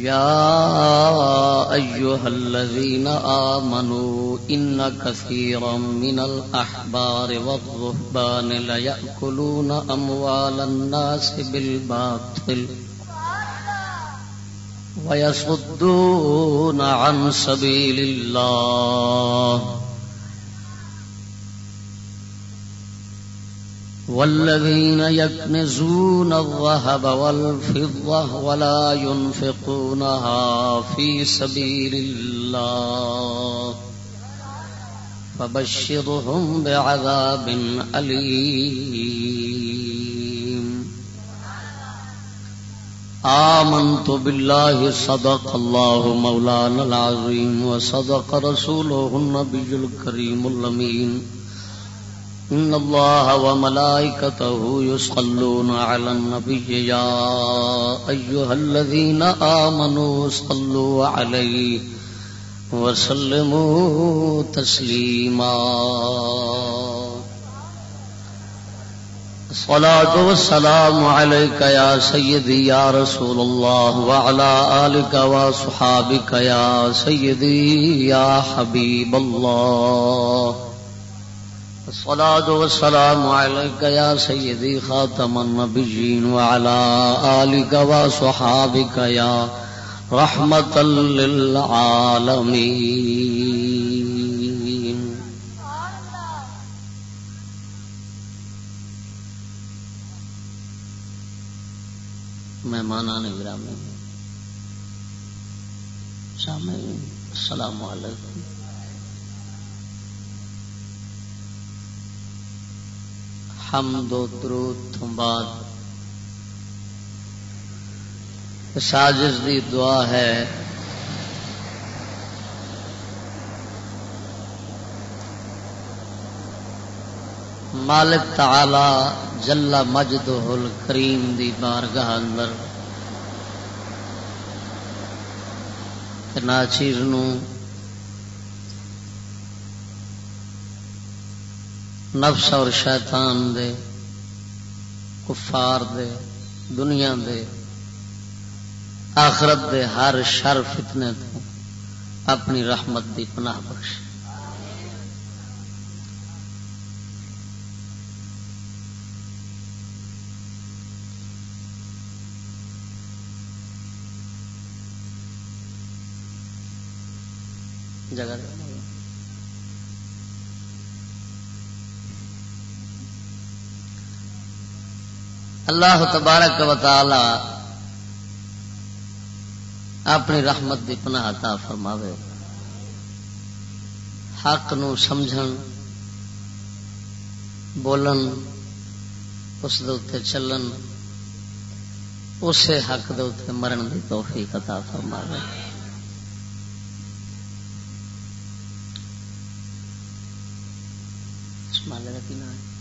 يا أيها الذين آمنوا إن كثيرا من الأحبار والرهبان ليأكلون أموال الناس بالباطل ويصدون عن سبيل الله والذين يكنزون الذهب والفضة ولا ينفقونها في سبيل الله فبشرهم بعذاب أليم آمنت بالله صدق الله مولانا العظيم وصدق رسوله النبي الكريم اللمين إن الله وملائكته يصلون على النبي يا أيها الذين آمنوا صلوا عليه وسلموا تسليما الصلاة والسلام عليك يا سيدي يا رسول الله وعلى آلك وصحابك يا سيدي يا حبيب الله الصلاة والسلام عليك يا سيدي خاتم النبيين وعلى آلك وصحابك يا رحمة للعالمين. مہمانان گرامی، سامعین، السلام علیکم. حمد و درود بعد ساجز دی دعا ہے مالک تعالی جلا مجد ہل کریم دی بارگاہ اندر ناچیر نو نفس اور شیطان دے، کفار دے، دنیا دے، آخرت دے ہر شر فتنے تو اپنی رحمت دی پناہ بخش۔ جگہ اللہ تبارک و تعالی اپنی رحمت دی پناہ عطا فرماوے۔ حق نو سمجھن، بولن، اس دے چلن، اسے حق دے مرن دی توفیق عطا فرماوے۔ مالے کا کی نام ہے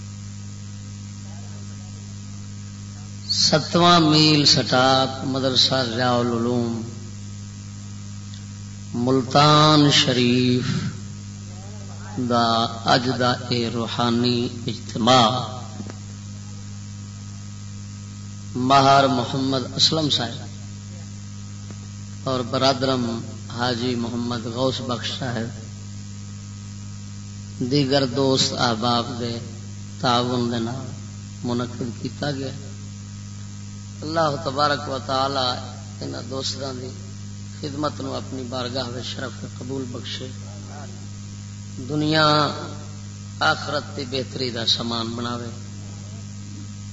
ستواں میل سٹاپ مدرسہ ضیاء العلوم، ملتان شریف دا اج دا اے روحانی اجتماع۔ مہار محمد اسلم صاحب اور برادرم حاجی محمد غوث بخش صاحب، دیگر دوست احباب دے تعاون دے نال منعقد کیتا گیا۔ اللہ تبارک و تعالی ان دوستوں کی خدمت نو اپنی بارگاہ شرف قبول بخشے۔ دنیا آخرت کی بہتری دا سامان بناوے۔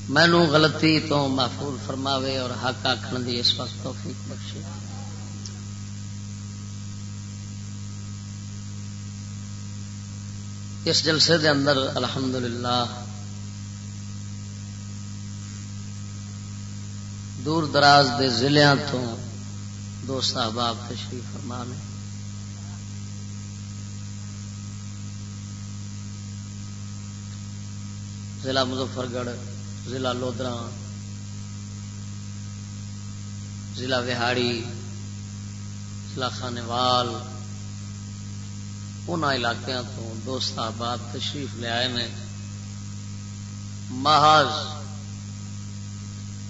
مینو غلطی تو محفوظ فرماوے اور حق آخر دی اس وقت توفیق بخشے۔ اس جلسے دے اندر الحمدللہ دور دراز دے ضلع تو دوست احباب تشریف فرما نے ضلع مظفر گڑھ، ضلع لودرا ضلع وہاڑی ضلع خانوال ان علاقوں تو دوست آباد تشریف لے آئے نے۔ محض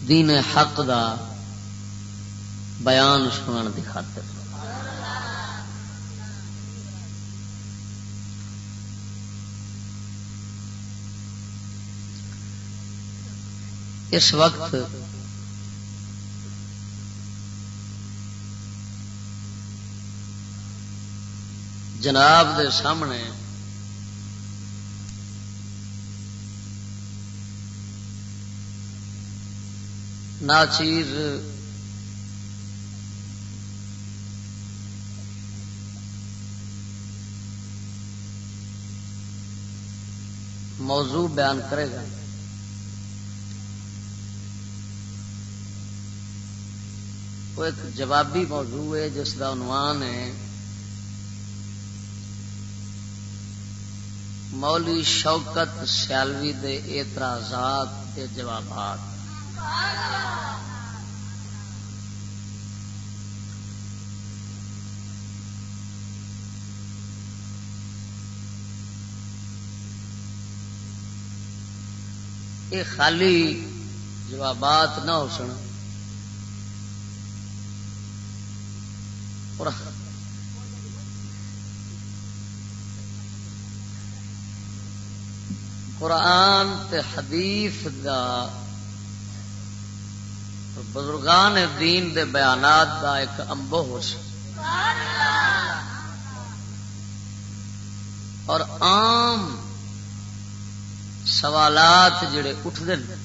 دین حق دا بیان سنن کی خاطر۔ اس وقت جناب دے سامنے ناچیر موضوع بیان کرے گا۔ وہ ایک جوابی موضوع ہے، جس کا عنوان ہے مولی شوکت سیالوی دے اعتراضات کے جوابات۔ یہ خالی جوابات نہ ہو سن۔ قرآن تے حدیث دا بزرگان دین دے بیانات دا ایک امبو ہو اور عام سوالات جڑے اٹھتے ہیں۔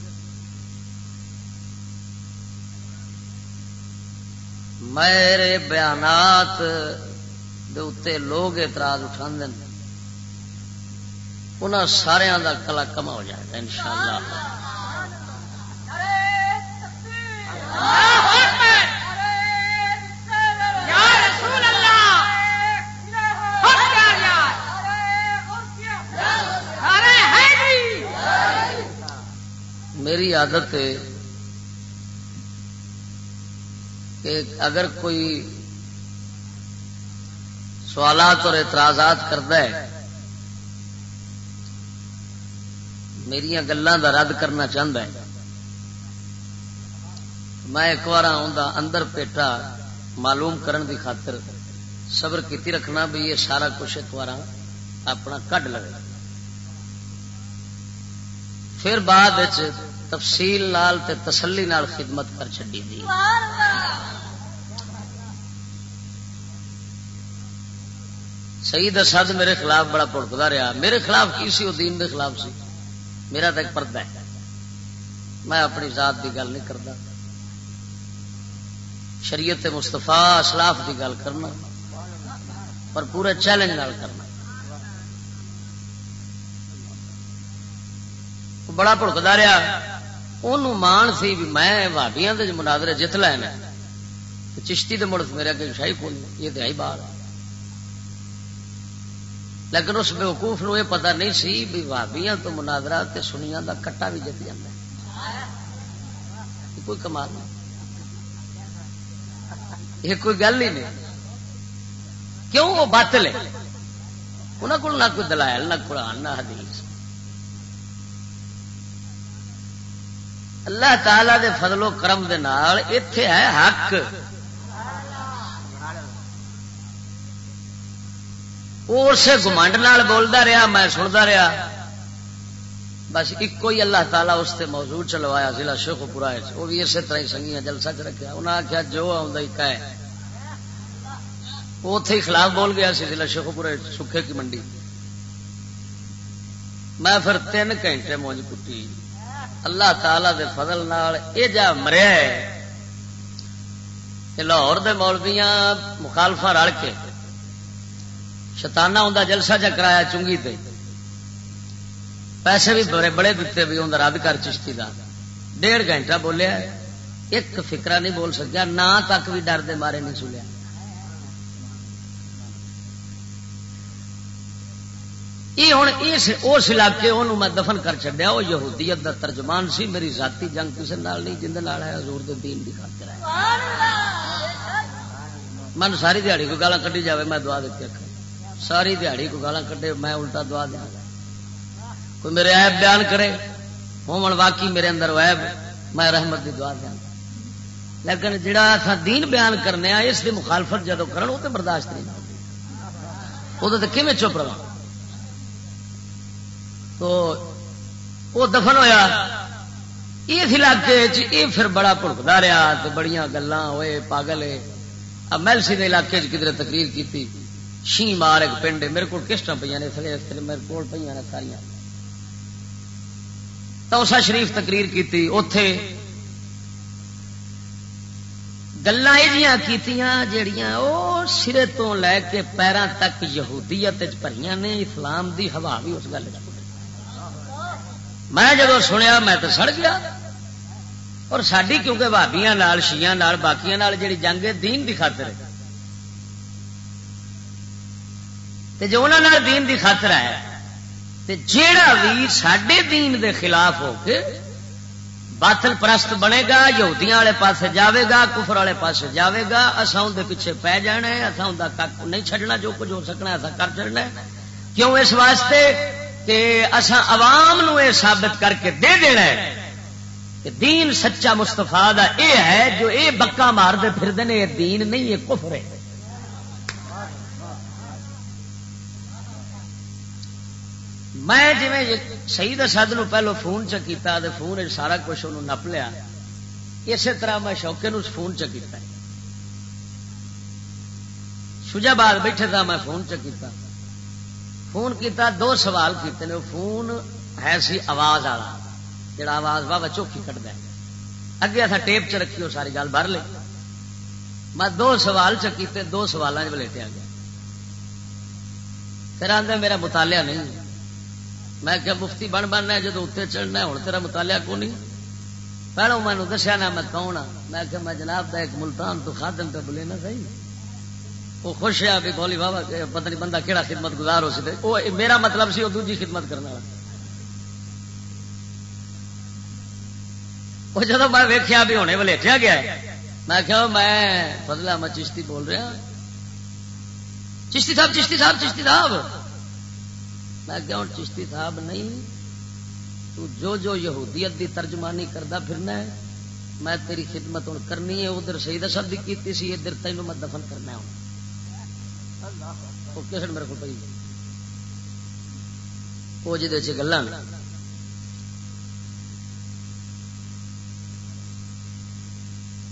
میرے بیانات دے لوگ اعتراض اٹھا ان سارا کا کلا کما ہو جائے گا ان میری عادت ہے کہ اگر کوئی سوالات اور اعتراضات کرتا ہے میری گلوں کا رد کرنا چاہتا ہے۔ میں ایک بار اندر پیٹا معلوم کرن دی خاطر صبر کیتی رکھنا بھی یہ سارا کچھ ایک بار اپنا کڈ لگے۔ پھر بعد تفصیل نال تے تسلی نال خدمت کر چڈی دی۔ سعید اسد میرے خلاف بڑا پڑکتا رہا۔ میرے خلاف کی سی؟ وہ دین دے خلاف سی۔ میرا تو ایک پردہ ہے۔ میں اپنی ذات کی گل نہیں کرتا شریعت مستفا اسلاف کی گل کرنا، پر پورے چیلنج نال کرنا۔ بڑا پڑکتا رہا مان سی بھی میں بھابیا کے مناظرے جت لینا چشتی دے مڑ میرے اگے شاہی کون یہ تو بار لیکن اس بےوقوف نو یہ پتا نہیں سی بھی بھابیا تو مناظرہ تے سنیا دا کٹا بھی جت جاتا کوئی کمال نہیں۔ یہ کوئی گل ہی نہیں۔ کیوں وہ باطل ہے؟ انہوں کو نہ کوئی دلائل، نہ قرآن، نہ حدیث۔ اللہ تعالی دے فضل و کرم دے نال اتے ہے حق۔ اسے گمانڈ بولتا رہا، میں سنتا رہا۔ بس ایک ہی اللہ تعالیٰ اس سے موضوع چلوایا، ضلع شیخ پورا وہ بھی اسی طرح سنگیاں جلسہ چ رکھا انہیں آخیا جو آ وہ اتے خلاف بول گیا سی ضلع شیخ پورے سکھے کی منڈی۔ میں پھر تین گھنٹے مونج کٹی۔ اللہ تعالی دے فضل نال یہ جا مریا ہے۔ لاہور دے مولویاں مخالفا رل کے شتانہ ہوں جلسہ چکرایا چنگی تے۔ پیسے بھی بڑے بڑے دیتے بھی ہوں رد کر چشتی کا ڈیڑھ گھنٹہ بولیا ایک فکرا نہیں بول سکیا۔ نہ تک بھی ڈر دے مارے نہیں سنیا۔ یہ ہوں اس علاقے وہ میں دفن کر چڈیا وہ یہودیت کا ترجمان سی۔ میری ذاتی جنگ کسی نال نہیں جن ہے۔ حضور دے دین کی خاطر ہے۔ من ساری دیہڑی کو گالا کٹی جائے میں دعا دیتی ساری دیہڑی کو گالا کٹے میں الٹا دعا دیا۔ کوئی میرے ایب بیان کرے، ہومن واقعی میرے اندر ویب میں رحمت کی دعا دیا لیکن جڑا اصا دین بیان کرنے اس کی مخالفت جدو کرن، وہ تو برداشت نہیں وہ تو کھے چپ رہا تو وہ دفن ہویا، اس علاقے یہ پھر بڑا پڑکتا رہا بڑی گلان ہوئے پاگل اب میلسی کے علاقے کدھر تقریر کی شی مار ایک پنڈ میرے کو کسٹ پہ میرے کو پہ ساریا توسا شریف تقریر کی اتے گلا جہیا وہ سرے تو لے کے پیروں تک یہودیت پڑی نے اسلام دی ہوا بھی اس گل میں جب سنیا میں تو سڑ گیا اور ساری کیونکہ بھابیا شیا باقی جی جنگ ہے دین دی خاطر جو انہوں دین دی خاطر ہے جیڑا بھی سڈے دین دے خلاف ہو کے باطل پرست بنے گا یہودیاں والے پاس جاوے گا کفر والے پاس جاوے گا اصا اندر پیچھے پی جانا ہے اصا ان نہیں چڈنا جو کچھ ہو سکنا ایسا کر چڑنا کیوں اس واسطے کہ اصا عوام نو یہ ثابت کر کے دے دینا ہے کہ دین سچا مستفا یہ ہے، جو یہ بکا مارتے پھرتے ہیں یہ دین نہیں، یہ کفر ہے۔ میں جی شہید اسد نو پہلو فون چکیتا فون سارا کچھ انہوں نپ لیا، اسی طرح میں شوقے نو فون چکیتا شجاباد بیٹھے تھا میں فون چکیتا فون کیتا، دو سوال کیتے ہیں فون ہے سی آواز والا، جڑا آواز بابا چوکی کٹ اگے اصا ٹیپ چ رکھی وہ ساری گل بھر لی میں دو سوال چکیتے دو سوال ولیٹیا گیا۔ پھر آدھے میرا مطالعہ نہیں۔ میں کیا مفتی بن بننا جدو اتنے چڑھنا ہوں تیرا مطالعہ کو نہیں؟ پہلو مینو دسیا نا میں کون ہاں؟ میں کہ میں جناب کا ایک ملتان تو خادم پہ بولے نا صحیح۔ وہ خوش ہے بھی بولی بابا پتہ نہیں بندہ کہڑا خدمت گزار ہو سکے۔ وہ میرا مطلب سی، وہ دوجی خدمت کرنے والا۔ وہ جب میں ویکیا بھی ہونے ولیٹیا گیا میں کہ میں بدلا میں چشتی بول رہا ہاں۔ چشتی صاحب چشتی صاحب چشتی صاحب! میں کیا ہوں چشتی صاحب نہیں؟ تو جو جو یہودیت دی ترجمانی کرتا پھرنا ہے، میں تیری خدمت ہوں کرنی ہے، ادھر شہید اصل بھی کی سی، ادھر تینوں میں دفن کرنا ہوں۔ کس میرے کو پی وہ جی گلا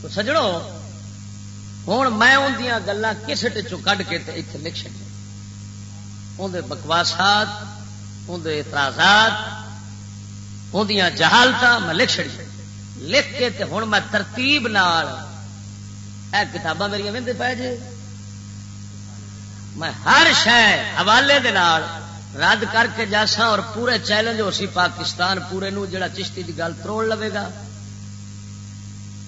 تو ہوں میں ان گلیں کسٹ چ کھ کے اتنے لکھ چکی اندر بکواسات اندر اعتراضات اندیاں جہالت میں لکھ چڑی لکھ کے تے ہوں میں ترتیب نال اے کتاباں میری وہدے پہ جی میں ہر شہ حوالے دے نال رد کر کے جاسا اور پورے چیلنج ہو سی پاکستان، پورے نو جڑا چشتی دی گل تروڑ لوے گا۔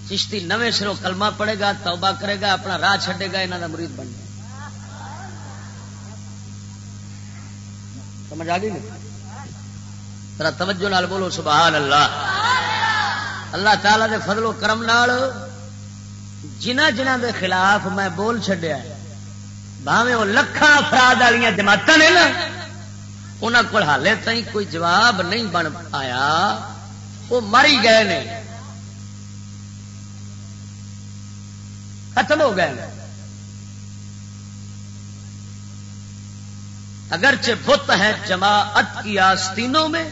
چشتی نویں سروں کلمہ پڑے گا، توبہ کرے گا، اپنا راہ چھڈے گا یہاں کا مرید بن گیا سمجھ آ گئی ذرا توجہ نال بولو سبحان اللہ اللہ تعالی دے فضل و کرم نال جنہ جنہ دے خلاف میں بول چڈیا باوے وہ لکھان افراد والی جماعت نے نا انہوں کو حالے تھی کوئی جواب نہیں بن پایا وہ مری گئے نے۔ ختم ہو گئے اگرچہ بت ہے جماعت کی آستینوں میں،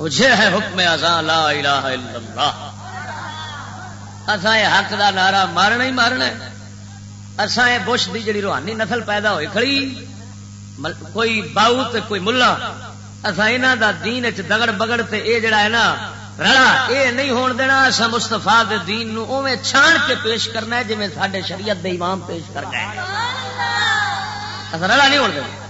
مجھے ہے حکم ازان لا الہ الا اللہ۔ اصا یہ حق دا نعرہ مارنا ہی مارنا اصا یہ بش دی جڑی روحانی نسل پیدا ہوئی کھڑی کوئی باؤ تے کوئی ملا۔ اصا یہاں دا دین چ دگڑ بگڑ تے اے جڑا ہے نا رڑا اے نہیں ہون دینا اصا مستفا دے دین نو اوے چھان کے پیش کرنا ہے جی سڈے شریعت دے امام پیش کر گئے۔ اصا رڑا نہیں ہون دینا۔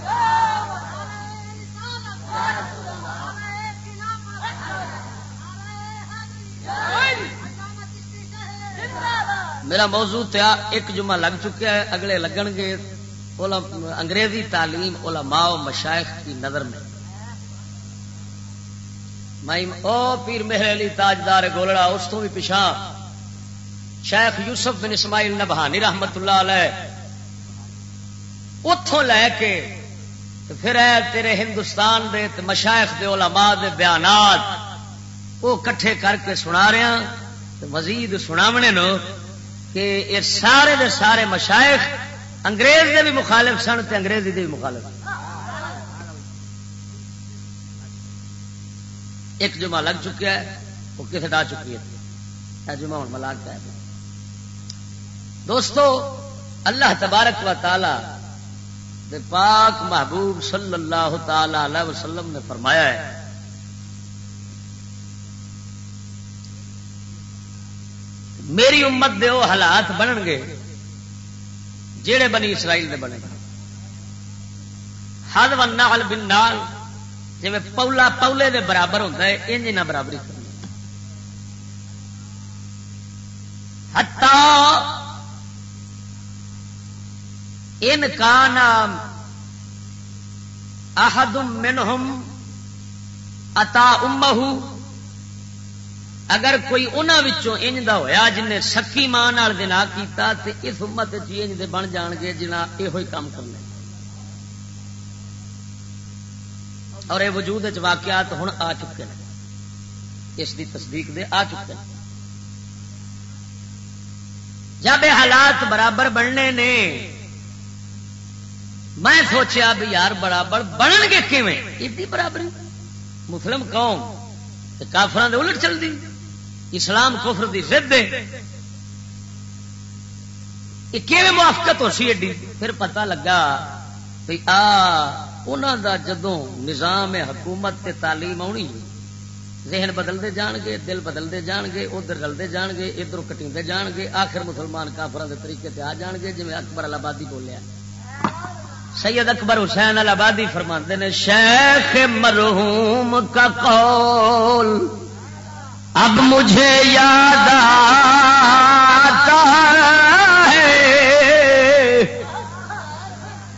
میرا موضوع تیا ایک جمعہ لگ چکا ہے، اگلے لگن گے۔ انگریزی تعلیم علماء و مشائخ کی نظر میں۔ او پیر مہر علی تاجدار گولڑا، اس تو بھی پچھا شیخ یوسف بن اسماعیل نبہانی رحمت اللہ علیہ۔ اتوں لے کے پھر اے تیرے ہندوستان دے مشائخ دے علماء دے بیانات وہ کٹھے کر کے سنا رہا ہاں۔ مزید سناونے نو۔ کہ یہ سارے دے سارے مشائخ انگریز دے بھی مخالف سن تے انگریزی دے بھی مخالف ایک جمعہ لگ چکا ہے، وہ کسے ڈا چکی ہے؟ جمعہ ہوں ملاق ہے۔ دوستو، اللہ تبارک و تعالی دے پاک محبوب صلی اللہ تعالی علیہ وسلم نے فرمایا ہے میری امت دے وہ حالات بنن گے جہے بنی اسرائیل دے بنے حد و نال بن نال جی پولا پولے دے برابر ہوتا ہے، انج نہ برابری کرنی۔ ہتا ان کا نام احد منہم اتا امہ اگر کوئی انہوں انج دا ہویا جن نے سکی ماں دنا کیتا تے اس امت انج دے بن جان گے جنا یہ کام کرنا اور یہ وجود واقعات ہوں آ چکے ہیں اس دی تصدیق دے آ چکے ہیں جب یہ حالات برابر بننے نے، میں سوچیا بھی یار برابر بنن گے کیون برابری؟ مسلم قوم کافران دے الٹ چل دی۔ اسلام کفر دی ضد ہے۔ یہ موافقت ہو سی ایڈی؟ پھر پتہ لگا بھی آ انہوں دا جدوں نظام حکومت تے تعلیم آنی ذہن بدلتے جان گے، دل بدلتے جان گے، ادھر رلتے جان گے، ادھر کٹیندے جان گے، آخر مسلمان کافران دے طریقے تے آ جان گے جی اکبر آبادی بولیا۔ سید اکبر حسین آبادی فرما نے، شیخ مرحوم کا قول اب مجھے یاد آتا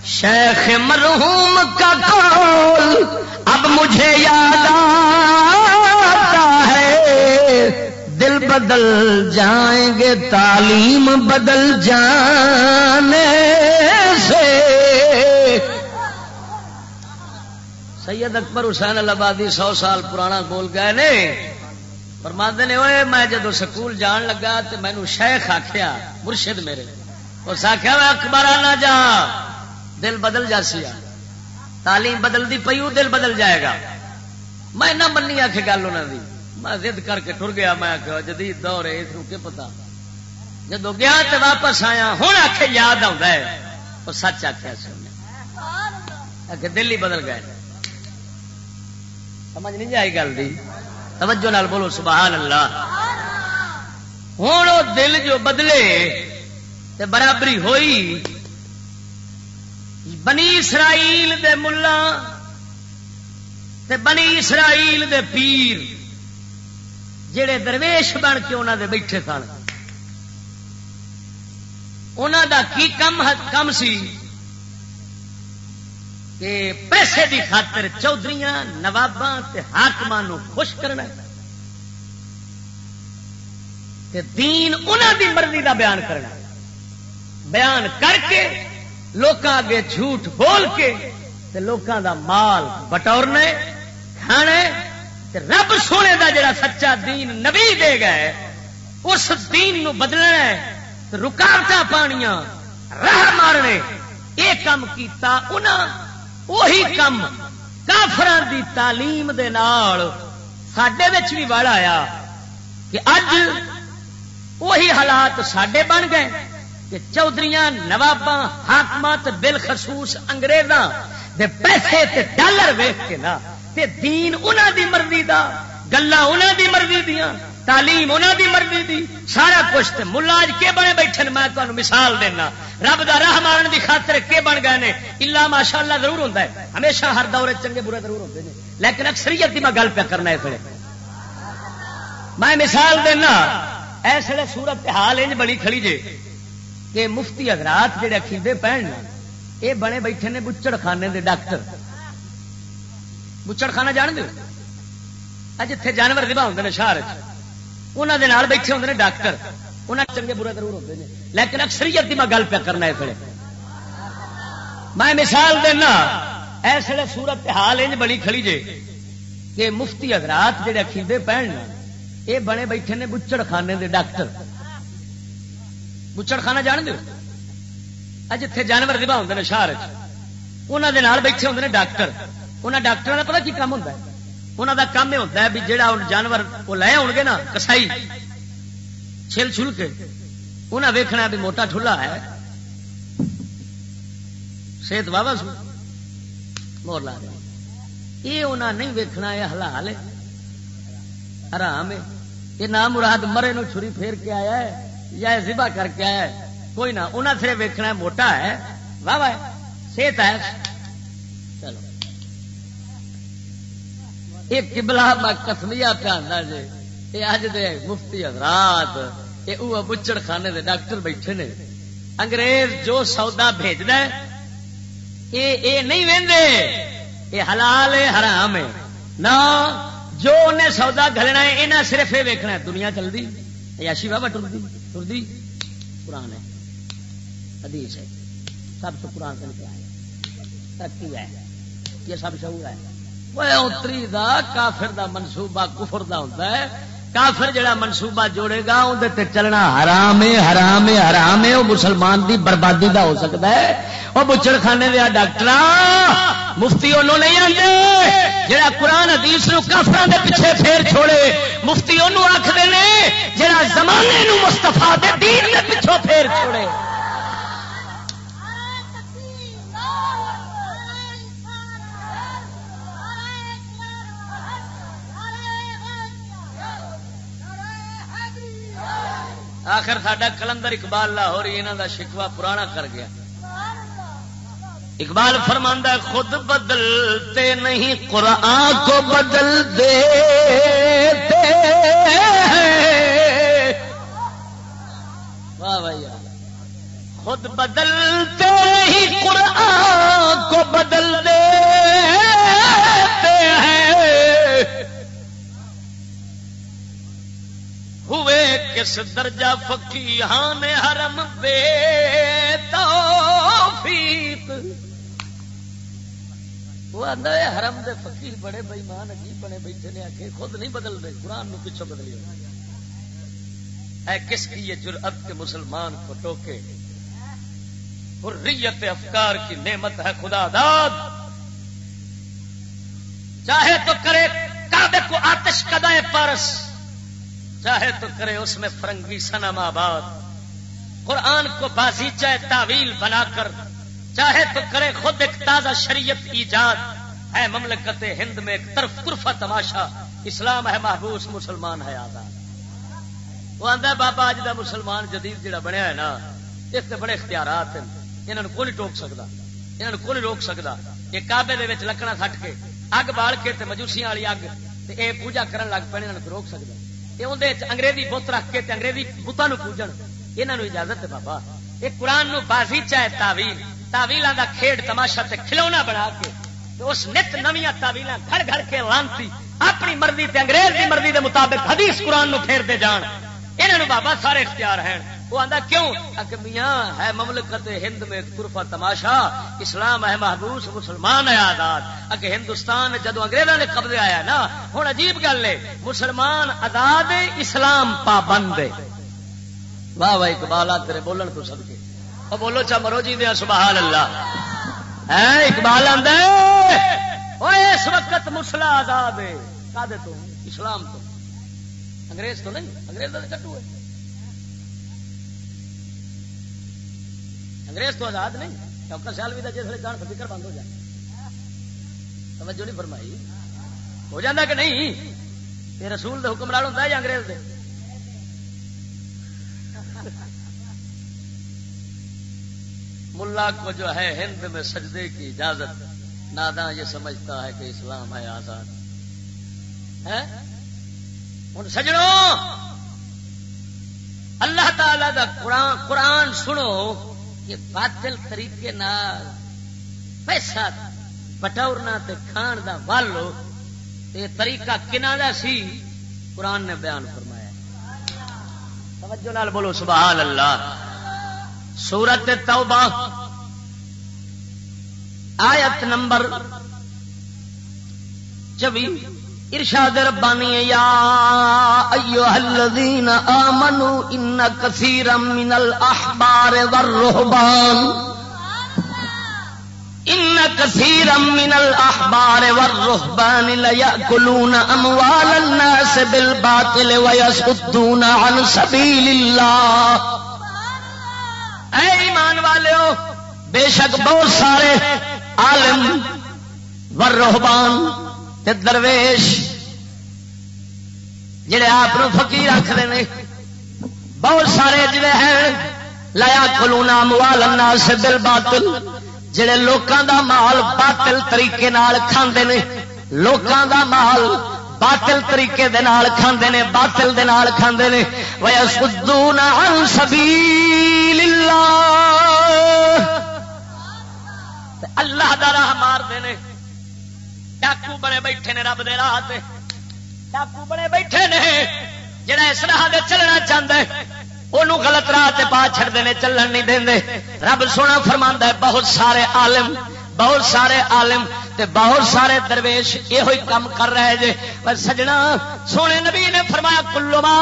شیخ مرحوم کا قول اب مجھے یاد آتا ہے۔ دل بدل جائیں گے، تعلیم بدل جانے سے۔ سید اکبر حسین البادی سو سال پرانا بول گئے نے۔ پرماند نے ہوئے میں جدو سکول جان لگا تو مینو شیخ آخیا مرشد میرے. اس آخیا میں اکبر آنا جا، دل بدل جا سیا تعلیم بدل دی پی دل بدل جائے گا. میں نہ منی آ کے گل انہوں نے میں ضد کر کے ٹر گیا، میں جدید دور ہے، اس کے پتا جب گیا تو واپس آیا ہوں آ کے یاد آتا ہے۔ وہ سچ آخیا دل ہی بدل گئے۔ سمجھ نہیں جائے گل دی؟ توجہ نال بولو، سبحان اللہ۔ ہوں دل جو بدلے تے برابری ہوئی۔ بنی اسرائیل دے ملا تے بنی اسرائیل دے پیر جڑے درویش بن کے انہوں دے بیٹھے سن۔ انہوں دا کی کم کم سی؟ کہ پیسے دی خاطر چودھری نواباں حاقم خوش کرنا تے دین انہوں دی مرضی دا بیان کرنا بیان کر کے لوکاں اگے جھوٹ بول کے تے لوکاں دا مال بٹورنا کھانا رب سونے دا جڑا سچا دین نبی دے گئے اس دین نو بدلنا رکاوٹ پانیاں راہ مارنے۔ یہ کام کیتا وہی کم کافران دی تعلیم دے نال سڈے بھی بڑ آیا کہ اج وہی حالات سڈے بن گئے کہ چودھری نواب حاقمت بالخصوص انگریزاں دے پیسے تے ڈالر ویخ کے نا، تے دین انہوں دی مرضی دا گلا انہوں دی مرضی دیا تعلیم انہوں دی مرضی دی۔ سارا کچھ تے ملاج کے بنے بیٹھے میں تمہیں مثال دینا۔ رب دا راہ مارن دی خاطر کے بن گئے نے؟ الا ماشاء اللہ ضرور ہوتا ہے۔ ہمیشہ ہر دور چنگے برے ضرور ہوتے ہیں لیکن اکثریت کی میں گل پہ کرنا اس ویلے۔ میں مثال دینا اس ویلے سورت حال انج بڑی کھڑی جے کہ مفتی حضرات جڑے اخیدے پہن یہ بنے بیٹھے نے بچڑ خانے دے ڈاکٹر۔ بچڑ خانہ جان دو جتھے جانور دبا ہوں شہر انہوں بیٹھے ہوں ڈاکٹر۔ انہیں چنگے برے ضرور ہوتے ہیں لیکن اکثریت کی میں گل پہ کرنا اس میں مثال دینا، اس ویلے سورت حال انج بڑی کھڑی جے کہ مفتی حضرات جڑے اخیدے پہن یہ بنے بیٹھے نے بچڑ خانے دے ڈاکٹر۔ بچڑ خانہ جان دو جتھے جانور دبا ہوں شہر انہوں بیٹھے ہوں ڈاکٹر۔ انہوں ڈاکٹر کا پتا کی کام ہوتا ہے؟ انہوں کا کام یہ ہوتا ہے بھی جہاں جانور وہ لے آؤ گے نا کسائی چھل چھل کے انہیں ویکھنا بھی موٹا ٹھلا ہے صحت واہ سو مور لا دیا یہ انہیں نہیں ویکھنا یہ حلال ہے آرام ہے یہ نام مراد مرے نو چھری پھیر کے آیا ہے یا زبا کر کے آیا ہے کوئی نہ انہیں پھر ویکھنا موٹا ہے واہ واہ صحت ہے چلو یہ کبلا کسمیا پہ جی یہ اج دے مفتی حضرات، یہ وہ بچڑ خانے دے ڈاکٹر بیٹھے نے۔ انگریز جو سودا بھیجنا بھیجد یہ نہیں وہدے یہ حلال ہے، حرام ہے۔ نہ، جو انہیں سودا گلنا ہے یہاں صرف یہ ویکنا ہے، دنیا چلتی یاشی بابا ٹرتی ٹرتی قرآن ہے، حدیث ہے، سب تو قرآن سے نکلا ہے۔ ترقی ہے، یہ سب شعور ہے۔ اتری دا کافر دا منصوبہ کفر دا ہوتا ہے کافر جڑا منصوبہ جوڑے گا اندر چلنا حرام ہے حرام ہے حرام ہے وہ مسلمان دی بربادی دا ہو سکتا ہے وہ بچڑ خانے دیا ڈاکٹر مفتی انہوں نہیں آتے جڑا قرآن حدیث نو کافر دے پیچھے پھیر چھوڑے مفتی انہوں آخر نے جڑا زمانے نو مستفا دے دین دے پیچھوں پھیر چھوڑے آخر ساڈا کلندر اقبال لاہور یہاں کا شکوا پرانا کر گیا۔ اقبال فرماندہ خود بدلتے نہیں، قرآن کو بدل دے واہ بھائی خود بدلتے نہیں، قرآن کو بدل دے ہوئے۔ کس درجہ فکی ہان حرم بے توفیق۔ وہ آدھا ہے حرم دے فقیر بڑے بےمان عجیب بنے بیٹھے نے آگے خود نہیں بدل دے قرآن نو پچھو بدلی اے کس کی یہ جرأت کے مسلمان کو ٹوکے؟ حریت افکار کی نعمت ہے خدا داد چاہے تو کرے کعبے کو آتش کدائے پارس۔ چاہے تو کرے اس میں فرنگی سنم آباد۔ قرآن کو بازی چاہے تعویل بنا کر چاہے تو کرے خود ایک تازہ شریعت ایجاد۔ ہے مملکت ہند میں ایک طرف قرفا تماشا۔ اسلام ہے محبوس، مسلمان ہے آزاد۔ وہ آدھا بابا اج کا مسلمان جدید جڑا بنیا ہے نا، اس کے بڑے اختیارات ہیں۔ یہاں کو نہیں ٹوک سکتا یہاں کو نہیں روک سکتا یہ کعبے کابے لکڑا سٹ کے اگ بال کے مجوسیاں والی اگ یہ پوجا کرن لگ پے کو روک سکتا انگریزی بت رکھ کے انگریزی بتان پوجن۔ یہاں اجازت ہے بابا۔ یہ قرآن نو بازی چاہے تاویل تاویل کا کھیڈ تماشا تے کھلونا بنا کے اس نت نمیا تاویل گھر گھر کے لانتی اپنی مرضی تے انگریز کی مرضی دے مطابق حدیث قرآن نو پھیر دے جان یہاں بابا سارے اختیار ہیں۔ وہ آتا کیوں؟ کہ میاں ہے مملکت ہند میں قرفا تماشا، اسلام ہے محبوس مسلمان ہے آزاد۔ اگر ہندوستان جدو انگریزوں نے قبضے آیا نا ہوں عجیب گل ہے، مسلمان آزاد اسلام پابند واہ واہ، اقبال تیرے بولن تو سب کے وہ بولو چا مرو جی دیا سبحان اللہ ہے اقبال آدھا اس وقت مسلا آزاد ہے۔ تو؟ اسلام تو۔ انگریز تو نہیں انگریز تو کٹو ہے۔ انگریز تو آزاد نہیں، ڈاکٹر سیال بھی جس جان فکر بند ہو جائے۔ توجہ نہیں فرمائی۔ ہو جاتا کہ نہیں؟ یہ رسول دے حکمران ہوتا ہے یا انگریز دے؟ ملا کو جو ہے ہند میں سجدے کی اجازت نادا یہ سمجھتا ہے کہ اسلام ہے آزاد۔ ہوں سجڑوں اللہ تعالی دا قرآن قرآن سنو۔ کہ باطل طریقے نال پیسہ بٹورنا تے کھان دا والو یہ طریقہ کنہ کا سی؟ قرآن نے بیان فرمایا۔ توجہ نال بولو، سبحان اللہ۔ سورت توبہ، آیت نمبر چوی ارشاد ربانی یا ایوہ الذین آمنوا ان کثیرا من الاحبار والرہبان ان کثیرا من الاحبار والرہبان لیأکلون اموال الناس بالباطل ویسدون عن سبیل اللہ۔ اے ایمان والے بے شک بہت سارے عالم والرہبان تے درویش جڑے آپ فقیر آخر نے، بہت سارے جڑے ہیں لایا کلونا موال سے دل باطل جڑے لوکاں دا مال باطل طریقے نال کھاندے نے، لوکاں دا مال باطل طریقے دے نال کھاندے نے، باطل دے نال کھاندے نے ویسدون عن سبیل اللہ اللہ دا راہ مار دے نے۔ ڈاکو بڑے بیٹھے نے رب دے راہ ڈاکو بڑے بیٹھے نے جڑا اس راہ دے چلنا چاہتا ہے انہوں غلط راہ پا چڑتے ہیں چلن نہیں دے رب سونا فرما ہے بہت سارے عالم بہت سارے عالم تے بہت سارے درویش یہ کام کر رہے جے۔ پر سجنا، سونے نبی نے فرمایا کلو ما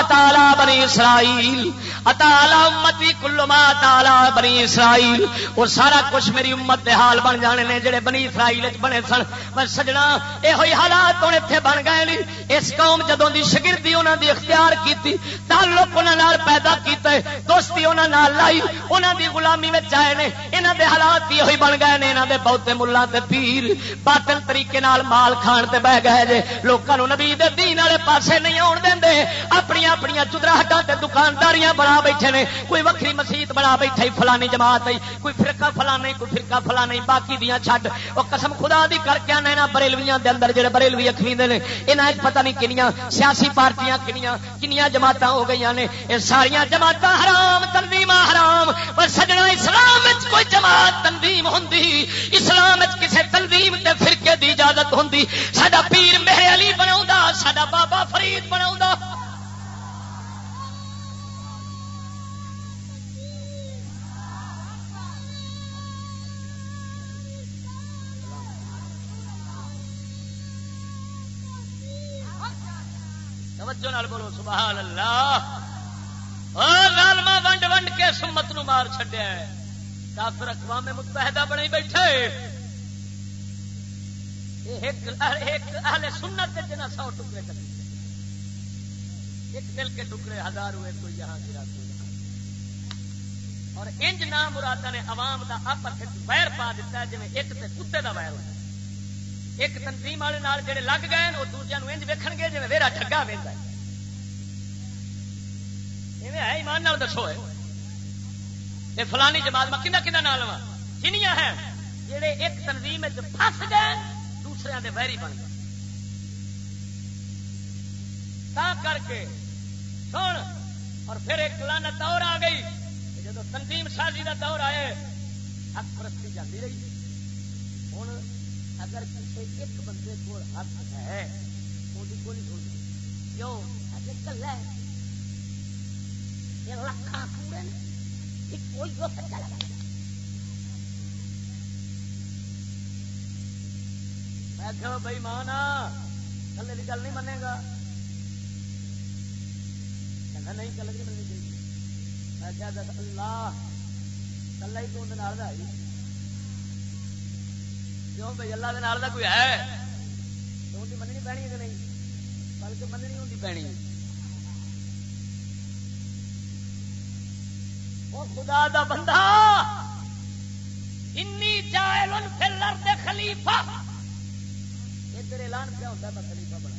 اطالا بنی اسرائیل، اطالا امتی کلو ما اطالا بنی اسرائیل۔ اور سارا کچھ میری امت دے حال بن جانے نے جڑے بنی اسرائیل بنے سن۔ پر سجنا یہ حالات ہوں اتنے بن گئے نہیں اس قوم جدوں دی شگردی انہوں دی اختیار کیتی، تعلق انہوں پیدا کیتے دوستی انہوں لائی انہوں دی غلامی میں آئے نے۔ انہوں دے حالات یہ بن گئے نے انہوں دے بہتے ملا پیر۔ پیر باطل طریقے نال مال کھان تے بہ گئے جے لوگوں نبی دے دین والے پاسے نہیں آن دیں اپنی اپنی چدراہٹا تے دکانداریاں بنا بیٹھے نے، کوئی وکری مسیت بنا بیٹھے، فلانی جماعت آئی، کوئی فرقہ فلا نہیں کوئی فرقہ فلا نہیں باقی دیا چھڈ وہ قسم خدا دی کر کے آنا یہاں بریلویاں دے اندر جڑے بریلوی اخوی نے یہاں پتہ نہیں کنیاں سیاسی پارٹیاں کنیاں کنیاں جماعت ہو گئی نے یہ ساریا جماعت حرام، تنظیم حرام، پر سجنا اسلام کوئی جماعت تنظیم ہوں اسلام کسی تنظیم تے فرقے دی اجازت ہوں سڈا پیر میرے علی بنا سڈا بابا فرید بنا بولو سبحان اللہ لالما ونڈ ونڈ کے سمت نو مار چڈیا کافر اقوام متحدہ بنے بیٹھے۔ ایک اہل سنت جنا سو ٹکڑے کر ایک دل کے ٹکڑے ہزار ہوئے کوئی یہاں گرا، کوئی اور انج نام مرادا نے عوام کا آپس ویر پا دیتا ہے جی ایک تے کتے کا ویر ہوتا ایک تنظیم والے جڑے لگ گئے وہ دوسرے انج ویکھ گے جی ویرا ٹگا وہدا ہے۔ ایمان نال دسو یہ فلانی جماعت میں کنا کنا نام لوا جنیاں ہیں، جڑے ایک تنظیم پھس گئے دوسرے دے ویری بن گئے۔ تا کر کے سن، اور پھر ایک لانت دور آ گئی جب تنظیم سازی کا دور آئے، حق پرستی جاتی رہی۔ ہوں اگر کسی ایک بندے کو حق ہے وہی کوئی سوچ کیوں؟ کل ہے۔ یہ لکھا کوئی سچا لگا میں بھائی مانا کلے کی گل نہیں منے گا نہیں کل نہیں مننی چاہیے میں کیا دس اللہ کلا ہی تو کیوں بھائی اللہ کے نال کوئی ہے تو مننی پینی ہے کہ نہیں بلکہ مننی ہوتی پینی وہ خدا دا بندہ انی جائل فی الارض خلیفہ ادھر اعلان کیا ہوتا میں خلیفہ بنا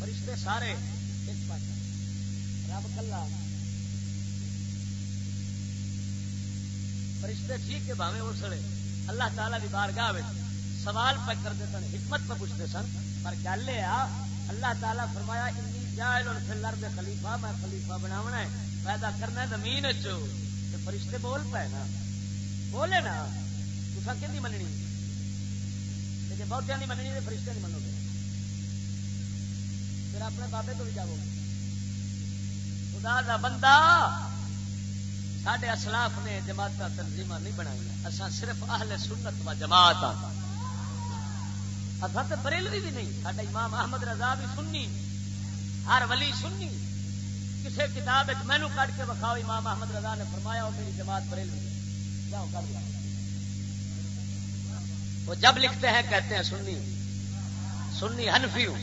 فرشتے سارے ایک پاس رب کلا فرشتے ٹھیک ہے بھاوے اس اللہ تعالیٰ کی بارگاہ سوال پہ کرتے سن حکمت پہ پوچھتے سن پر گل یہ اللہ تعالیٰ فرمایا انی جائل اور فلر خلیفہ میں خلیفہ بناونا ہے پیدا کرنا ہے زمین چو فرشتے بول پائے نا بولے نا تصا کہ مننی جی بہت نہیں مننی تو فرشتے نہیں منو گے پھر اپنے بابے تو بھی جاؤ گے خدا دا بندہ سڈے اسلاف نے جماعت تنظیم نہیں بنائی اصا صرف اہل سنت و جماعت اصا تو بریلوی بھی نہیں سڈا امام احمد رضا بھی سننی ہر ولی سننی کسی کتاب مینو کٹ کے بکھاؤ امام احمد رضا نے فرمایا وہ میری جماعت بریلوی جاؤ کر وہ جب لکھتے ہیں کہتے ہیں سننی سننی ہنفی ہوں،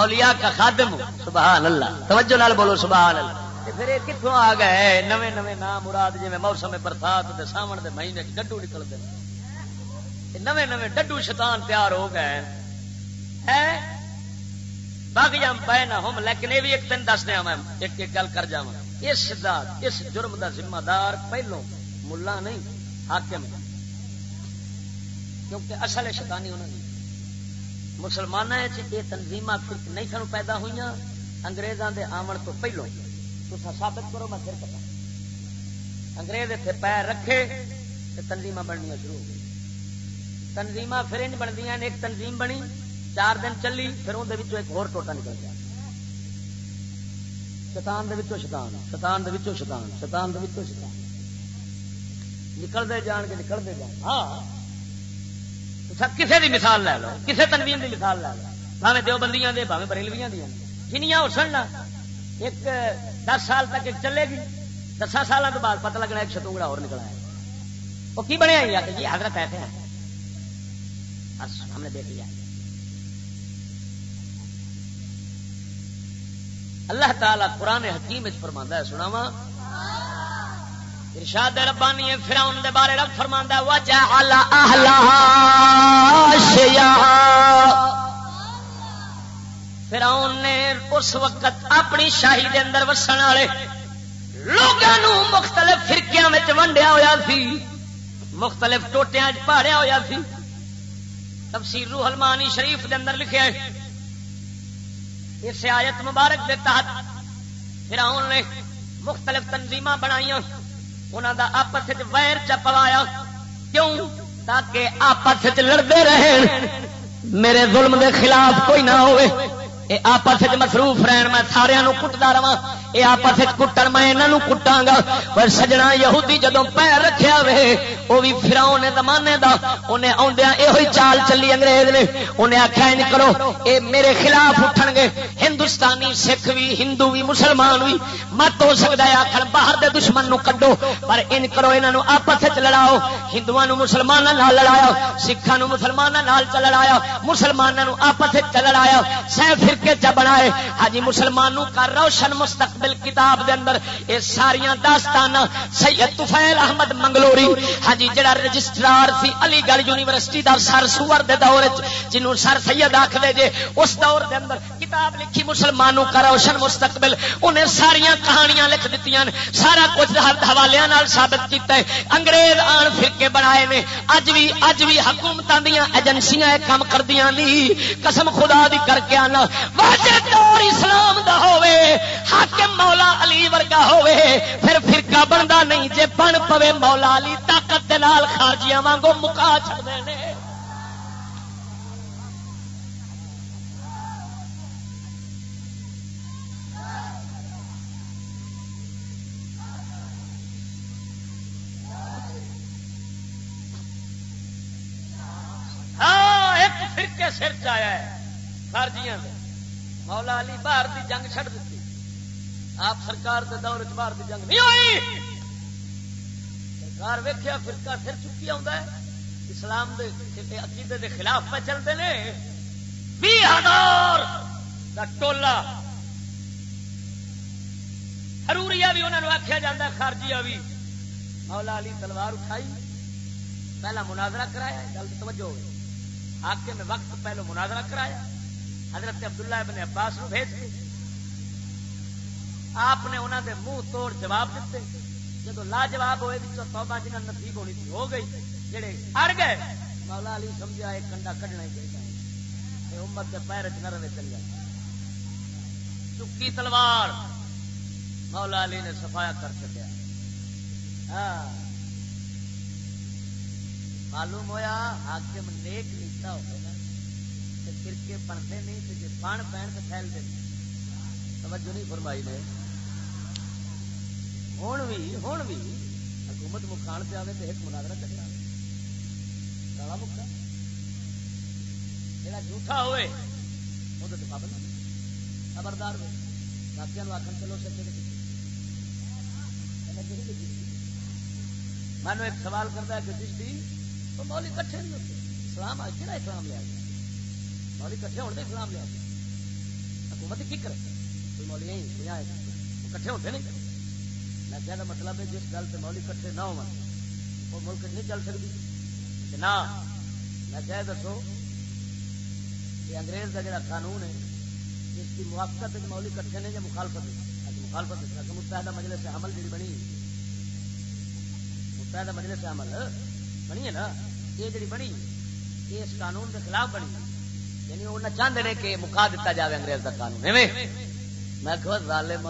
اولیاء کا خادم ہوں، سبحان اللہ، توجہ نال بولو سبحان اللہ۔ پھر یہ کتوں آ گئے نویں نویں نام مراد جی موسم برسات کے ساون کے مہینے ڈڈو نکلتے نویں نویں ڈڈو شیطان تیار ہو گئے۔ باغ جام پے نہ ہوں لیکن یہ بھی ایک دن دس دیا میں، ایک ایک گل کر جا اس دا اس جرم دا ذمہ دار پہلو ملا نہیں، حاکم۔ کیونکہ اصل شیطانی انہوں نے مسلمانوں یہ تنظیم نہیں سن پیدا ہوئی انگریزوں کے آمن تو پہلو۔ تو ثابت کرو میں پھر پتا انگریز اتنے پیر رکھے تو تنظیم بننی شروع ہو گئی۔ تنظیم پھر ان بنتی ایک تنظیم بنی، چار دن چلی، پھر اندر ایک ہور ٹوٹا نکل گیا۔ شتان شتان شتان شتان شتان شتان نکلتے جان کے نکلتے جان۔ ہاں۔ کسی کی مثال لے لو کسی تنظیم کی مثال لے لو۔ بھاوے دو بندیاں دے بھاوے بریلویاں دیا جنیاں ہو سن ایک دس سال تک ایک چلے گی۔ دس سال تو بعد پتہ لگنا ایک شتونگڑا اور نکلا ہے وہ کی بنے آئی جی حضرت ایسے ہیں۔ بس، ہم نے دیکھ لیا۔ اللہ تعالی قرآن حکیم فرما ہے سنا وا ارشاد ربانی فراؤن دے بارے رب فرما وجہ فراؤن نے اس وقت اپنی شاہی دے اندر وسن والے لوگوں مختلف فرقیاں ونڈیا ہوا سی، مختلف ٹوٹیا پاڑیا ہوا سی۔ تفسیر روح المانی شریف دے اندر لکھے اس آیت مبارک دے تحت فراؤن نے مختلف تنظیم بنائی انہوں دا آپس ویر چپوایا کیوں؟ تاکہ آپس لڑتے رہے میرے ظلم دے خلاف کوئی نہ ہوئے۔ آپس مصروف رہن۔ میں سارا کٹتا رہا یہ آپس کٹن، میں یہاں کٹا گا پر سجنا یہودی جدو پیر رکھا وے وہ بھی فراؤ نے زمانے کا انہیں آدھا یہ چال چلی انگریز نے۔ انہیں آخیا ان کرو، اے میرے خلاف اٹھن گے۔ ہندوستانی سکھ بھی ہندو بھی مسلمان بھی مت ہو سکتا ہے آخر باہر دے دشمن نو کڈو۔ پر ان کرو یہاں آپس لڑاؤ۔ ہندو مسلمانوں لڑایا سکھان مسلمانوں لڑایا مسلمانوں آپس لڑایا، سہ فرقے چ بنائے۔ ہاں جی، مسلمانوں کا روشن مستقبل بل کتاب دے اندر یہ ساریا داستان، سید تفیل احمد منگلوری ہاں جی جڑا رجسٹرار سی علی گڑھ یونیورسٹی دا سر سور دے دور جنوں سر سید آخر جے، اس دور دے اندر کتاب لکھی مسلمانوں کا روشن مستقبل، انہیں ساریا کہانیاں لکھ دیتی سارا کچھ حوالے ثابت کیتا ہے، انگریز آن فرقے بنائے نے، اج بھی اج بھی حکومت دیا ایجنسیاں کام کردیا قسم خدا دی کر کے آنا، واجب دور اسلام دا ہوئے حاکم مولا علی ورگا ہوئے، پھر فرقہ بنتا نہیں، جے بن پوے مولا علی، طاقت دے نال خارجیاں وانگو مکا چھڑ دے ہاں، ایک فرقے سر چیا ہے، خارجیاں مولا علی باہر دی جنگ چھڑ دیتی۔ آپ سرکار کے دور چ دی جنگ نہیں ہوئی۔ سرکار ویخیا فرقہ سر چکی آ اسلام دے عقیدے دے خلاف پہ چلتے ہیں بھی ہزار کا ٹولا۔ ہروریا بھی انہوں نے آخیا جا خارجیا بھی۔ مولا علی تلوار اٹھائی۔ پہلا مناظرہ کرایا گل توجہ ہوئی۔ آ کے میں وقت پہلو مناظرہ کرایا۔ حضرت عبداللہ ابن عباس نو بھیج کے۔ آپ نے انہوں دے منہ توڑ جواب دیتے۔ جب لاجواب ہوئے تو توبہ جنہ نصیب ہونی تھی ہو گئی، جڑے اڑ گئے، مولا علی سمجھا ایک کنڈا کڈنا ہی چاہیے امت کے پیر چ نہ رہے، چل جائے چکی تلوار، مولا علی نے سفایا کر چکیا ہاں۔ معلوم ہویا حاکم نیک نیتا ہوگا فرقے بنتے نہیں تو جی بن پہن تو پھیل دیں توجہ نہیں فرمائی نے۔ ہوں بھی ہوں بھی حکومت مکھان پہ آئے تو ایک مناظرہ چلتا کالا مکھا جا جھوٹا ہوئے وہ تو پابند خبردار ہوئے باقی آخر چلو سچے میں نے ایک سوال کرتا ہے کہ چشتی تو مولی کٹھے نہیں ہوتے اسلام آج کہڑا اسلام لیا گیا مولی کٹھے ہونے اسلام لیا گیا حکومت کی کرے کوئی مولی نہیں کٹھے ہوتے نہیں میں کہنا مطلب ہے جس گل سے مولی کٹھے نہ ہو وہ ملک نہیں چل سکتی۔ نہ، میں کہہ دسو کہ انگریز کا جڑا قانون ہے جس کی موافقت مولی کٹھے نے یا مخالفت اچھا، مخالفت متحدہ مجلس سے عمل جی بنی متحدہ مجلس سے عمل بنی ہے نا، یہ جڑی بنی یہ اس قانون کے خلاف بنی یعنی وہ چاہتے ہیں کہ مکا دیتا جائے انگریز کا قانون میں کہ ظالم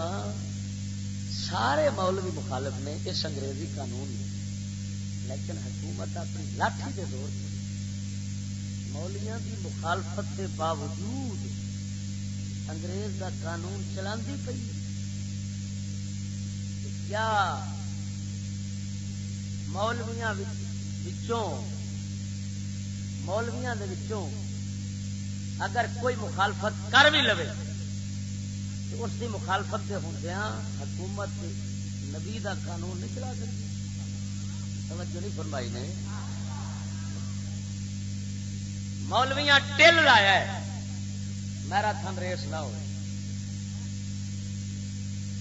سارے مولوی مخالف نے، اس انگریزی قانون میں۔ لیکن حکومت اپنی لاٹھی کے زور مولیاں کی مخالفت کے باوجود انگریز کا قانون چلا پی کیا مولویاں مولویا اگر کوئی مخالفت کر بھی لو اس کی مخالفت کے ہوں ہاں، حکومت نبی دا قانون نہیں چلا سکتی توجہ نہیں فرمائی نے۔ مولویاں ٹل لایا ہے ریس نہ ہو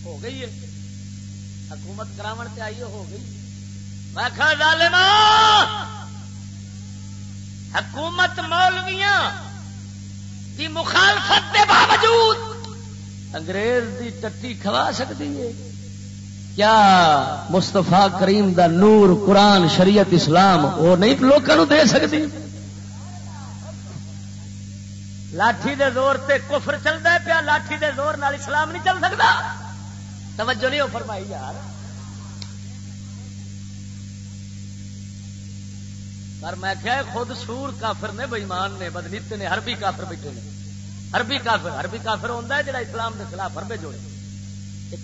ہو گئی ہے۔ حکومت کراو تے آئی ہو گئی۔ میں حکومت مولویاں کی مخالفت کے باوجود انگریز دی ٹٹی کھوا سکتی ہے؟ کیا مستفا کریم دا نور قرآن شریعت اسلام وہ نہیں لوگوں دے سکتی؟ لاٹھی دے زور تے کفر چلتا پیا، لاٹھی دے زور نال اسلام نہیں چل سکتا؟ توجہ نہیں ہو فرمائی یار۔ پر میں کیا خود سور کافر نے بےمان نے، بدنیت نے ہربی کافر بیٹھے نے۔ ہربی کافر ہربی کافر ہوتا ہے جڑا اسلام کے خلاف ہربے جوڑے۔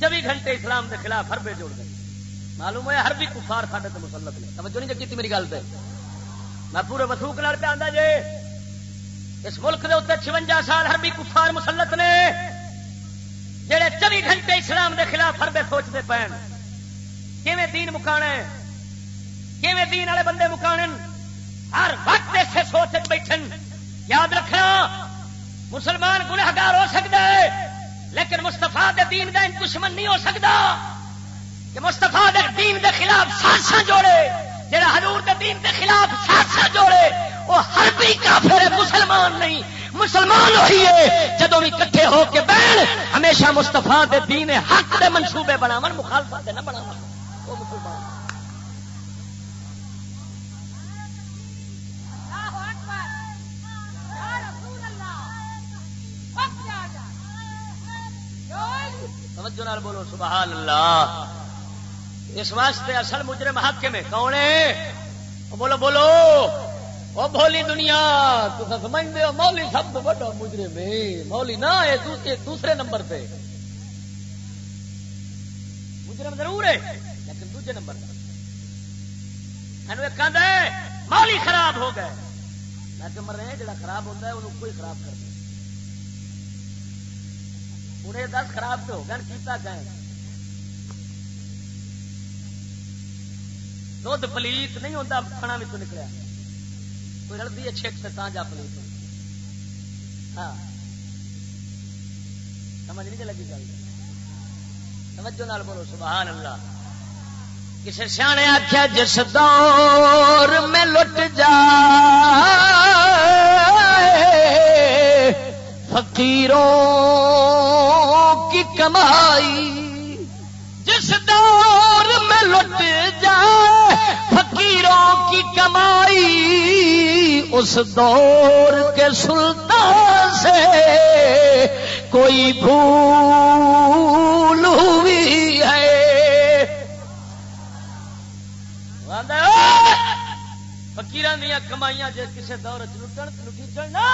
چوبی گھنٹے اسلام کے خلاف ہربے جوڑ دے۔ معلوم ہے ہربی کفار ساڈے تو مسلط نے۔ توجہ نہیں جی میری گل سے میں پورے وسوک پہ آتا جی اس ملک کے اتنے چونجا سال ہربی کفار مسلط نے۔ جہے چوبی گھنٹے اسلام کے خلاف ہربے سوچتے پے دین مکانا کیویں دین والے بندے مکان ہر وقت ایسے سوچ بیٹھے یاد رکھنا۔ مسلمان گناہگار ہو سکتا ہے، لیکن مستفا دین کا دشمن نہیں ہو سکتا۔ کہ مستفا دین کے خلاف سانسا جوڑے جہاں ہزور کے دین کے خلاف سانسا جوڑے، وہ ہر بھی کافر مسلمان نہیں۔ مسلمان ہوئی ہے جدو بھی کٹھے ہو کے بہن ہمیشہ مستفا دین حق دے منصوبے بناو مخالفا نہ بناو توجہ نال بولو، سبحان اللہ۔ اس واسطے اصل مجرم حق میں کون ہے؟ بولو بولو۔ وہ بولی دنیا تو سمجھتے ہو، مولی سب تو بڑا مجرم ہے۔ مولی نہ ہے دوسرے دوسرے نمبر پہ مجرم ضرور ہے، لیکن دوسرے نمبر ایک مولی خراب ہو گئے۔ میں کہ مر رہے جڑا خراب ہوتا ہے انہوں کوئی خراب کر دے انہیں دس خراب تو ہو گئے، کیتا کہیں دھد پلیت نہیں ہوتا کھانا بھی تو نکلیا۔ کوئی رلدی ہے چھک سے، تاں جا پلیت۔ ہاں۔ سمجھ نہیں لگی گل۔ توجہ نال بولو سبحان اللہ کسی سیانے آخیا جس دور میں لٹ جا فقیروں کمائی۔ جس دور میں لٹ جائے فقیروں کی کمائی، اس دور کے سلطان سے کوئی بھول ہوئی ہے۔ فکیر دیا کمائیاں جی کسی دور چ لٹن لٹی چڑھنا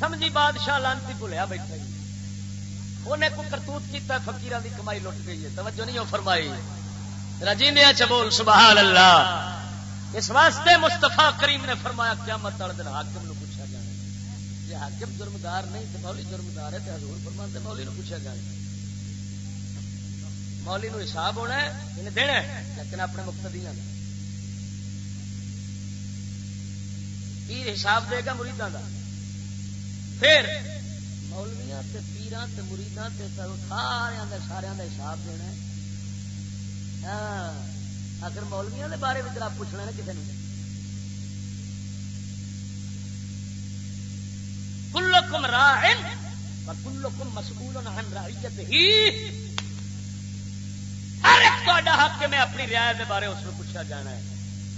سمجھی بادشاہ لانتی بھولیا بیٹھا انہیں کو کرتوت کیتا ہے فقیر کی کمائی لٹ گئی ہے۔ توجہ نہیں ہو فرمائی۔ رجیندیا اچھا چبول سبحان اللہ۔ اس واسطے مستفا کریم نے فرمایا کیا مت دن حاکم نو پوچھا جانا جی حاکم جرمدار نہیں تو مولی جرمدار ہے تو حضور فرمان مولی نو پوچھا جانا مولی نو حساب ہونا ہے، انہیں دینا ہے، لیکن اپنے مقتدیاں پیر حساب دے گا مریداں کا پھر مولویا پیران تے مریداں سارے سارے حساب دینا ہاں۔ اگر مولویا کے بارے میں آپ پوچھنا نا کسی نے کلو کم راہ کلو کم مسکول رائت ہی ہر ایک تا حق میں اپنی رعایت کے بارے اس میں پوچھا جانا ہے۔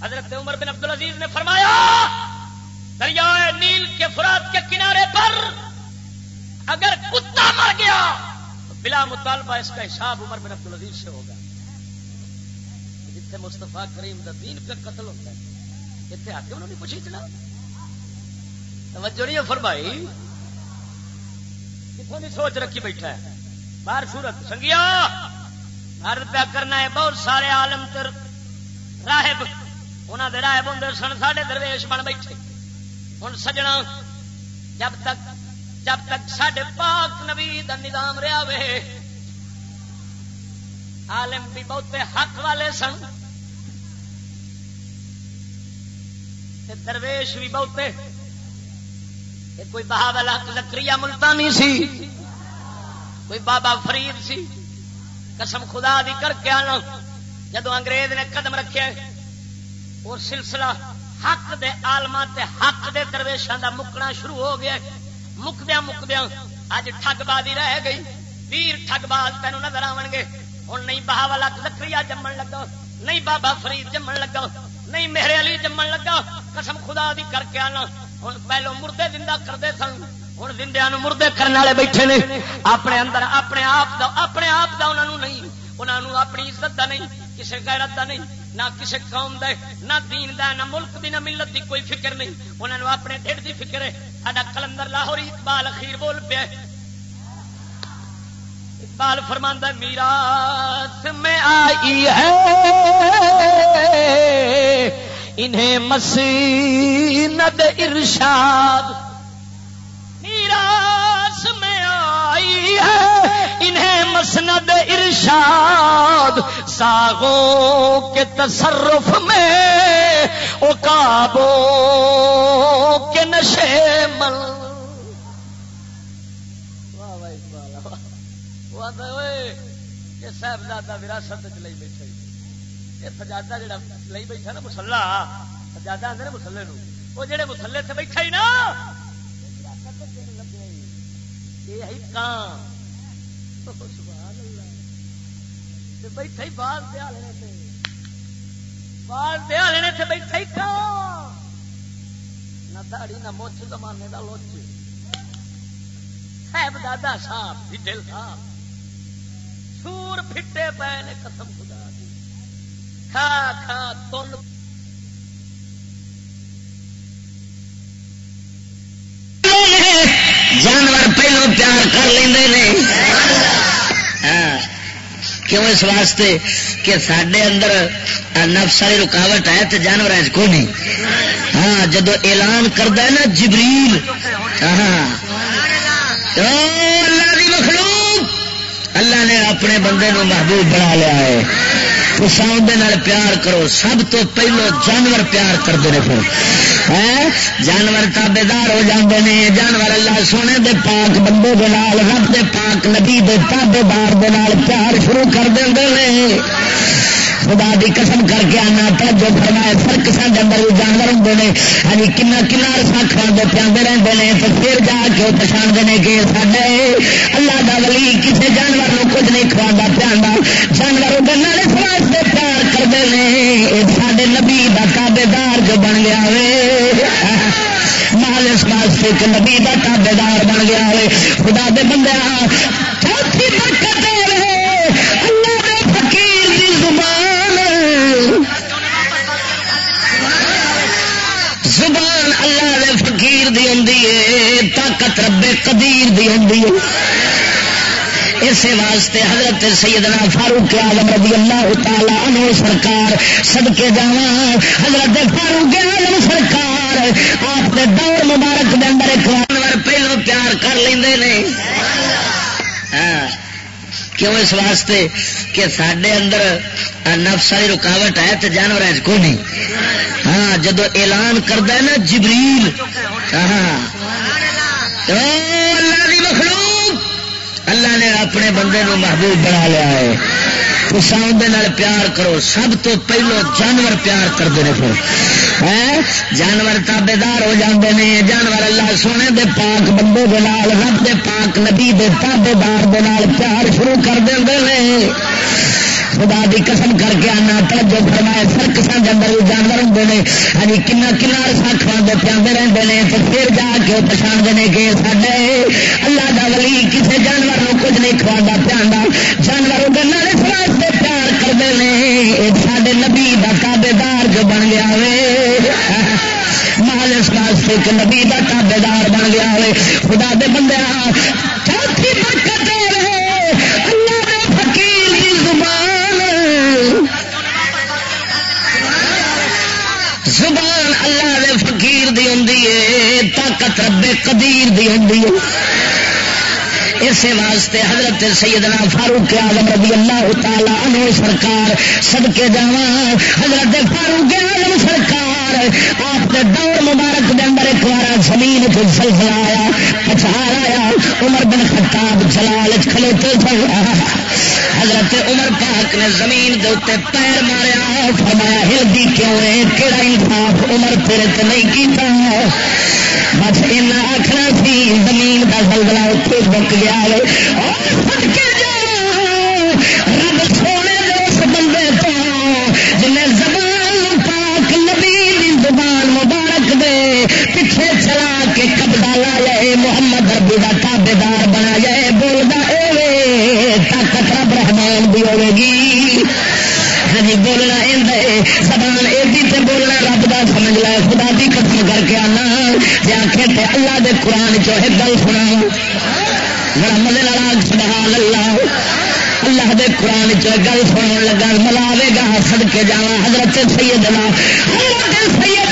حضرت عمر بن عبد العزیز نے فرمایا، دریائے نیل کے فرات کے کنارے پر اگر کتا مر گیا، بلا مطالبہ اس کا حساب عمر بن عبد العزیز سے ہوگا۔ جتنے مستفا کریم دا دین پہ قتل ہوتا ہے اتنے آ کے انہوں نے پوچھی چلا توجہ نہیں ہے فرمائی؟ کتوں نہیں سوچ رکھی بیٹھا ہے۔ باہر سورت سنگیا ہر پیا کرنا ہے، بہت سارے آلم تر راہب انہوں دے راہب ہوں سن، ساڈے درویش بن بیٹھے۔ ہوں سجنا، جب تک جب تک سڈے پاک نبی دا نظام رہا وے، عالم بھی بہتے حق والے سن۔ درویش بھی بہتے۔ کوئی بہاول حق لکری ملتانی سی، کوئی بابا فرید سی۔ قسم خدا دی کر کے آنا۔ جدو انگریز نے قدم رکھے وہ سلسلہ حق دے آلما حق دے درویشان دا مکنا شروع ہو گیا۔ مکدیا مکدیا اج ٹگ بازی رہ گئی ویر ٹگ باز تینوں نظر آن گے ہوں نہیں بہا والا لکڑی جمن لگا نہیں بابا فرید جمن لگا نہیں میرے علی جمن لگا قسم خدا دی کر کے آنا ہوں پہلو مردے زندہ کرتے سن ہوں زندیا مردے کرنے والے بیٹھے نے اپنے اندر اپنے آپ دا اپنے آپ دا انہوں نہیں انہوں اپنی عزت دا نہیں کسی غیرت دا نہیں نہ کسی قوم دے، نہ دین دا نہ ملک دی، نہ ملت دی کوئی فکر نہیں۔ انہوں نے اپنے ڈیڑھ دی فکر ہے۔ ساڈا کلندر لاہوری اقبال اخیر بول پیا اقبال فرماندہ میراث میں آئی ہے۔ انہیں مسیند ارشاد۔ میراث میں آئی ہے۔ انہیں مسند ارشاد، ساغوں کے تصرف میں اکابوں کے نشے مل۔ صاحبزادہ وراثت چلائی بیٹھا یہ سجادہ جڑا لئی بیٹھا نا مسلا سجادہ آدھے نا مسلے وہ جڑے مسلے سے بیٹھا ہی نا۔ یہ کام بیٹھا ہی دیا سے دیا لینے سے نہ داڑی نہ زمانے کا لوچ۔ صاحب دادا صاحب ڈل صاحب سور پھٹے پے نے قسم خدا دی۔ کھا کھا، تن۔ جانور پہلو پیار کر لیں کیوں اس واسطے کہ سڈے اندر نفس والی رکاوٹ ہے تو جانور کو نہیں؟ ہاں جدو اعلان کرتا ہے نا جبریل ہاں۔ اللہ دی مخلوق، اللہ نے اپنے بندے نو محبوب بنا لیا ہے۔ پیار کرو، سب تو پہلو جانور پیار کرتے ہیں پھر۔ جانور تابے دار ہو جاندے نے، جانور اللہ سونے دے پاک بندے دے نال، رب دے پاک نبی دے تابے دار دے نال پیار شروع کر دیں خدا دی قسم کر کے آنا جو فرمایا فرق سارے اندر بھی جانور ہوں نے ہاں یعنی کنا کنا رسا کھانے پیادے رہتے ہیں تو پھر جا کے وہ پچھاڑتے ہیں کہ سڈا اللہ دا ولی کسی جانور کو کچھ نہیں کھوا پیا جانور گنا اس واسطے پیار کرتے ہیں سارے نبی کا تابے دار جو بن گیا ہوئے۔ مال اس واسطے کہ نبی کا تابے دار بن گیا ہوئے۔ خدا دے بندے چوتھی برکت دے فقیر دی ہوں طاقت ربے قدیر دی ہوں اسی واسطے حضرت سیدنا فاروق آلم رضی اللہ تعالی عنہ سرکار صدقے جاوا حضرت فاروق آلم سرکار، آپ کے دور مبارک دے اندر ایک جانور پہلو پیار کر لیندے لیں ہاں کیوں اس واسطے کہ سڈے اندر نفس والی رکاوٹ ہے تو جانور کو نہیں۔ ہاں جدو اعلان کرتا ہے نا جبریل اللہ کی مخلوق، اللہ نے اپنے بندے نو محبوب بنا لیا ہے۔ اندر پیار کرو، سب تو پہلو جانور پیار کرتے ہیں پھر۔ جانور تابے دار ہو جاندے نے، جانور اللہ سونے دے پاک بندے دے نال، رب دے پاک نبی دے تابے دار دے نال پیار شروع کر دے خدا دی قسم کر کے آنا، توجہ فرمائے سرکسان کے اندر جانور ہوں نے ہاں کنا کنا رسا کھوانے پیاتے رہتے ہیں تو پھر جا کے وہ پچھاڑتے ہیں کہ سڈے اللہ کا ولی کسی جانور کچھ نہیں کھوا پیا جانور اس واسطے پیار کرتے ہیں سارے نبی کا تابے دار جو بن گیا ہوئے۔ مال اس واسطے کہ نبی کا تابے دار بن گیا ہوئے۔ خدا دے بندے طاقت رب قدیر دی ہوں اسی واسطے حضرت سیدنا فاروق آلم رضی اللہ تعالی عنہ سرکار صدقے جاوا حضرت فاروق آلم سرکار آپ کے دور مبارک دے اندر ایک بار زمین کو سلسلہ آیا پچھار آیا، عمر بن خطاب جلال کھلوتے سن حضرت عمر پاک نے زمین دے اتنے پیر ماریا فرمایا، ہلدی کیوں ہے؟ کہڑا انصاف عمر تیرے تے نہیں کیتا؟ بس ان آخنا سی، زمین کا زلزلہ اتنے بک گیا ہے۔ اور کر کے آنا جی آخر تے اللہ دے قرآن چوہے گل سنا بڑا مزے لڑا سبحان اللہ اللہ دے قرآن چ گل سنا لگا، ملاوے گا سد کے جا حضرت سیدنا حضرت سید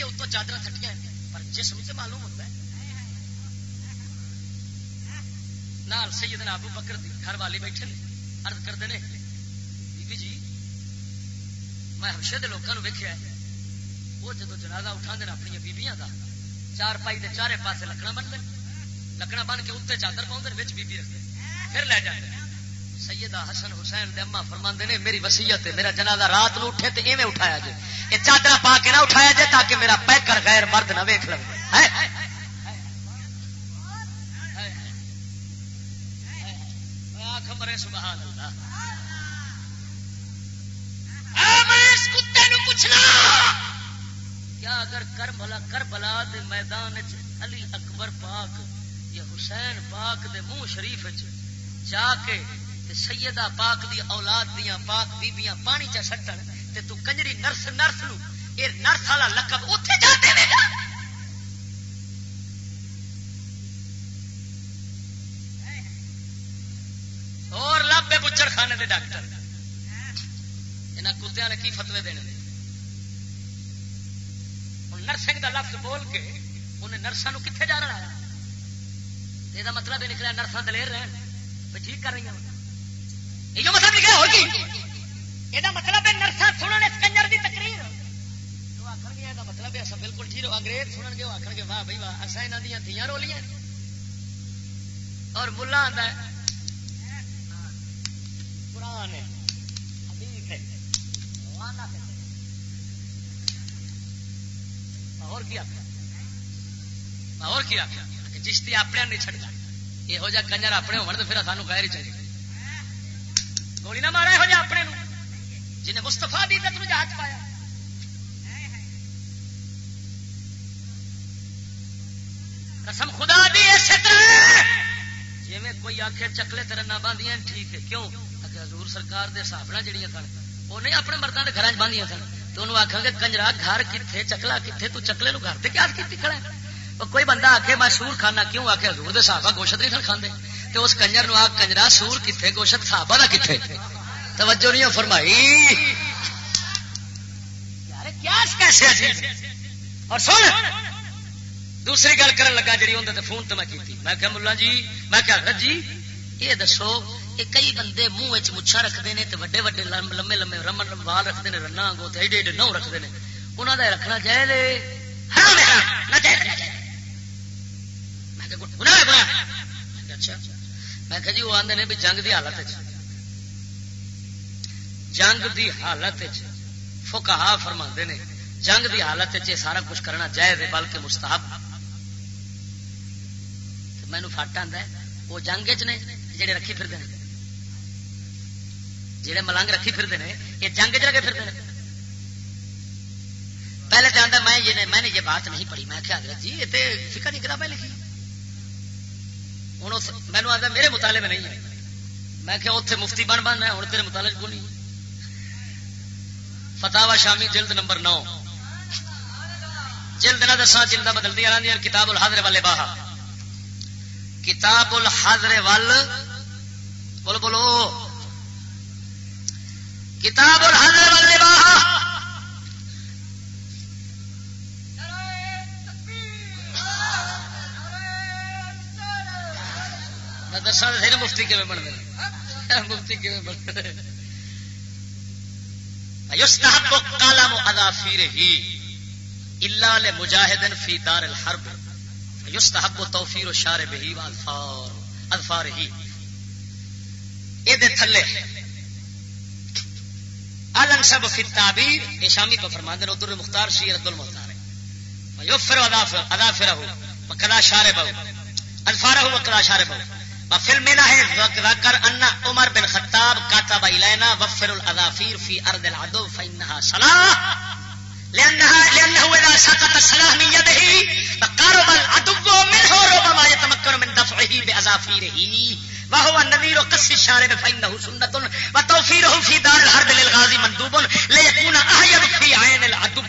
ٹھیک ہے اتوں چادر تھٹیاں پر جسم سے معلوم ہوتا ہے۔ نال سیدنا ابو بکر دی گھر والی بیٹھے ارد کرتے ہیں بی جی میں ہمشے کے لوگوں ویکیا وہ جدو جنازہ اٹھا دینا اپنی بیبیاں کا چار پائی دے چارے پاسے لکڑا بن لکڑا بن کے اتنے چادر پاؤں بچ بی رکھتے پھر لے جاتے سیدہ حسن حسین دے اما فرماندے نے، میری وسیعت میرا جنازہ رات نو اٹھے تے ایویں اٹھایا جائے یہ چادر پا کے نہ اٹھایا جائے تاکہ میرا پیکر غیر مرد نہ ویکھ لو ہے؟ کیا اگر کربلا کر بلا میدان علی اکبر پاک یا حسین پاک دے منہ شریف چ جا کے سیدہ پاک دی اولاد دیاں پاک بیبیاں پانی چا سٹن تے تو کنجری نرس نرس نو یہ نرس والا لقب اوتھے اتنے جاتے گا۔ اور لابے بچڑ خانے دے ڈاکٹر۔ یہاں کتیا نے کی فتوے دینے دے؟ نرسنگ کا لفظ بول کے انہیں نرسوں کتنے جا رہا یہ مطلب یہ نکلا نرساں دلیر رہن۔ ٹھیک کر رہی ہیں۔ یہ مطلب لکھا ہوگی یہ مطلب ہے سننے کنجر تقریر مطلب ہے بالکل ٹھیک انگریز سنن گے آخر گے واہ بھائی واہ اصا یہاں دیا دیا رولیاں اور ملا آتا ہے قرآن ہے اور کیا اور کیا چشتی اپنے نہیں چڑھتا یہو جہ کنجر اپنے ہو پھر سانو کہہ رہی چاہیے گولی نہ مارا یہو جہ اپنے جنہیں مستفا دی عزت ہاتھ پایا۔ قسم خدا دی اسی طرح جی میں کوئی آخر چکلے ترنا باندیاں ٹھیک ہے، کیوں؟ حضور سرکار دے حساب جڑیاں سن وہ نہیں اپنے مردوں کے گھر باندیاں سن۔ تو انہوں آخا گے، کنجرا، گھر کتنے چکلا کتنے تو چکلے گھر سے کیا کھڑا ہے۔ کوئی بندہ آ کے میں سور کھانا کیوں؟ آ کے حضور دے صحابہ گوشت نہیں سن کھانے تو اس کنجر نو آ کنجرا سور کتنے گوشت صحابہ دا کتنے توجہ نہیں فرمائی۔ کیا کیسے جی؟ اور سن۔ دوسری گل کرن لگا جی اندر فون تو میں کی میں کیا ملا جی میں کیا جی یہ دسو یہ کئی بندے منہ مچھا رکھتے ہیں وڈے وڈے لمے لمے رمن وال رکھتے ہیں رنا گو ایڈے ایڈے نو رکھتے ہیں انہوں کا رکھنا چاہیے ہاں، ہاں، اچھا۔ میں کہ جی وہ آدھے نے بھی جنگ دی حالت جنگ دی حالت فکا فرما نے، جنگ دی حالت سارا کچھ کرنا جائز بلکہ مستحب۔ مینو فٹ آتا ہے، وہ جنگ چ نے جڑے رکھی پھر جڑے ملنگ رکھی پھرتے ہیں یہ جنگ چ لگے پھرتے ہیں پہلے تو آتا میں یہ میں نے یہ بات نہیں پڑھی۔ میں کیا حضرت جی یہ تو فکر کی کتابیں لکھی۔ ہوں مینو آتا میرے مطالعے میں نہیں ہے میں کیا اتنے مفتی بن بن ہے ہوں تیرے مطالعے کو نہیں فتح شامی جلد نمبر نو جلد نہ دسا جلد بدلتی آ کتاب الحاضر والے باہا کتاب الحاضر وال بولو بولو کتاب اور حضر والے میں دسا تو مفتی کیون بن گئے مفتی کیون بن گئے کالم ادا فی رہی اللہ مجاہدن فی دار الحرب. یستحب توفیر و شار بہی الفار الفار ہی یہ تھلے. الن سب فی تعبیر یہ شامی کو فرما دے ادھر مختار شی رد المختار ہے. یوفر ادا فرہ کدا شار بہو الفارہ وکدا شار بہو فلم ذکر ان عمر بن خطاب كتب الينا وفر الاظافير في ارض العدو فانها صلاه لانها لانه اذا سقط الصلاه من يده فقرب العدو منه ربما يتمكن من دفعه باظافيره وهو النذير قص الشارب فانه سنه وتوفيره في دار الحرب للغازي مندوب ليكون احيد في عين العدو.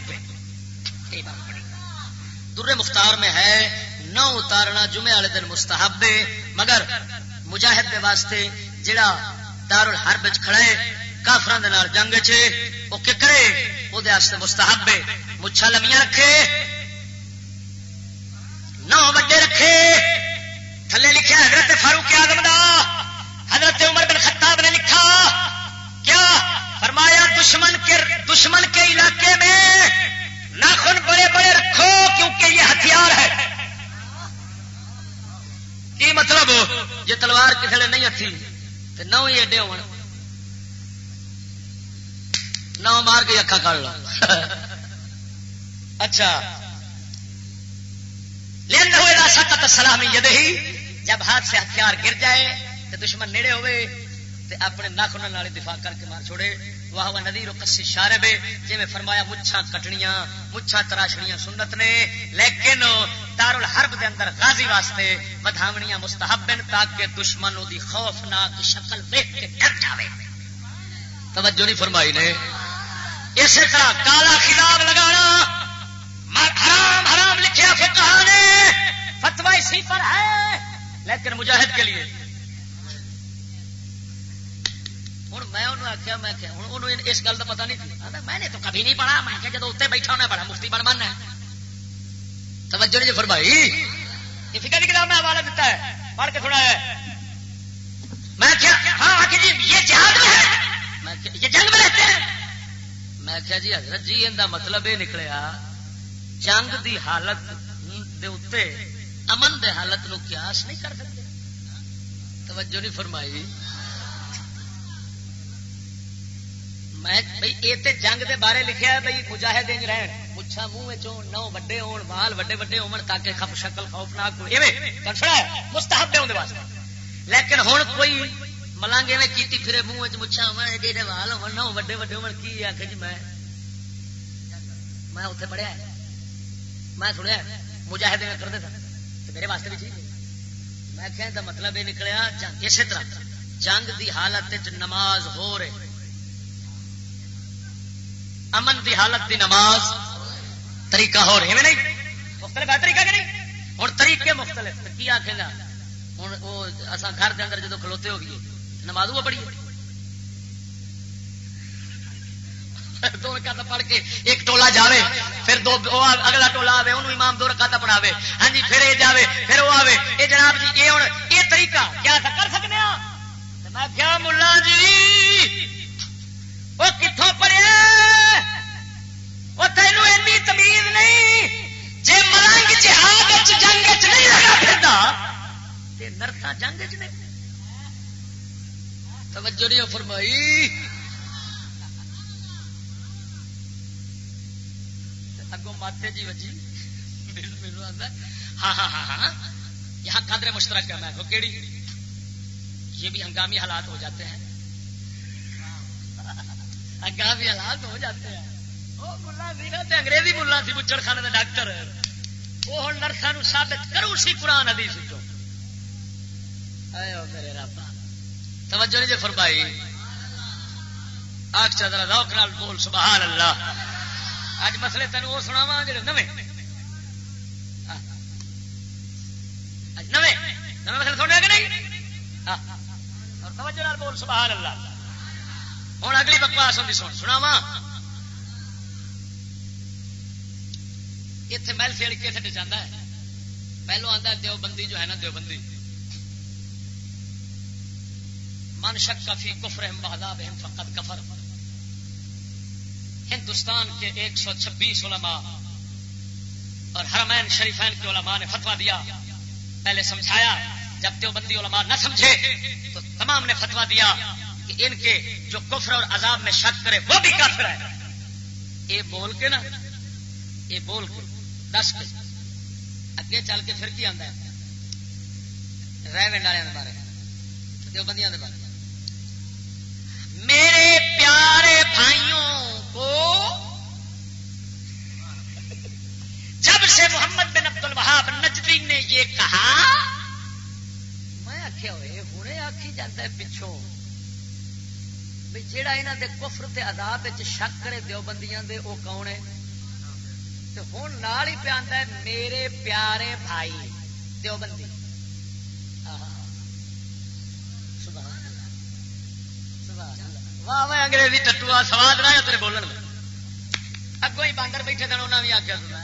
در مختار میں ہے نو اتارنا جمعے والے دن مستحب مگر مجاہد دے واسطے جڑا دار الحرب کھڑا ہے کافران دے نال جنگ چ او کی کرے او دے واسطے مستحب مچھا لمیاں رکھے، نو بڑے رکھے۔ تھلے لکھے حضرت فاروق آدم دا، حضرت عمر بن خطاب نے لکھا، کیا فرمایا دشمن کے دشمن کے علاقے میں ناخن بڑے بڑے رکھو کیونکہ یہ ہتھیار ہے۔ کی مطلب؟ یہ تلوار کسی نے نہیں ہتھی تو نو ہی ایڈے ہو نو مار کے اکا کر لو۔ اچھا۔ لینا ہوئے سکت سلامی ید ہی جب ہاتھ سے ہتھیار گر جائے، تے دشمن نیڑے ہوئے، تے اپنے ناک نال دفاع کر کے مار چھوڑے۔ واہ واہ ندی کسی شارے بے جی میں فرمایا مچھا کٹنیاں مچھا تراشنیاں سنت نے۔ لیکن دار الحرب دے اندر غازی واسطے بدھاونیاں مستحب تاکہ دشمن دی خوفناک شکل دیکھ کے ڈر جاوے۔ توجہ نہیں فرمائی نے۔ اسی طرح کالا خلاب لگانا۔ حرام حرام لکھیا فقہ نے۔ فتوا اسی پر ہے۔ لیکن مجاہد کے لیے ہوں میں انہوں آخیا میں ہوں اس گل کا پتا نہیں۔ میں نے تو کبھی نہیں پڑھا۔ میں جب اتنے بیٹھا ہونا بڑا مفتی بن من ہے۔ توجہ نہیں فرمائی۔ یہ فکر کی کتاب میں حوالہ دیتا ہے۔ پڑھ کے تھوڑا ہے۔ میں کیا ہاں آخر جی یہ جہاد میں ہے۔ میں یہ جنگ میں رہتے ہیں۔ میں کیا جی حضرت جی ان مطلب یہ نکلیا، جنگ دی حالت دے اتنے امن دے حالت نو قیاس نہیں کر سکتے۔ توجہ نہیں فرمائی۔ میں بھائی یہ جنگ دے بارے لکھیا ہے بھائی مجاہد انج رہن مچھا منہ نو وڈے ہون، بال وڈے وڈے ہون تاکہ خف شکل خوفناک ہو۔ ایویں کنسڑا ہے مستحب ہے واسطے۔ لیکن ہن کوئی ملنگ ایویں کیتی پھرے منہ وچ مچھا ہون ایڈے ایڈے وال ہون، نو وڈے وڈے ہون، کی آکھے جی میں؟ میں اوتھے پڑھیا ہے۔ میں سنیا مجاہد میں کرتے تھا میرے واسطے بھی ٹھیک میں کہنے دا مطلب یہ نکلیا جنگ، اسی طرح جنگ دی حالت وچ نماز ہو رہی امن دی حالت دی نماز طریقہ ہو رہی ہے نہیں؟ مختلف ہے طریقہ کہ نہیں؟ ہوں طریقے مختلف کی آخے گا؟ ہوں وہ اصا گھر کے اندر جدو کھلوتے ہو گئی نماز وہ پڑھی دو رکعت پڑھ کے ایک ٹولا جاوے، پھر دو اگلا ٹولا آئے انہوں امام دو رکعت پڑھاوے۔ ہاں جی پھر یہ جاوے، پھر وہ آوے۔ یہ جناب جی یہ ہوں یہ طریقہ کیا کر سکتے ہیں میں کیا ملا جی وہ کتوں پڑے وہ تینوں اینی تمیز نہیں۔ جی ملنگ جہاد جنگ چ نہیں لگا پھر نرسا جنگ چ نہیں۔ توجہ نہیں فرمائی۔ اگوں ماتے جی وجی۔ میرے آتا ہاں ہاں ہاں ہاں۔ یہاں قدر مشترک ہے میں کو کیڑی؟ یہ بھی ہنگامی حالات ہو جاتے ہیں۔ ہنگامی حالات ہو جاتے ہیں۔ انگریزی ملا سی بچڑ خانے کا ڈاکٹر۔ وہ ہوں نرسان سابت کرو سی قرآن ادی سو میرے رابطہ توجہ نہیں جی فرمائی۔ آخ چادر روک نال بول سبحان اللہ اج مسئلے تین وہ سناوا جڑے نویں۔ نویں۔ نویں مسئلے سنیا کہ نہیں؟ اور توجہ نال بول سبحان اللہ ہوں اگلی بکواس ہوتی سن سناوا اتنے محل فیڑ کے سٹ جانا ہے پہلو آتا دیو بندی جو ہے نا دیو بندی من شک کفی کفر بہداب فقط کفر ہندوستان کے ایک سو چھبیس علماء اور حرمین شریفین کے علماء نے فتوا دیا پہلے سمجھایا جب دیوبندی علماء نہ سمجھے تو تمام نے فتوا دیا کہ ان کے جو کفر اور عذاب میں شک کرے، وہ بھی کافر ہے۔ یہ بول کے نا یہ بول کے، دس کے۔ اگے چل کے پھر کی آتا ہے؟ ریونڈ والے بارے۔ دیوبندیاں بارے۔ میرے پیارے بھائیوں کو، جب سے محمد بن عبد الوہاب نجدی نے یہ کہا، میں آخیا ہوئے ہوں آخی جاتا ہے پچھوں۔ بھی جہاں یہاں دے کفر تے عذاب شک کرے دیوبندیاں دے وہ کون ہے؟ تے ہوں نال ہی پہ ہے، میرے پیارے بھائی، دیوبندی۔ واہ، میں انگریزی ٹٹوا سواد رہا تیرے بولن اگوں ہی باندر بیٹھے سن انہوں نے آخیا سنا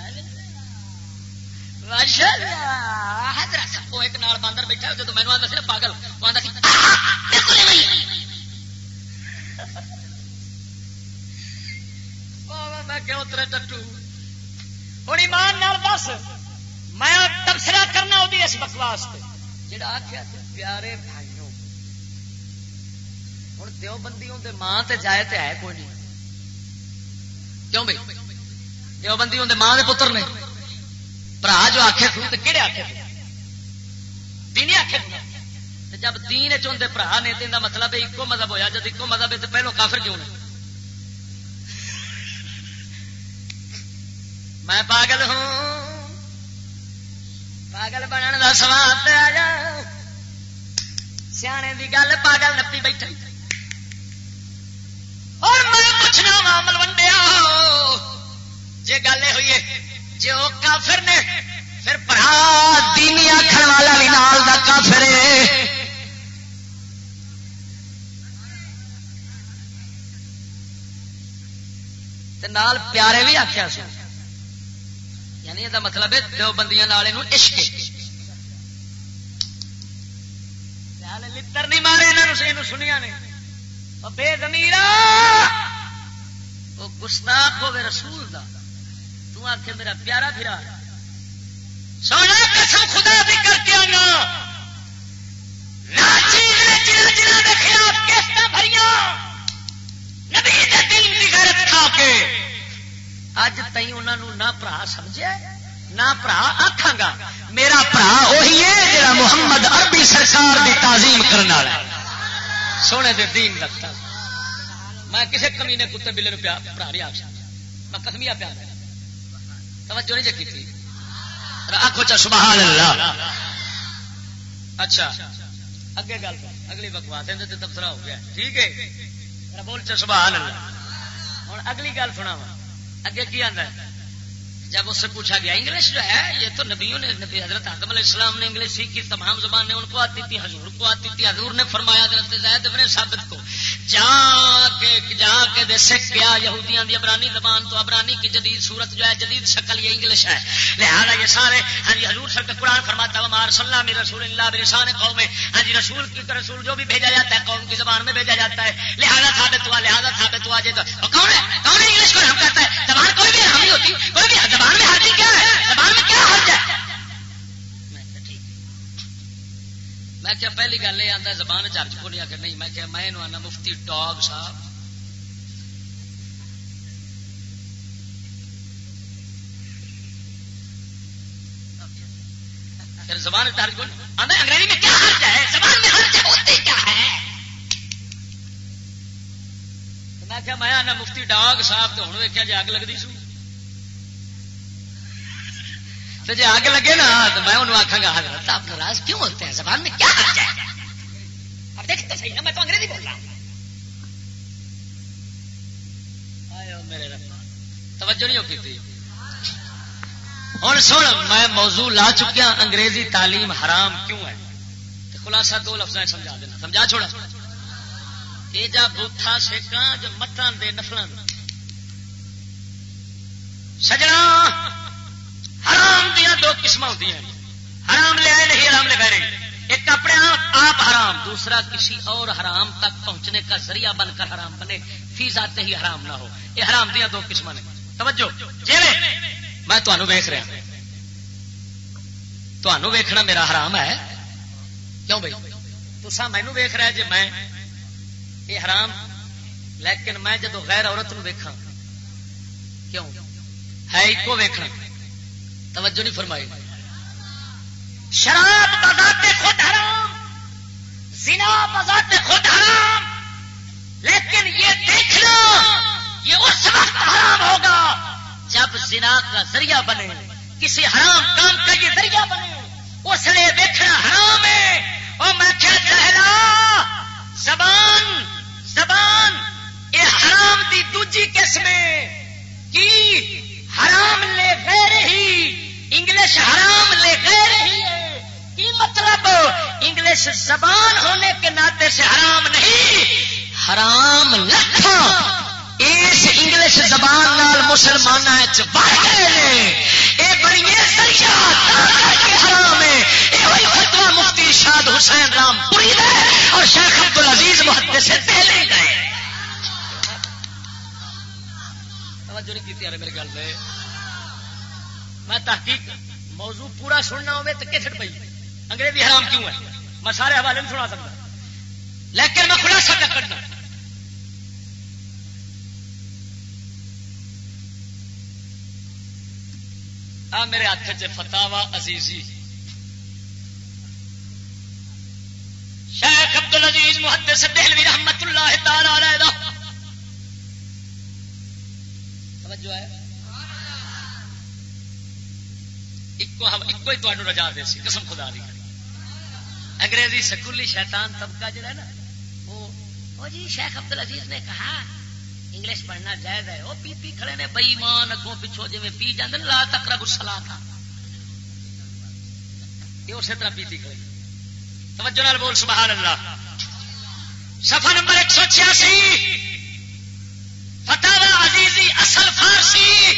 ایک نال باندر بیٹھا جب مینو آتا سی پاگل، وہ آتا میں کیوں ترے ٹٹو ہوں ایمان نال دس میں تبصرہ کرنا وہ اس بکواس پہ جڑا آخیا پیارے بھائیوں ہوں دیو بندی ہوں ماں تے جائے تے ہے کوئی نہیں کیوں بھائی دیو بندی ہوں ماں دے پتر نے برا جو آخے تھو تو کہڑے آخے تھی آخے جب دین چاہتے برا نے تو مطلب ہے ایکو مذہب ہوا جب ایکو مذہب ہے تو پہلو کافر کیوں نہیں میں پاگل ہوں۔ پاگل بننے کا سوال آ جا۔ سیانے کی گل پاگل نپی بیٹھا۔ اور میں پوچھنا وا ملوڈیا جی گل یہ ہوئی ہے جی وہ کافر نے، پھر برا دینی آخر والا بھی نال کا کافر ہے۔ نال پیارے بھی آخیا سو یعنی یہ مطلب ہے دو بندیاں عشق لڑ نہیں مارے یہاں سنیا نے۔ بے زمیر وہ گستاخ ہوے رسول دا۔ تو آخ میرا پیارا پھرا سونا قسم خدا بھی کر کے آنا۔ جنہ جنہ دیکھا کیسٹ بھریاں۔ نبی دے دل دی غیرت تھا کے۔ اج تھی انہوں نہ برا سمجھا نہ برا آخا گا۔ میرا برا وہی ہے جا محمد عربی سرکار کی تعظیم کرنے والا سونے دے دین رکھتا میں کسی کمی نے کتے بلے برا نہیں آ سکتا۔ میں کسمیا پیار توجہ نہیں چکی تھی آخو چا سبحان اللہ اچھا۔ اگے گل اگلی بکواس تبصرہ ہو گیا۔ ٹھیک ہے۔ بول سبحان اللہ۔ ہوں اگلی گل سنا وا اگے کی آتا ہے؟ جب اس سے پوچھا گیا، انگلش جو ہے، یہ تو نبیوں نے، نبی حضرت آدم علیہ السلام نے انگلش سیکھی تمام زبانیں ان کو آتی تھی، حضور کو آتی تھی، حضور نے فرمایا حضرت زید ابن ثابت کو۔ جا کے جا کے دے سکھ گیا یہودیاں دی ابرانی زبان تو ابرانی کی جدید صورت جو ہے، جدید شکل یہ انگلش ہے۔ لہذا یہ سارے ہاں جی حضور سر کا قرآن فرماتا ہے مار صلی اللہ رسول اللہ برسان قوم میں ہاں جی رسول کی رسول جو بھی بھیجا جاتا ہے، قوم کی زبان میں بھیجا جاتا ہے۔ لہذا ثابت ہوا، لہذا ثابت ہوا جی تو کون ہے؟ کون ہے انگلش کو ہم کرتا ہے زبان کوئی بھی ہم نہیں ہوتی، کوئی بھی زبان میں حرجی کیا ہے؟ زبان میں کیا حرج ہے؟ میں کیا پہلی گل یہ آتا زبان چرچ کو نہیں آ نہیں؟ میں کیا میں آنا مفتی ڈاگ صاحب۔ پھر زبان چارج کو آتا انگریزی میں کیا حرج ہے؟ زبان میں حرج ہوتے کیا ہے؟ میں کیا میں آنا مفتی ڈاگ صاحب تو ہوں ویکیا جی اگ لگتی سو۔ تو جی آگ لگے نا تو میں انہوں آخا گا، حضرت آپ ناراض کیوں ہوتے ہیں؟ زبان میں کیا حرج ہے؟ اب دیکھتے صحیح نا، میں تو انگریزی بول رہا ہوں۔ میرے توجہ نہیں ہوتی تھی ہوں سن، میں موضوع لا چکیا، انگریزی تعلیم حرام کیوں ہے؟ خلاصہ دو لفظ سمجھا دینا۔ سمجھا چھوڑا۔ یہ جا بوتھا سیکا جو متان دے نفل سجنا! حرام دیا دو قسم ہوتی ہیں۔ حرام لے آئے نہیں، حرام لے بہرے ایک اپنے آپ حرام، دوسرا کسی اور حرام تک پہنچنے کا ذریعہ بن کر حرام بنے۔ فی ذات ہی حرام نہ ہو۔ یہ حرام دیا دو قسم نے۔ توجہ۔ میں تمہوں ویخ رہا تمہوں ویخنا میرا حرام ہے۔ کیوں بھائی؟ تو مینو ویخ رہا جی میں یہ حرام، لیکن میں جدو غیر عورت نو ویکھا کیوں؟ ہے ایک ویکھنا۔ توجہ نہیں فرمائی۔ شراب بذات خود حرام، زنا بذات خود حرام، لیکن یہ دیکھنا، یہ اس وقت حرام ہوگا جب زنا کا ذریعہ بنے، کسی حرام کام کا یہ ذریعہ بنے۔ اس لیے دیکھنا حرام ہے۔ اور میں کیا چہلا زبان زبان، یہ حرام دی دوجی قسم کی؟ حرام لے غیر ہی، انگلش حرام لے گئے رہی ہے۔ کی مطلب؟ انگلش زبان ہونے کے ناطے سے حرام نہیں۔ حرام لکھا اس انگلش زبان نال مسلمان بڑی حرام ہے۔ یہ مفتی شاد حسین رام پوری اور شیخ عبد العزیز محدے سے پہلے گئے کی میرے گل میں میں تحقیق، موضوع پورا سننا ہوئے تو کیسٹ پی انگریزی حرام کیوں ہے؟ میں سارے حوالے نہیں سنا سکتا۔ لیکن میں خلاصہ کیا کرنا آ میرے ہاتھ چ فتوا عزیزی۔ شیخ عبد العزیز محدث دہلوی رحمت اللہ تعالی علیہ توجہ ہے۔ ایک ہی رجا دے سی، قسم خدا دی۔ انگریزی سکولی شیطان طبقہ جڑا ہے نا، وہ جی شیخ عبد العزیز نے کہا، انگلش پڑھنا جائز ہے۔ وہ پی پی کھڑے نے بئی مان اگوں پچھو جی پی جانے لا تک گسلا تھا یہ اسی طرح پیتی کھڑے۔ توجہ نال بول، سبحان اللہ۔ سفا نمبر ایک سو چھیاسی۔ فتح عزیزی اصل فارسی،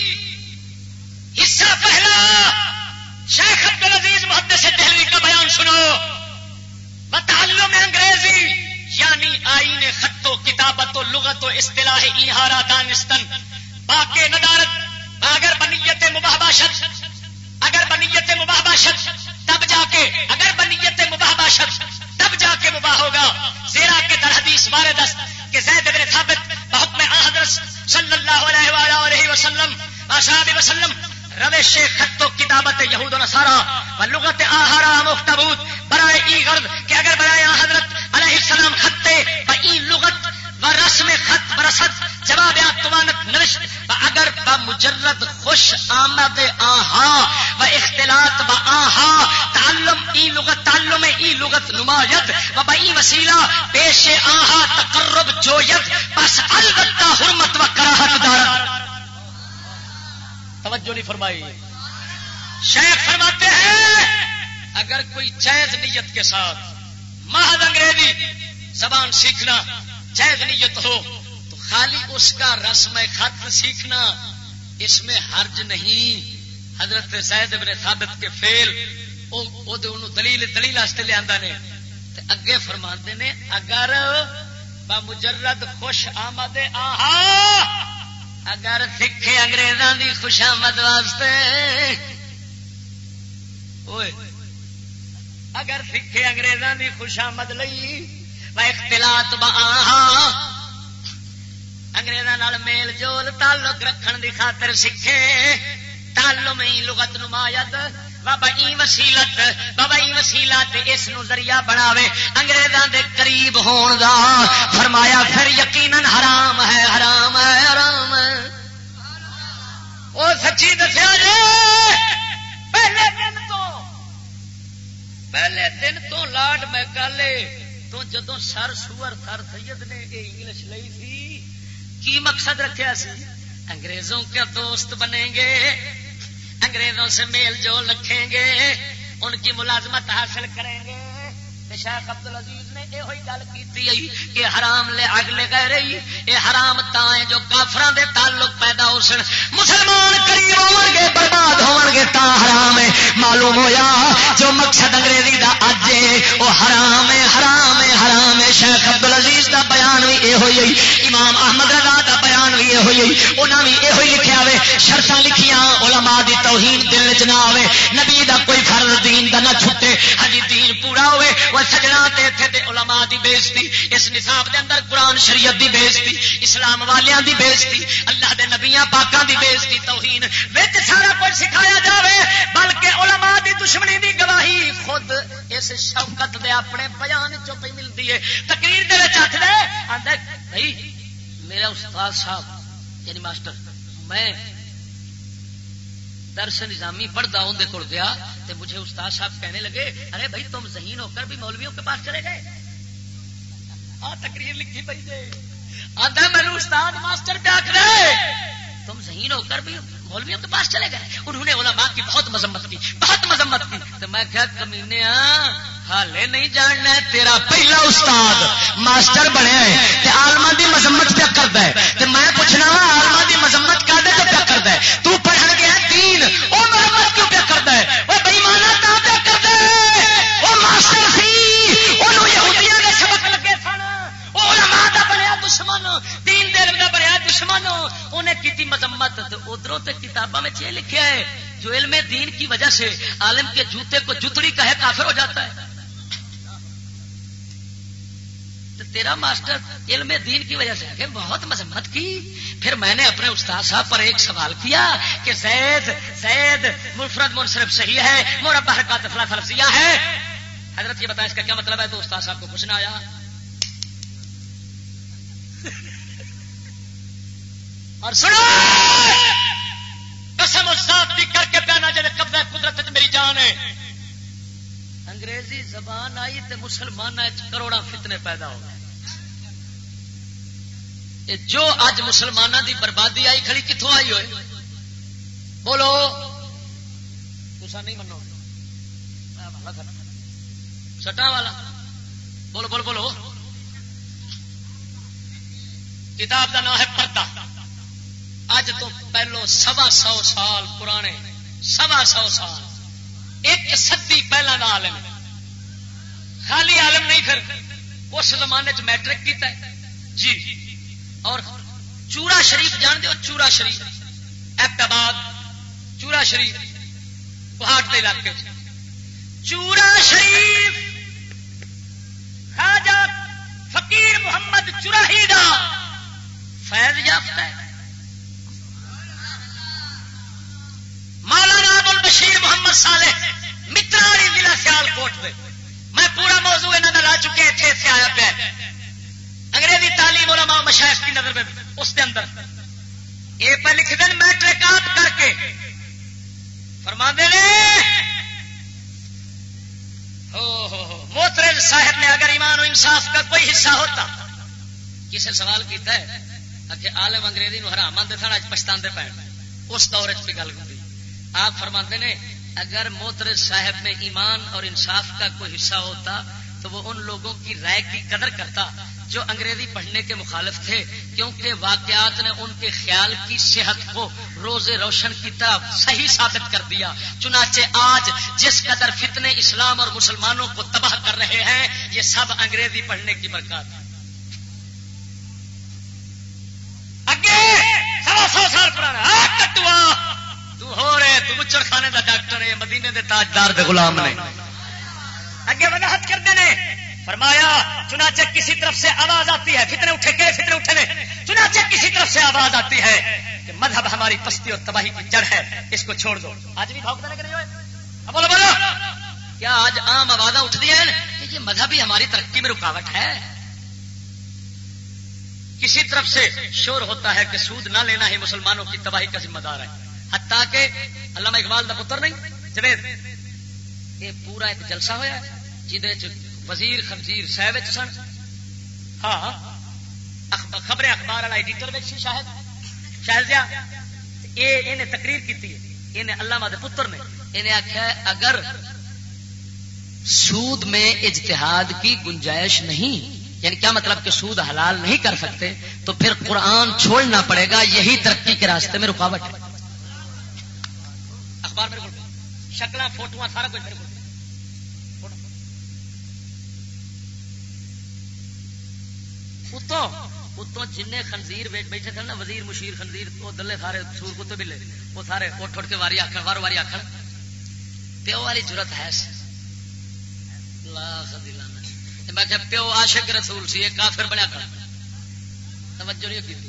حصہ پہلا، شیخ عبد العزیز محدث دہلوی کا بیان سنو۔ بتعلم انگریزی یعنی آئین خط و کتابت و لغت و اصطلاح ایہارا دانستن۔ باقی ندارت، اگر بنیت مباہ شد، اگر بنیت مباہ شد، تب جا کے، اگر بنیت مباہ شد، تب جا کے مباح ہوگا۔ زیرا کے در حدیث دست کہ زید بن ثابت صلی اللہ علیہ وآلہ وسلم آشاد وسلم، روش خط و کتابت یہود و نصارا و لغت آہارا مختبوت برائے ای غرض کہ اگر برائے حضرت علیہ السلام خطے و ای لغت و رسم خط برسد، جواب توانت نوشت، و اگر با مجرد خوش آمد آہا، و اختلاط با آہا، تعلم ای لغت، تعلم ای لغت نمایت، و با ای وسیلہ پیش آہا تقرب جویت، بس البتہ حرمت و کراہت دارت توجہ نہیں فرمائی. شیخ فرماتے ہیں، اگر کوئی جائز نیت کے ساتھ، محض انگریزی زبان سیکھنا جائز نیت ہو، تو خالی اس کا رسم خط سیکھنا اس میں حرج نہیں۔ حضرت سید ابن ثابت کے فیل دلیل دلیل لیا نے۔ اگے فرما نے، اگر مجرد خوش آمد آہا، اگر سکھے انگریزوں کی خوشامد واسطے۔ اگر سکھے انگریزوں کی خوشامد لئی اختلاط اگریزوں میل جول تعلق رکھن دی خاطر سکھے تعلم ہی لغت نمایت بابا ای وسیلت بابا ای وسیلت اس نو ذریعہ بناوے انگریزاں دے قریب ہون دا فرمایا پھر یقیناً حرام ہے حرام ہے حرام ہے او سچی دسیا جی پہلے دن تو پہلے دن تو لاڈ میں کالے تو جدو سر سور سر سید نے یہ انگلش لئی تھی کی مقصد رکھا سی؟ انگریزوں کے دوست بنیں گے؟ انگریزوں سے میل جول رکھیں گے؟ ان کی ملازمت حاصل کریں گے؟ شیخ عبد العزیز نے یہ گل کی کہ حرام لے اگ لے گئے رہی یہ حرام تائیں جو کافران دے تعلق پیدا ہو سن۔ مسلمان قریب ہو گے برباد ہو گے تا حرام ہے۔ معلوم ہویا، جو مقصد انگریزی دا اج ہے، وہ حرام ہے حرام ہے حرام ہے۔ شیخ عبد العزیز دا بیان بھی یہ ہوئی امام احمد رضا دا بیان بھی یہ ہوئی انہاں بھی یہ لکھیا ہوئے، شرطاں لکھیاں، علماء دی توہین دل چ نہ آوے۔ نبی دا کوئی فرض دین دا نہ چھٹے ہجی دین پورا ہوئے سجنا تے ایتھے تے علماء دی بےزتی، اس نصاب دے اندر قرآن شریعت دی بےزتی، اسلام والیاں دی بےزتی، اللہ دے نبیاں پاکاں دی بےزتی، توہین وچ سارا کچھ سکھایا جاوے، بلکہ علماء دی دشمنی دی گواہی خود اس شوکت دے اپنے بیان چو پہ ملتی ہے۔ تقریر دے وچ ہتھ دے آندا بھائی میرا استاد صاحب یعنی ماسٹر، میں درس نظامی پڑھتا اندر کول گیا تو مجھے استاد صاحب کہنے لگے، ارے بھائی تم ذہین ہو کر بھی مولویوں کے پاس چلے گئے؟ آ تقریر لکھی پی جی آتا میرے استاد ماسٹر کیا کرے تم ذہین ہو کر بھی مولویوں کے پاس چلے گئے۔ انہوں نے علماء کی بہت مذمت کی، بہت مذمت کی۔ تو میں کیا کمینے حالے نہیں جاننا ہے، تیرا پہلا استاد ماسٹر بنیا آلما کی مذمت پہ کرتا ہے۔ میں پوچھنا وا آلما کی مذمت کر دے تو پیا کرتا ہے؟ تو پڑھن گیا تین وہ دشمن انہیں کی مذمت ادھر کتابوں میں یہ لکھا ہے، جو علم دین کی وجہ سے عالم کے جوتے کو جتڑی کہے کافر ہو جاتا ہے۔ تیرا ماسٹر علم دین کی وجہ سے کہ بہت مذمت کی۔ پھر میں نے اپنے استاد صاحب پر ایک سوال کیا کہ زید زید، مفرد منصرف صحیح ہے، مورب حرکات فلا فلفیہ ہے۔ حضرت یہ بتایا اس کا کیا مطلب ہے؟ تو استاد صاحب کو پوچھنا آیا۔ اور سنو! قسم و بھی کر کے پہنا جی قبضہ قدرت میری جان ہے۔ انگریزی زبان آئی تو مسلمان کروڑا فتنے پیدا ہو گئے۔ جو اج مسلمانوں دی بربادی آئی کھڑی کتوں آئی ہوئے؟ بولو۔ تسا نہیں منو۔ سٹا والا۔ بولو بولو بولو۔ کتاب کا نام ہے پردہ۔ اج تو پہلو سوا سو سال پرانے، سوا سو سال۔ ایک سدی پہلا کا عالم۔ خالی عالم نہیں پھر، اس زمانے چ میٹرک کیتا ہے۔ جی۔ اور چورا شریف جان دو چورا شریف۔ احتباد چورا شریف۔ پہاڑ کے علاقے چورا شریف۔ خاجہ فقیر محمد چوراہی دا فیض یافتہ ہے۔ مولانا ابو البشیر محمد صالح، متراری ضلع سیال کوٹ دے۔ میں پورا موضوع انہوں لا چکے اتنے اتنے آیا پیا انگریزی تعلیم علماء مشاہد کی نظر میں، اس کے اندر۔ یہ پہ لکھ دیں میٹرکات کر کے۔ فرما دے موترز صاحب نے اگر ایمان و انصاف کا کوئی حصہ ہوتا کسی سوال کیتا ہے؟ کہ عالم انگریزی نو حرام آتے سن اج پچھتا پے۔ اس دور چ گل ہوتی آپ فرما نے اگر موترز صاحب میں ایمان اور انصاف کا کوئی حصہ ہوتا تو وہ ان لوگوں کی رائے کی قدر کرتا جو انگریزی پڑھنے کے مخالف تھے، کیونکہ واقعات نے ان کے خیال کی صحت کو روز روشن کی طرف صحیح ثابت کر دیا۔ چنانچہ آج جس قدر فتنے اسلام اور مسلمانوں کو تباہ کر رہے ہیں، یہ سب انگریزی پڑھنے کی برکات سوا سو سال پرانا ہاں، کٹوا! ہو رہے تو مچر خانے دا ڈاکٹر ہے، مدینے دے تاجدار دے غلام نے۔ اگے وضاحت کرتے ہیں۔ فرمایا، چنانچہ کسی طرف سے آواز آتی ہے، فتنے اٹھے کے، فتنے اٹھے نے۔ چنانچہ کسی طرف سے آواز آتی ہے کہ مذہب ہماری پستی اور تباہی کی جڑ ہے، اس کو چھوڑ دو۔ آج بھی بھاؤ بولو بولو۔ کیا آج عام آوازیں اٹھتی ہیں؟ کہ یہ جی، مذہب ہی ہماری ترقی میں رکاوٹ ہے۔ کسی طرف سے شور ہوتا ہے کہ سود نہ لینا ہی مسلمانوں کی تباہی کا ذمہ دار ہے۔ حتیٰ کہ علامہ اقبال کا پتر نہیں جنید یہ پورا ایک جلسہ ہوا ہے، جہد وزیر خنزیر سہ سن۔ ہاں خبر اخبار والا ایڈیٹر شاید۔ شاید یہ تقریر کی اللہ ماد پتر نے۔ انہیں آخیا اگر سود میں اجتہاد کی گنجائش نہیں یعنی کیا مطلب کہ سود حلال نہیں کر سکتے، تو پھر قرآن چھوڑنا پڑے گا، یہی ترقی کے راستے میں رکاوٹ ہے۔ اخبار میرے کو شکل فوٹو سارا کچھ میرے کو۔ اتوں جن خنزیر بیٹھے تھے نا، وزیر مشیر خنزیر، وہ دلے سارے سور کتے بلے وہ سارے اٹھ اٹھ کے واری آخر وار واری آخر پیو والی ضرورت ہے میں کہ پیو عاشق رسول سی کافر بنیا کر توجہ نہیں کی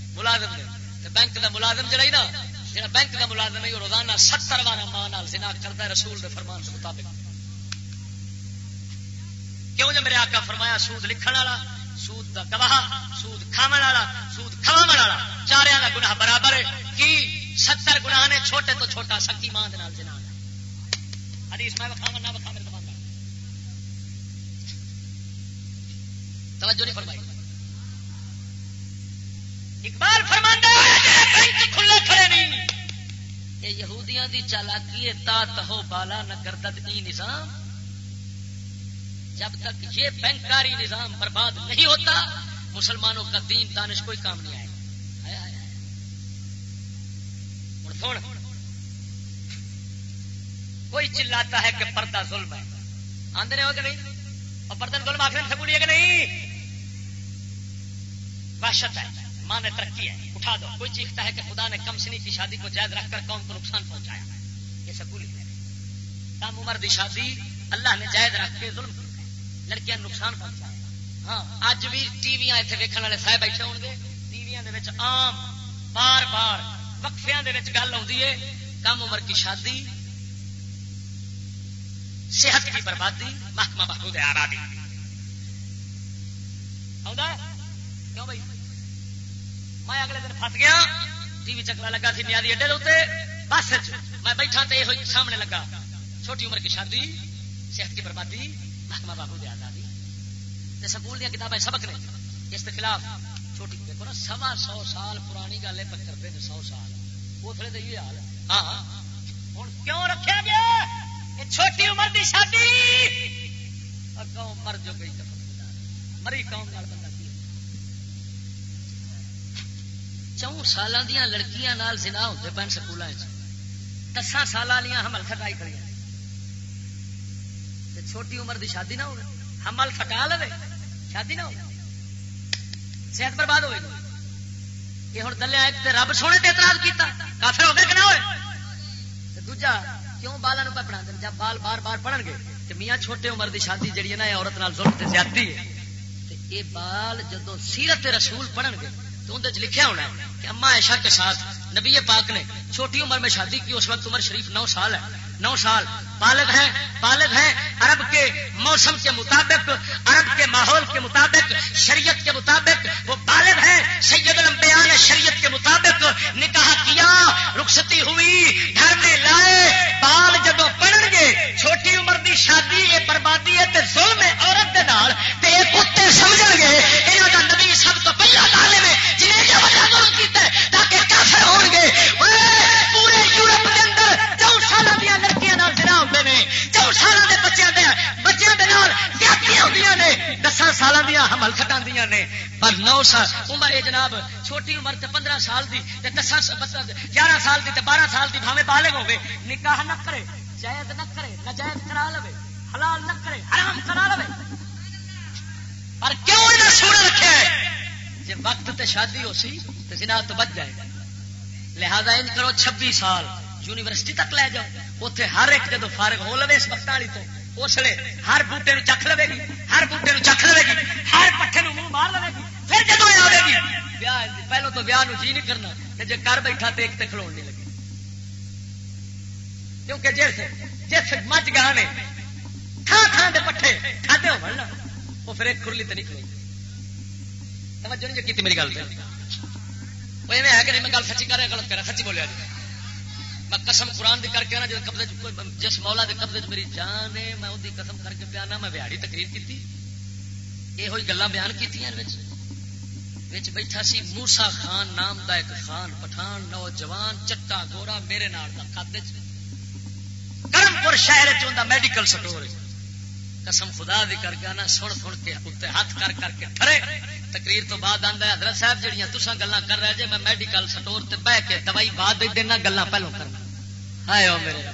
ملازم دے بینک دا ملازم جڑا نا، جڑا بینک دا ملازم ہے روزانہ ستر بار ماں سنا کرتا ہے رسول دے فرمان کے مطابق۔ کیوں جو میرے آقا فرمایا، سود لکھن والا، سود دا گواہ، سود کھاو والا، سود کھاو والا چاریا کا گناہ برابر ہے۔ کی؟ ستر گناہ نے چھوٹے تو چھوٹا سکی ماں جنا حدیث میں بخاو نہ بخا میرے توجہ نہیں فرمائی۔ اقبال فرماندہ کھلے کھڑے نہیں۔ یہ یہودیاں دی چالاکی تا تہو بالا نہ گردد ای نظام۔ جب تک یہ بینکاری نظام برباد نہیں ہوتا، مسلمانوں کا دین دانش کوئی کام نہیں آئے۔ گا کوئی چلاتا ہے کہ پردہ ظلم ہے۔ آندے ہو کہ نہیں؟ اور پردن گل ماخرن سکولی کہ نہیں؟ وحشت ہے۔ ماں نے ترقی ہے، اٹھا دو۔ کوئی چیختا ہے کہ خدا نے کم سنی کی شادی کو جائز رکھ کر قوم کو نقصان پہنچایا۔ یہ سکولی ہے۔ کم عمر دی شادی اللہ نے جائز رکھ کے ظلم کیا لڑکیاں نقصان پہنچایا ہاں اج بھی ٹی وی اتنے ویکن والے سہ بیٹھے ہو گے۔ ٹی وی عام، بار بار وقفیا گل آتی ہے۔ کم عمر کی شادی صحت کی بربادی، محکمہ محدود آبادی کیوں بھائی؟ میں اگلے دن پھس گیا۔ ٹی وی چکلا لگا سی نیادی اڈے دے بس میں بیٹھا تو یہ سامنے لگا۔ چھوٹی عمر کی شادی، صحت کی بربادی، محکمہ بابو محدود آزادی۔ سکول دیا کتابیں سبق نے۔ اس کے خلاف چھوٹی دیکھو نا، سوا سو سال پرانی گل ہے کرتے ہیں سو سال۔ وہ تھوڑے تو یہ حال ہے۔ ہاں ہوں کیوں رکھا گیا؟ چھوٹی عمر کی شادی۔ مر جو گئی مری قوم چون سال دیا لڑکیاں نال زنا ہوتے پن سکول دسان سال والی حمل کھٹائی کری چھوٹی عمر دی شادی نہ ہو حمل کھٹا لے شادی نہ ہو صحت برباد ہوئے یہ ہوں دلیا ایک رب سونے تے اعتراض کیتا، کافر ہو گئے کہ نہ ہوئے دوجا، کیوں بالا پہ پڑھا دیں جب بال بار بار پڑھن گے تو میاں چھوٹے عمر دی شادی جڑی ہے نا عورت نال ظلم تے زیادتی ہے۔ یہ بال جدو سیرت رسول پڑھن گے تو اندر لکھا ہونا ہے کہ اما ایشا کے ساتھ نبی پاک نے چھوٹی عمر میں شادی کی، اس وقت عمر شریف نو سال ہے۔ نو سال۔ بالغ ہیں بالغ ہیں۔ عرب کے موسم کے مطابق، عرب کے ماحول کے مطابق، شریعت کے مطابق وہ بالغ ہیں۔ سید الانبیاء نے شریعت کے مطابق نکاح کیا، رخصتی ہوئی، گھر میں لائے، بال جب پڑھ گے، چھوٹی عمر دی شادی، یہ بربادی ہے، تے ظلم ہے عورت کے نال، تے یہ کتے سمجھ گے یہاں کا نبی سب تو پہلا ڈالے میں جنہیں کیا وجہ ظلم کیتا ہے، تاکہ کافر ہو گے۔ ہیں سال کے بچوں کے بچوں کے ہوتی نے دسان سال دیا حمل کٹا نے پر نو سال عمر جناب چھوٹی عمر تے پندرہ سال کی دس گیارہ سال کی بارہ سال کی بھاوے بالغ ہوے نکاح نہ کرے جائز نہ کرے نجائز کرا لو حلال نہ کرے حرام کرا لو پر کیوں سونا رکھے جی وقت تے شادی ہو سی تو جنا تو بچ جائے گا لہذا ان کرو چھبی سال یونیورسٹی تک لے جاؤ اتنے ہر ایک جدو فارغ ہو لے اس وقت والی تو اس لیے ہر بوٹے چکھ لے گی ہر بوٹے چکھ لے گی ہر پٹھے منہ مار لے گی پھر جدو آئے گی پہلو تو ویاہ جی نہیں کرنا جی کر بیٹھا تو ایک کھلو نہیں لگے کیونکہ جس جس مچ گاہ نے تھان تھان کے پٹھے کھاتے ہو وہ پھر ایک کھرلی تو نہیں کھلوئی توجہ نہیں کی میری گل وہ ہے کہ نہیں میں گل سچی کر رہا غلط کر رہا سچی بولیا جی میں قسم قرآن دی کر کے نا جب قبضے جس مولا دے قبضے میری جان ہے، میں وہی قسم کر کے پیا میں بہاڑی تقریر کی یہ ہوئی گلا بیان کی بیٹھا سی موسا خان نام دا ایک خان، پٹھان، نوجوان، چٹا گورا میرے نال دا کرم پور شہر چاہتا میڈیکل سٹور قسم خدا دی کر کے نا سن سن کے اتنے ہاتھ کر کر کے کھڑے تقریر تو بعد آتا حضرت صاحب جہیا تسا گلا کر رہے جی میں میڈیکل سٹور سے بہ کے دوائی بعد دینا گلا پہلو کرنا۔ میرے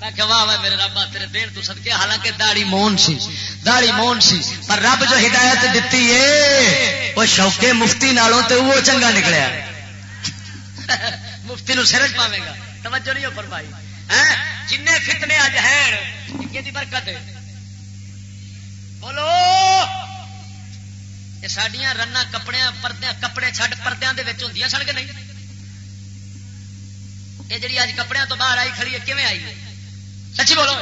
میں کہ واہ میرے رب تیرے دین تو سدکے حالانکہ داڑی مون سی داڑی مون سی، پر رب جو ہدایت دیتی ہے وہ شوقے مفتی نالوں تے وہ چنگا نکلیا۔ مفتی نو سرج پاوے گا۔ توجہ نہیں ہو فرمائی۔ ہاں؟ جن فتنے اج ہیں۔ کہ برکت بولو۔ یہ سڈیا رنا کپڑے پردے کپڑے چھڈ پردے ہوں سن کے نہیں؟ یہ جی اج کپڑے تو باہر آئی کھڑی ہے کیون آئی ہے؟ سچی بولو۔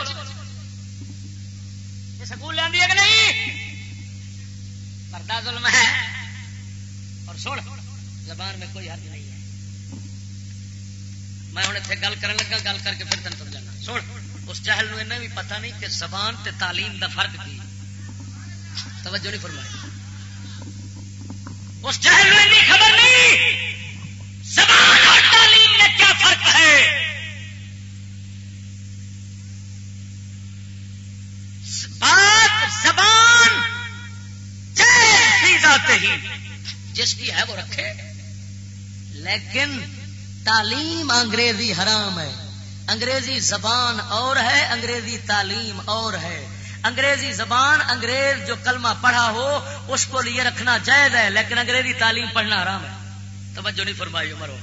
سکول لینی ہے کہ نہیں؟ پردہ ظلم ہے۔ اور سن، زبان میں کوئی حرج نہیں ہے۔ میں ہوں اتنے گل کر لگا، گل کر کے پھر تین سمجھانا سن، اس چہل بھی پتہ نہیں کہ زبان تے تعلیم دا فرق کی توجہ نہیں فرمائی۔ اس جہل میں خبر نہیں۔ زبان اور کیا فرق ہے۔ بات زبان جاتے ہی جس کی ہے وہ رکھے۔ لیکن تعلیم انگریزی حرام ہے۔ انگریزی زبان اور ہے، انگریزی تعلیم اور ہے۔ انگریزی زبان انگریز جو کلمہ پڑھا ہو، اس کو لیے رکھنا جائز ہے، لیکن انگریزی تعلیم پڑھنا آرام ہے۔ توجہ نہیں فرمائی مرو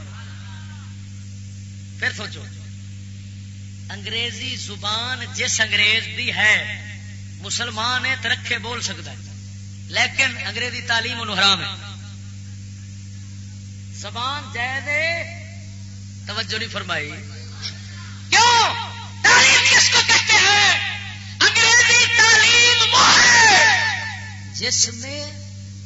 پھر سوچو۔ انگریزی زبان جس انگریز دی ہے، مسلمان ہے تو رکھے بول سکتا ہے۔ لیکن انگریزی تعلیم انہوں حرام ہے۔ زبان جائز توجہ نہیں فرمائی۔ کیوں؟ تعلیم کس کو کہتے ہیں؟ انگریزی تعلیم وہ ہے جس میں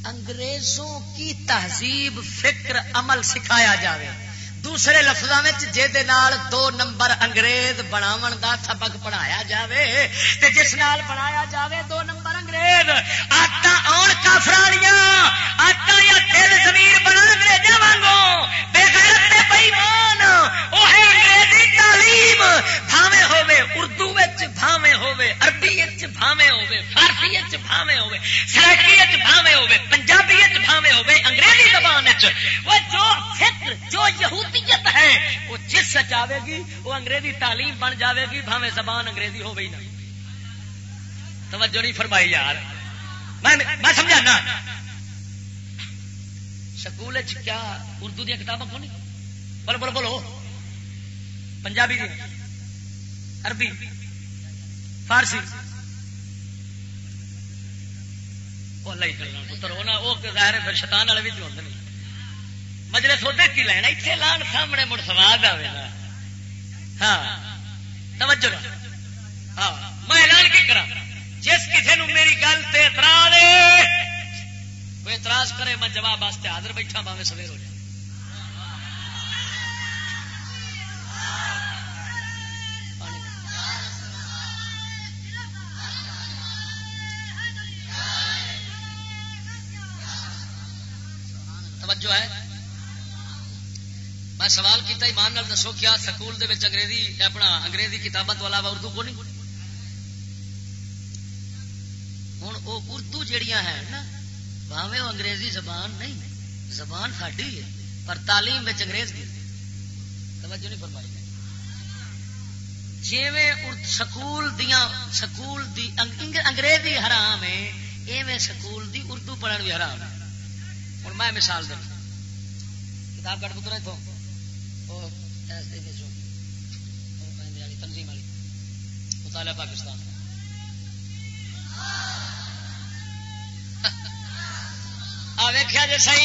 انگریزوں کی تہذیب، فکر، عمل سکھایا جاوے۔ دوسرے لفظوں میں نال دو نمبر انگریز بناو دا سبق پڑھایا جاوے تے جس نال بنایا جاوے دو نمبر انگریز آٹا آن کافرالیاں آٹا یا دل زمین بنا انگریزوں وانگو بے غیرت تے بےمان وہ ہے انگریزی تعلیم بھاوے ہوے اردو وچ بھاوے ہوے عربی وچ بھاوے ہوے فارسی وچ بھاوے ہوے سرائکی وچ بھاوے ہوے پنجابی وچ بھاوے ہوے انگریزی زبان وچ۔ وہ جو فکر جو یہودیت ہے، وہ جس سچ آئے گی، وہ انگریزی تعلیم بن جاوے گی بھاوے زبان انگریزی ہو گئی توجہ نہیں فرمائی یار۔ میں سمجھا نا سکول کیا اردو دیا کتابیں کون بولو بولو بولو۔ پنجابی دی عربی۔ فارسی۔ وہ پھر شیطان والے بھی تو ہوتے نہیں مجلے سوتے کی لینا اتنے لان سامنے مڑ سواد آئے ہاں۔ توجہ ہاں۔ میں اعلان کی کرا جس کسی نے میری گل سے اعتراض کوئی اعتراض کرے، میں جواب واسطے حاضر بیٹھا، باوے سویر ہو جائے۔ توجہ ہے۔ میں سوال کیا ایمان نال دسو، کیا سکول دے انگریزی، اپنا انگریزی کتابوں تو علاوہ اردو کو نہیں؟ ہوں وہ اردو جہیا ہیں نا بھاوے وہ انگریزی زبان نہیں زبان ساڈی ہے پر تعلیم انگریز کی توجہ نہیں فرمائی جی سکول دیا سکول دی انگریزی حرام ہے ایویں سکول دی اردو پڑھن بھی حرام ہے ہوں میں مثال دوں کتاب کٹ پتر اتوں تنظیم والی مطالعہ پاکستان ویخیا جی سی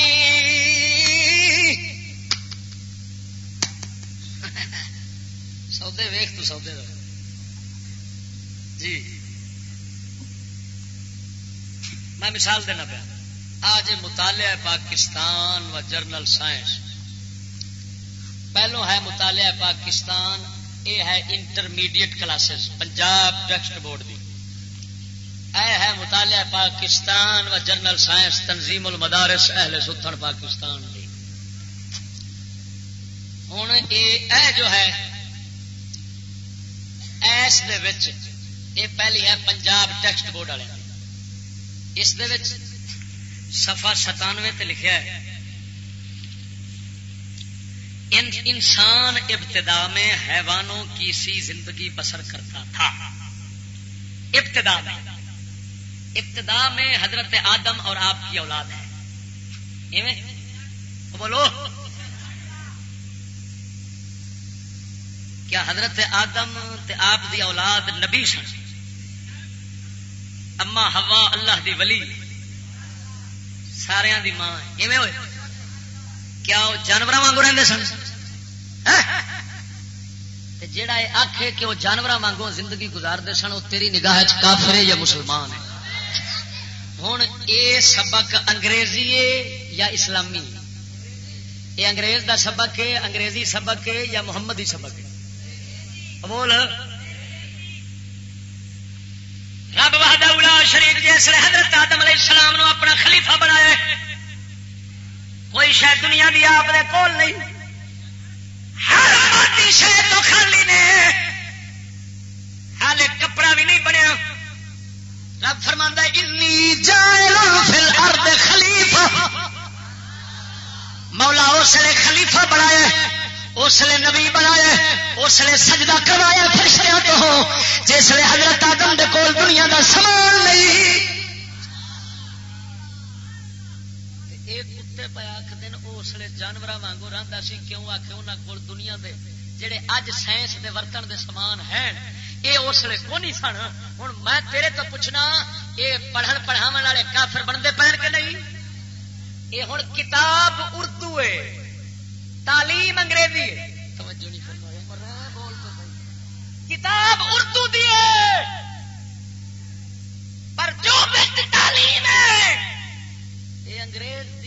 سودے ویخ تو سودے جی۔ میں مثال دینا پیا۔ آج مطالعہ پاکستان و جرنل سائنس۔ پہلو ہے مطالعہ پاکستان یہ ہے intermediate classes. Punjab text board دی۔ اے ہے مطالعہ پاکستان و جرنل سائنس تنظیم المدارس اہل ستھن پاکستان دی۔ ہوں یہ جو ہے، ایس یہ پہلی ہے پنجاب ٹیکسٹ بورڈ والے۔ اس سفا ستانوے تے لکھا ہے۔ انسان ابتدا میں حیوانوں کی سی زندگی بسر کرتا تھا۔ ابتدا میں۔ ابتدا میں حضرت آدم اور آپ کی اولاد ہے بولو۔ کیا حضرت آدم تے آپ دی اولاد نبی سن؟ اما ہوا اللہ دی ولی۔ سارا دی ماں ہوئے۔ کیا وہ جانور وانگو رہتے سن؟ جا آخ کہ وہ جانور وانگو زندگی گزارتے سن، وہ تیری نگاہ کافر یا مسلمان ہے؟ ہوں یہ سبق انگریزی ہے یا اسلامی؟ یہ انگریز دا سبق ہے انگریزی سبق ہے یا محمدی سبق ہے بول۔ رب وحدہ شریف جس حضرت آدم علیہ السلام نو اپنا خلیفہ بنایا کوئی شاید دنیا دی آپ نے کول نہیں۔ ہر مادی شہ تو خالی نے۔ ہال کپڑا بھی نہیں بنیا۔ رب فرما انی فل ارد خلیفہ. مولا اس نے خلیفہ بنایا اس لیے نبی بنایا اس لیے سجدہ کروایا فرشتیاں تو۔ ہو جس لیے حضرت آدم دے کول دنیا دا سامان نہیں۔ جانور وانگو رہتا سی، کیوں آخ انہوں کو دنیا دے جڑے اج سائنس دے ورتن دے سامان ہیں۔ یہ اس لیے کو نہیں سن؟ ہوں میں تیرے تو پوچھنا یہ پڑھن پڑھاو والے کافر بنتے پہن کے نہیں؟ یہ ہوں کتاب اردو ہے تعلیم انگریزی کتاب اردو دی پر جو تعلیم ہے یہ انگریز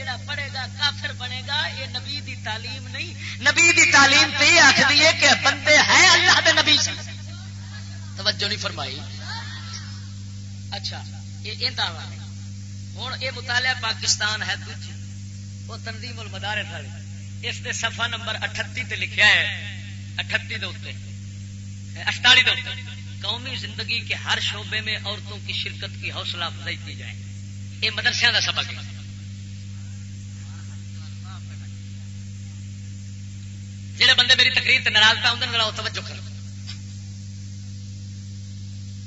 جڑا پڑھے گا کافر بنے گا یہ نبی دی تعلیم نہیں۔ نبی دی تعلیم تو یہ آخری ہے کہ بندے ہیں اللہ دے نبی سے توجہ نہیں فرمائی۔ اچھا یہ دعوی ہے۔ ہوں یہ مطالعہ پاکستان ہے دوجی۔ وہ تنظیم المدارے تھا اس نے سفا نمبر اٹھتی تے لکھا ہے۔ اٹھتی دے اتنے اٹتالی دے اتنے قومی زندگی کے ہر شعبے میں عورتوں کی شرکت کی حوصلہ افزائی کی جائے۔ یہ مدرسے کا سبق ہے۔ جہے بندے میری تقریر سے ناراض پہ آؤں توجہ کر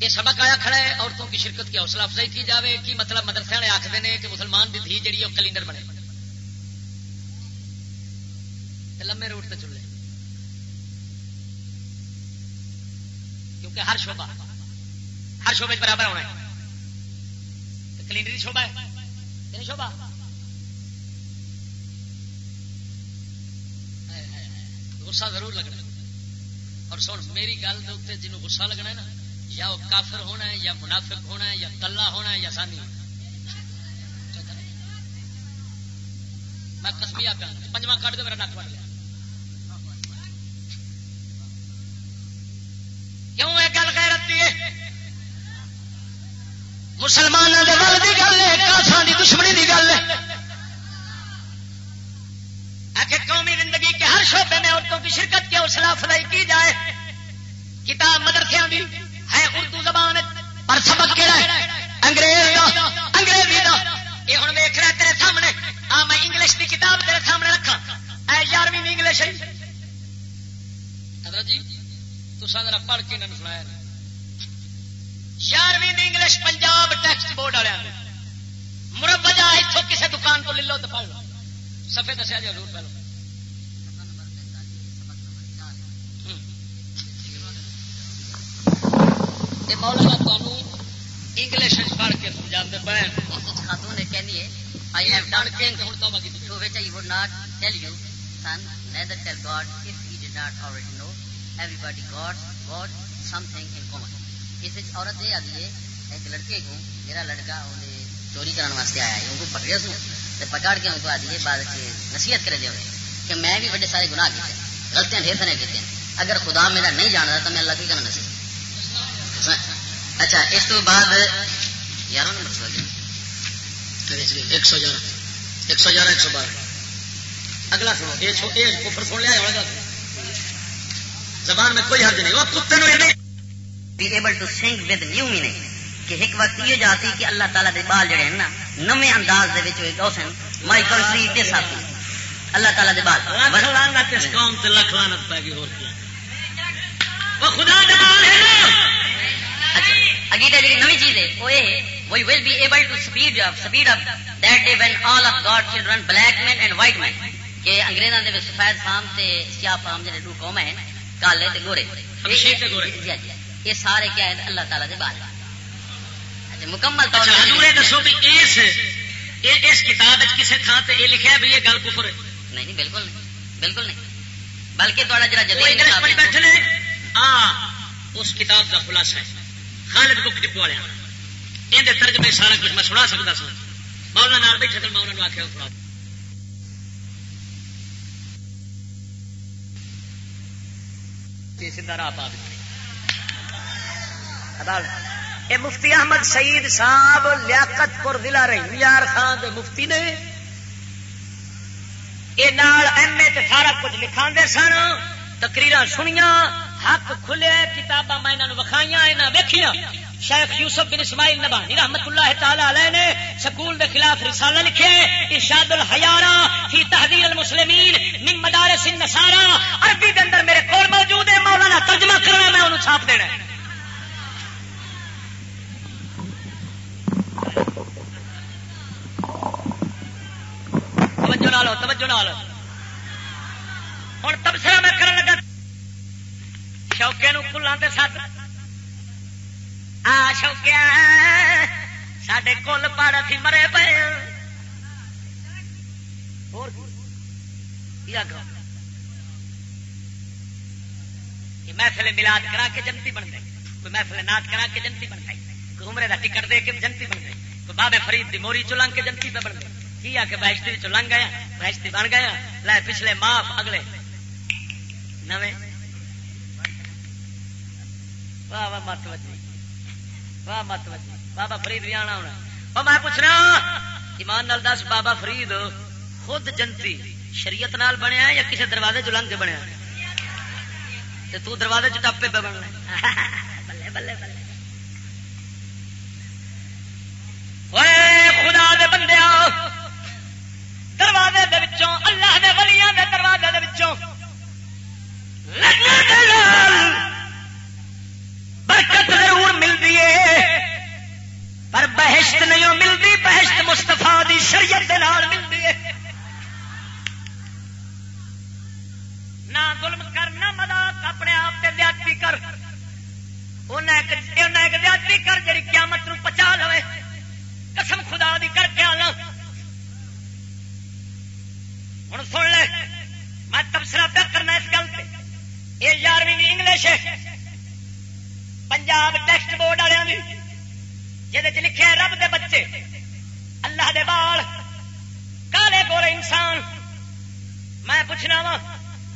یہ سبق آیا کھڑا ہے، عورتوں کی شرکت کی حوصلہ افزائی کی جائے کی مطلب مدرسے والے آخر نے کہ مسلمان کی دھی جی وہ کلینڈر بنے۔ لمے روٹ پہ چلے۔ کیونکہ ہر شوبہ ہر شعبے برابر ہونا ہے۔ کلینڈری شوبہ ہے یعنی شوبہ غصہ ضرور لگنا اور سن، میری گل کے اتنے جنوب غصہ لگنا ہے نا، یا وہ کافر ہونا ہے، یا منافق ہونا ہے، یا کلا ہونا ہے، یا سانی ہونا میں کسمیا پہ پنجواں کٹ دو، میرا نک بن گیا۔ کیوں یہ گل غیرت ہے؟ مسلمانوں کے ول کی گل ہے کافر کی دشمنی کی گل ہے۔ تاکہ قومی زندگی کے ہر شعبے میں عورتوں کی شرکت کی حوصلہ افزائی کی جائے۔ کتاب مدرسے ہے اردو زبان پر سبق کہڑا ہے؟ انگریز دا، انگریزی کا یہ ہوں ویخ رہا تیرے سامنے۔ آ، میں انگلش کی کتاب تیرے سامنے رکھا اے، یارویں انگلش ہے۔ حضرت جی تو ذرا پڑھ کے انہوں سنایا یارویں انگلش پنجاب ٹیکسٹ بورڈ والے مربجہ اتوں کسی دکان کو لے لو تو پڑھ لو سفے دسیا جی ضرور پہلو۔ مولانا تمہیں انگلش پڑھ کے سمجھا پہ خاتون نے کہنی ہے I have done things. to which I would not tell you, son, neither tell God if he did not already know. Everybody got, got something in common. اس عورت یہ آدھی ہے ایک لڑکے کو میرا لڑکا انہیں چوری کرنے واسطے آیا ہے ان کو پکڑے سو پکڑ کے ان کو آدھی ہے بعد نصیحت کرے دے کہ میں بھی بڑے سارے گناہ کیتے غلطیاں ڈھیر سارے کیتے اگر خدا میرا نہیں جانتا تو میں اللہ کی کرنا نصیحت؟ اچھا اس تو بعد نمبر ایک سو گیارہ ایک سو گیارہ ایک سو بارہ۔ اگلا سنو یہ کفر سن لیا ہوگا زبان میں کوئی نہیں وہ کتے be able to sing with new meaning کہ ایک وقت یہ جاتی کہ اللہ تعالیٰ دے بال جڑے ہیں نا نویں انداز دے وچ ہوئے گوسن مائی کنٹری دس آتی اللہ تعالیٰ دے بال۔ لعنت اس قوم تے لکھ لعنت گئی اور کیا وہ خدا دے بال ہے نا۔ جی چیز ہے وہ یہ we will be able to speed up speed up that day when all God children black man and white man کہ انگریزوں کے سفید فام سے سیاہ فام جڑے دو قوم ہیں کالے تے گورے۔ جی، جی، جی، یہ سارے کیا ہے اللہ تعالیٰ کے بال اچھا، مکمل طور پر دسو بھی اس اس کتاب کسی تھان سے یہ لکھا بھی یہ گل کفر نہیں نہیں بالکل نہیں بالکل نہیں۔ بلکہ تھوڑا جڑا جدید بیٹھے اس کتاب کا خلاصہ ہے۔ خالد بک ڈپو والے یہ ترجمے سارا کچھ میں سنا سکتا سا۔ مولا نال بیٹھے تو میں انہوں نے آخیا تھوڑا سیدھا راہ پا یہ مفتی احمد سعید صاحب لیاقت پور ضلع رہی یار خان دے مفتی نے۔ یہ ایم اے سارا کچھ لکھا سن۔ تقریر سنیا حق کھلے کتاباں میں انہوں وکھائیاں، انہاں ویکھیاں۔ شیخ یوسف بن اسماعیل نبانی رحمت اللہ تعالی علیہ نے سکول دے خلاف رسالہ لکھے ارشاد الحیارا فی تحذیر المسلمین من مدارس النصارى عربی دے اندر میرے کول موجود ہے، مولانا ترجمہ کرنا میں انہوں چھاپ دینا ہے۔ توجہ نال توجہ نال ہوں تبصرہ میں کرن لگا شوکے نو کلان تے ساتھ آ شوکیا سڈے کل پڑ سی مرے پے محفل ملاد کرا کے جنتی بن گئی کوئی محفل نات کرا کے جنتی بن گئی کوئی عمرے کا ٹکٹ دے کے جنتی بن گئی کوئی بابے فرید دی موری چلنگ کے جنتی پہ بن گئی کی آ کے بہشتی چلنگ گیا بہشتی بن گیا لے پچھلے معاف اگلے نویں واہ واہ، مت وجی واہ، مت وجی بابا فرید بھی آنا ہونا میں پوچھنا، ایمان نال دس، بابا فرید خود جنتی شریعت نال بنیا یا کسی دروازے چ لنگ کے بنیا تو دروازے چ ٹپے پہ بننا بلے بلے بلے خدا دے بندے دروازے دے وچوں، اللہ دے ولیاں دے دروازے دے وچوں۔ لگنا دے برکت ضرور ملتی ہے، پر بہشت نہیں ملتی، بہشت مستفا دی شریعت ملتی ہے۔ نہ ظلم کر، نہ مداق اپنے آپ سے زیادتی کر۔ ایک زیادتی کر جی قیامت نو پچا لو قسم خدا دی کر کے آنا۔ ہوں سن لے، میں تبصرہ پہ کرنا اس گل سے یہ یارویں انگلش ہے۔ پنجاب ٹیکسٹ بورڈ والے جہد لکھے رب دے بچے، اللہ دے بال، کالے گورے انسان۔ میں پوچھنا وا،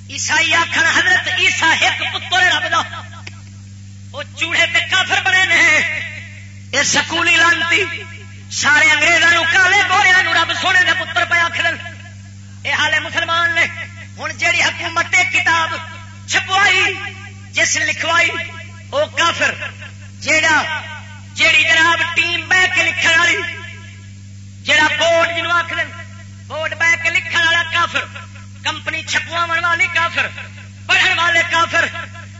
عیسائی آخر حضرت عیسا ایک پتر رب دا، وہ چوڑے تے کافر بنے نے۔ یہ سکولی لانتی، سارے انگریزوں کالے گورے رب سونے دے پتر پہ آخر یہ حالے مسلمان نے ہوں جیڑی حکومت کتاب چھپوائی، جس لکھوائی وہ کافر، جیڑا جیڑی جناب ٹیم بہ کے لکھن والی، جیڑا بورڈ جنوب آخر بورڈ بہ کے لکھن والا کافر، کمپنی چھپوا والی کافر، پڑھن والے کافر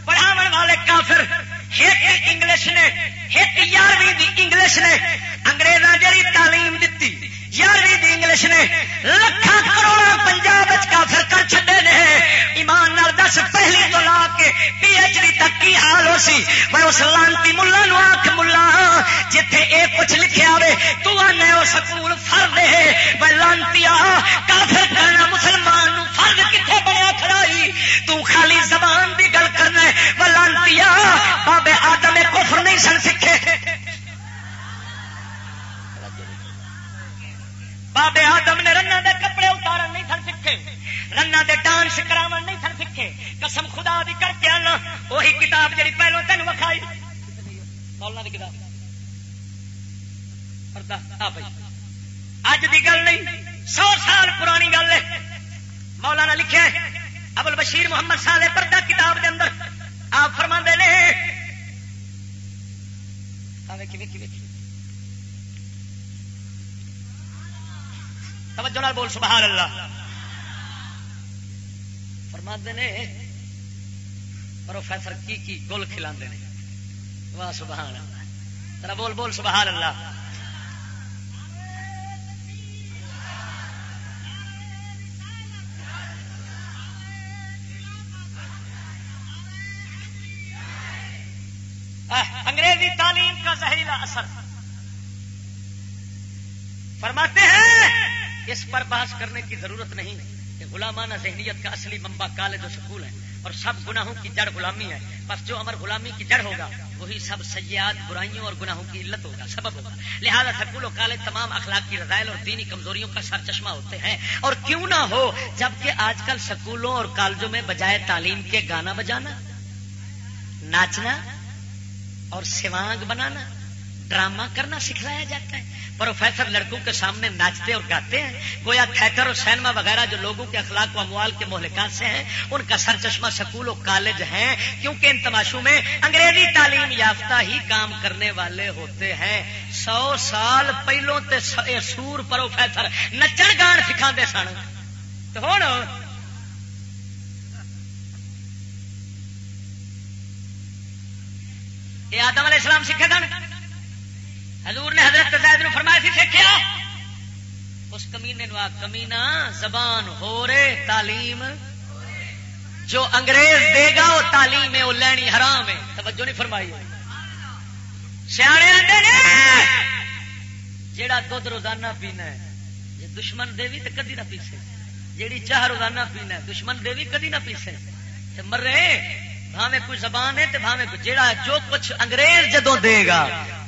پڑھاو والے کافر ایک انگلش نے ایک یارویں انگلش نے، انگریزاں جڑی تعلیم دیتی یارویں انگلش نے لکھان کروڑ پنجاب کافر کر چڈے نے۔ ایمان نال دس، پہلی تو لا کے پی ایچ ڈی تک کی حال ہو سی۔ میں اس لانتی ملا نو آخ ملا، جتھے اے کچھ لکھے آئے تو آنے وہ سکول فر دے میں لانتی کافر کرنا مسلمان نو فرد کتنے بنیا کھڑائی؟ تو خالی زبان دی گل کرنا وہ لانتی بابے آدم کفر نہیں سن سکھے۔ بابے آدم نے رنگ دے کپڑے اتارن نہیں سن سکھے رنگ دے ڈانس کرا نہیں سن سکھے قسم خدا دی کر کے آنا وہی کتاب جی پہلو تین وکھائی مولانا کی کتاب اج دی گل نہیں سو سال پرانی گل ہے مولانا لکھے ابل بشیر محمد سالے پردہ کتاب دے اندر آپ فرما نے توجہ نال بول، سبحان اللہ۔ فرما نے، پروفیسر کی کی گل کھلا واہ، سبحان اللہ۔ ذرا بول بول، سبحان اللہ۔ انگریزی تعلیم کا زہریلا اثر۔ فرماتے ہیں اس پر بحث کرنے کی ضرورت نہیں کہ غلامانہ ذہنیت کا اصلی منبع کالج و سکول ہے اور سب گناہوں کی جڑ غلامی ہے۔ بس جو امر غلامی کی جڑ ہوگا، وہی سب سیاحت برائیوں اور گناہوں کی علت ہوگا، سبب ہوگا۔ لہذا سکول و کالج تمام اخلاق کی رضائل اور دینی کمزوریوں کا سر چشمہ ہوتے ہیں۔ اور کیوں نہ ہو، جبکہ آج کل سکولوں اور کالجوں میں بجائے تعلیم کے گانا بجانا، ناچنا اور سوانگ بنانا، ڈرامہ کرنا سکھلایا جاتا ہے۔ پروفیسر لڑکوں کے سامنے ناچتے اور گاتے ہیں۔ گویا تھیٹر اور سینما وغیرہ جو لوگوں کے اخلاق و اموال کے مہلکات سے ہیں، ان کا سر چشمہ سکول اور کالج ہیں۔ کیونکہ ان تماشوں میں انگریزی تعلیم یافتہ ہی کام کرنے والے ہوتے ہیں۔ سو سال پہلوں تے سور پروفیسر نچن گان سکھا سن۔ تو ہوں یہ آدم علیہ السلام سیکھے سن؟ حضور نے حضرت زید نو فرمایا سی سیکھیا اس کمینے نو کمینا زبان ہو رے تعلیم۔ جو انگریز دے گا، وہ تعلیم ہے، وہ لینی حرام ہے۔ توجہ نہیں فرمائی۔ سیانے جیڑا دھد روزانہ پینا ہے جی دشمن دے بھی تو کدی نہ پیسے جیڑی چاہ روزانہ پینا ہے، دشمن دے بھی کدی نہ پیسے مرے بھاوے کوئی زبان ہے تو بھاوے جیڑا جو کچھ انگریز جدو دے گا،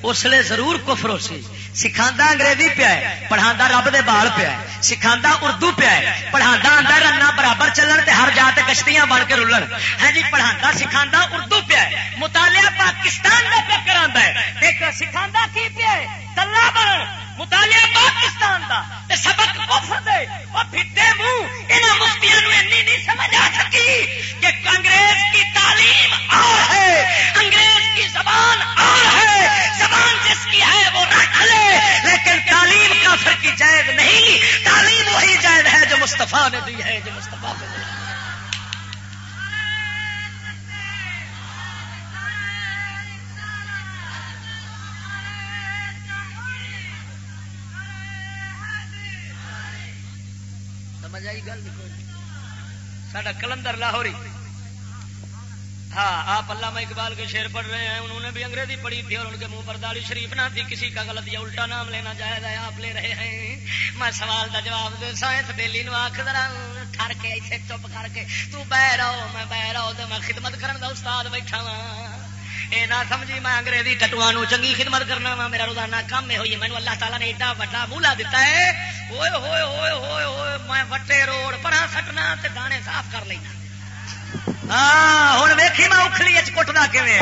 اس لیے ضرور کفر سی سکھا انگریزی پیا ہے پڑھا رب دے بال پیا ہے۔ سکھا اردو پیا ہے پڑھا آدھا رنا برابر چلن تے ہر جات کشتیاں بن کے رولن ہے ہاں جی پڑھا سکھا اردو پیا ہے۔ مطالعہ پاکستان کا پیا کرا ہے۔ سکھا کی پیا ہے؟ کلا بن۔ مطالعہ پاکستان کا سبق کفر دے اور پھٹے منہ یہاں مفتیاں نہیں سمجھ آ سکی کہ انگریز کی تعلیم آ ہے، انگریز کی زبان آ ہے، زبان جس کی ہے وہ رکھ لے، لیکن تعلیم کافر کی جائز نہیں، تعلیم وہی جائز ہے جو مستفا نے دی ہے، جو مستفا نے دی ساڈا کلندر لاہوری۔ ہاں آپ علامہ اقبال کے شیر پڑھ رہے ہیں، انہوں نے بھی انگریزی پڑھی تھی اور ان کے منہ پر داڑھی شریف نہ تھی۔ کسی کا غلط یا الٹا نام لینا جائز ہے، آپ لے رہے ہیں۔ میں سوال کا جواب دے، سائنس بیلی نو آخ ذرا ٹھر کے ایسے چپ کر کے۔ تو بہ رہو، میں بہ رہو تو میں خدمت کرن دا استاد بیٹھا وا اے نہ سمجھی میں انگریزی ٹٹوا چنگی خدمت کرنا وا، میرا روزانہ کام یہ ہوئی مینو اللہ تعالیٰ نے ایڈا وڈا مولا دیتا ہے۔ ہوئے ہوئے ہوئے ہوئے ہوئے میں وٹے روڑ پڑا سٹنا تے دانے صاف کر لینا۔ ہاں ہوں ویکھی میں اکھلی کٹنا کھے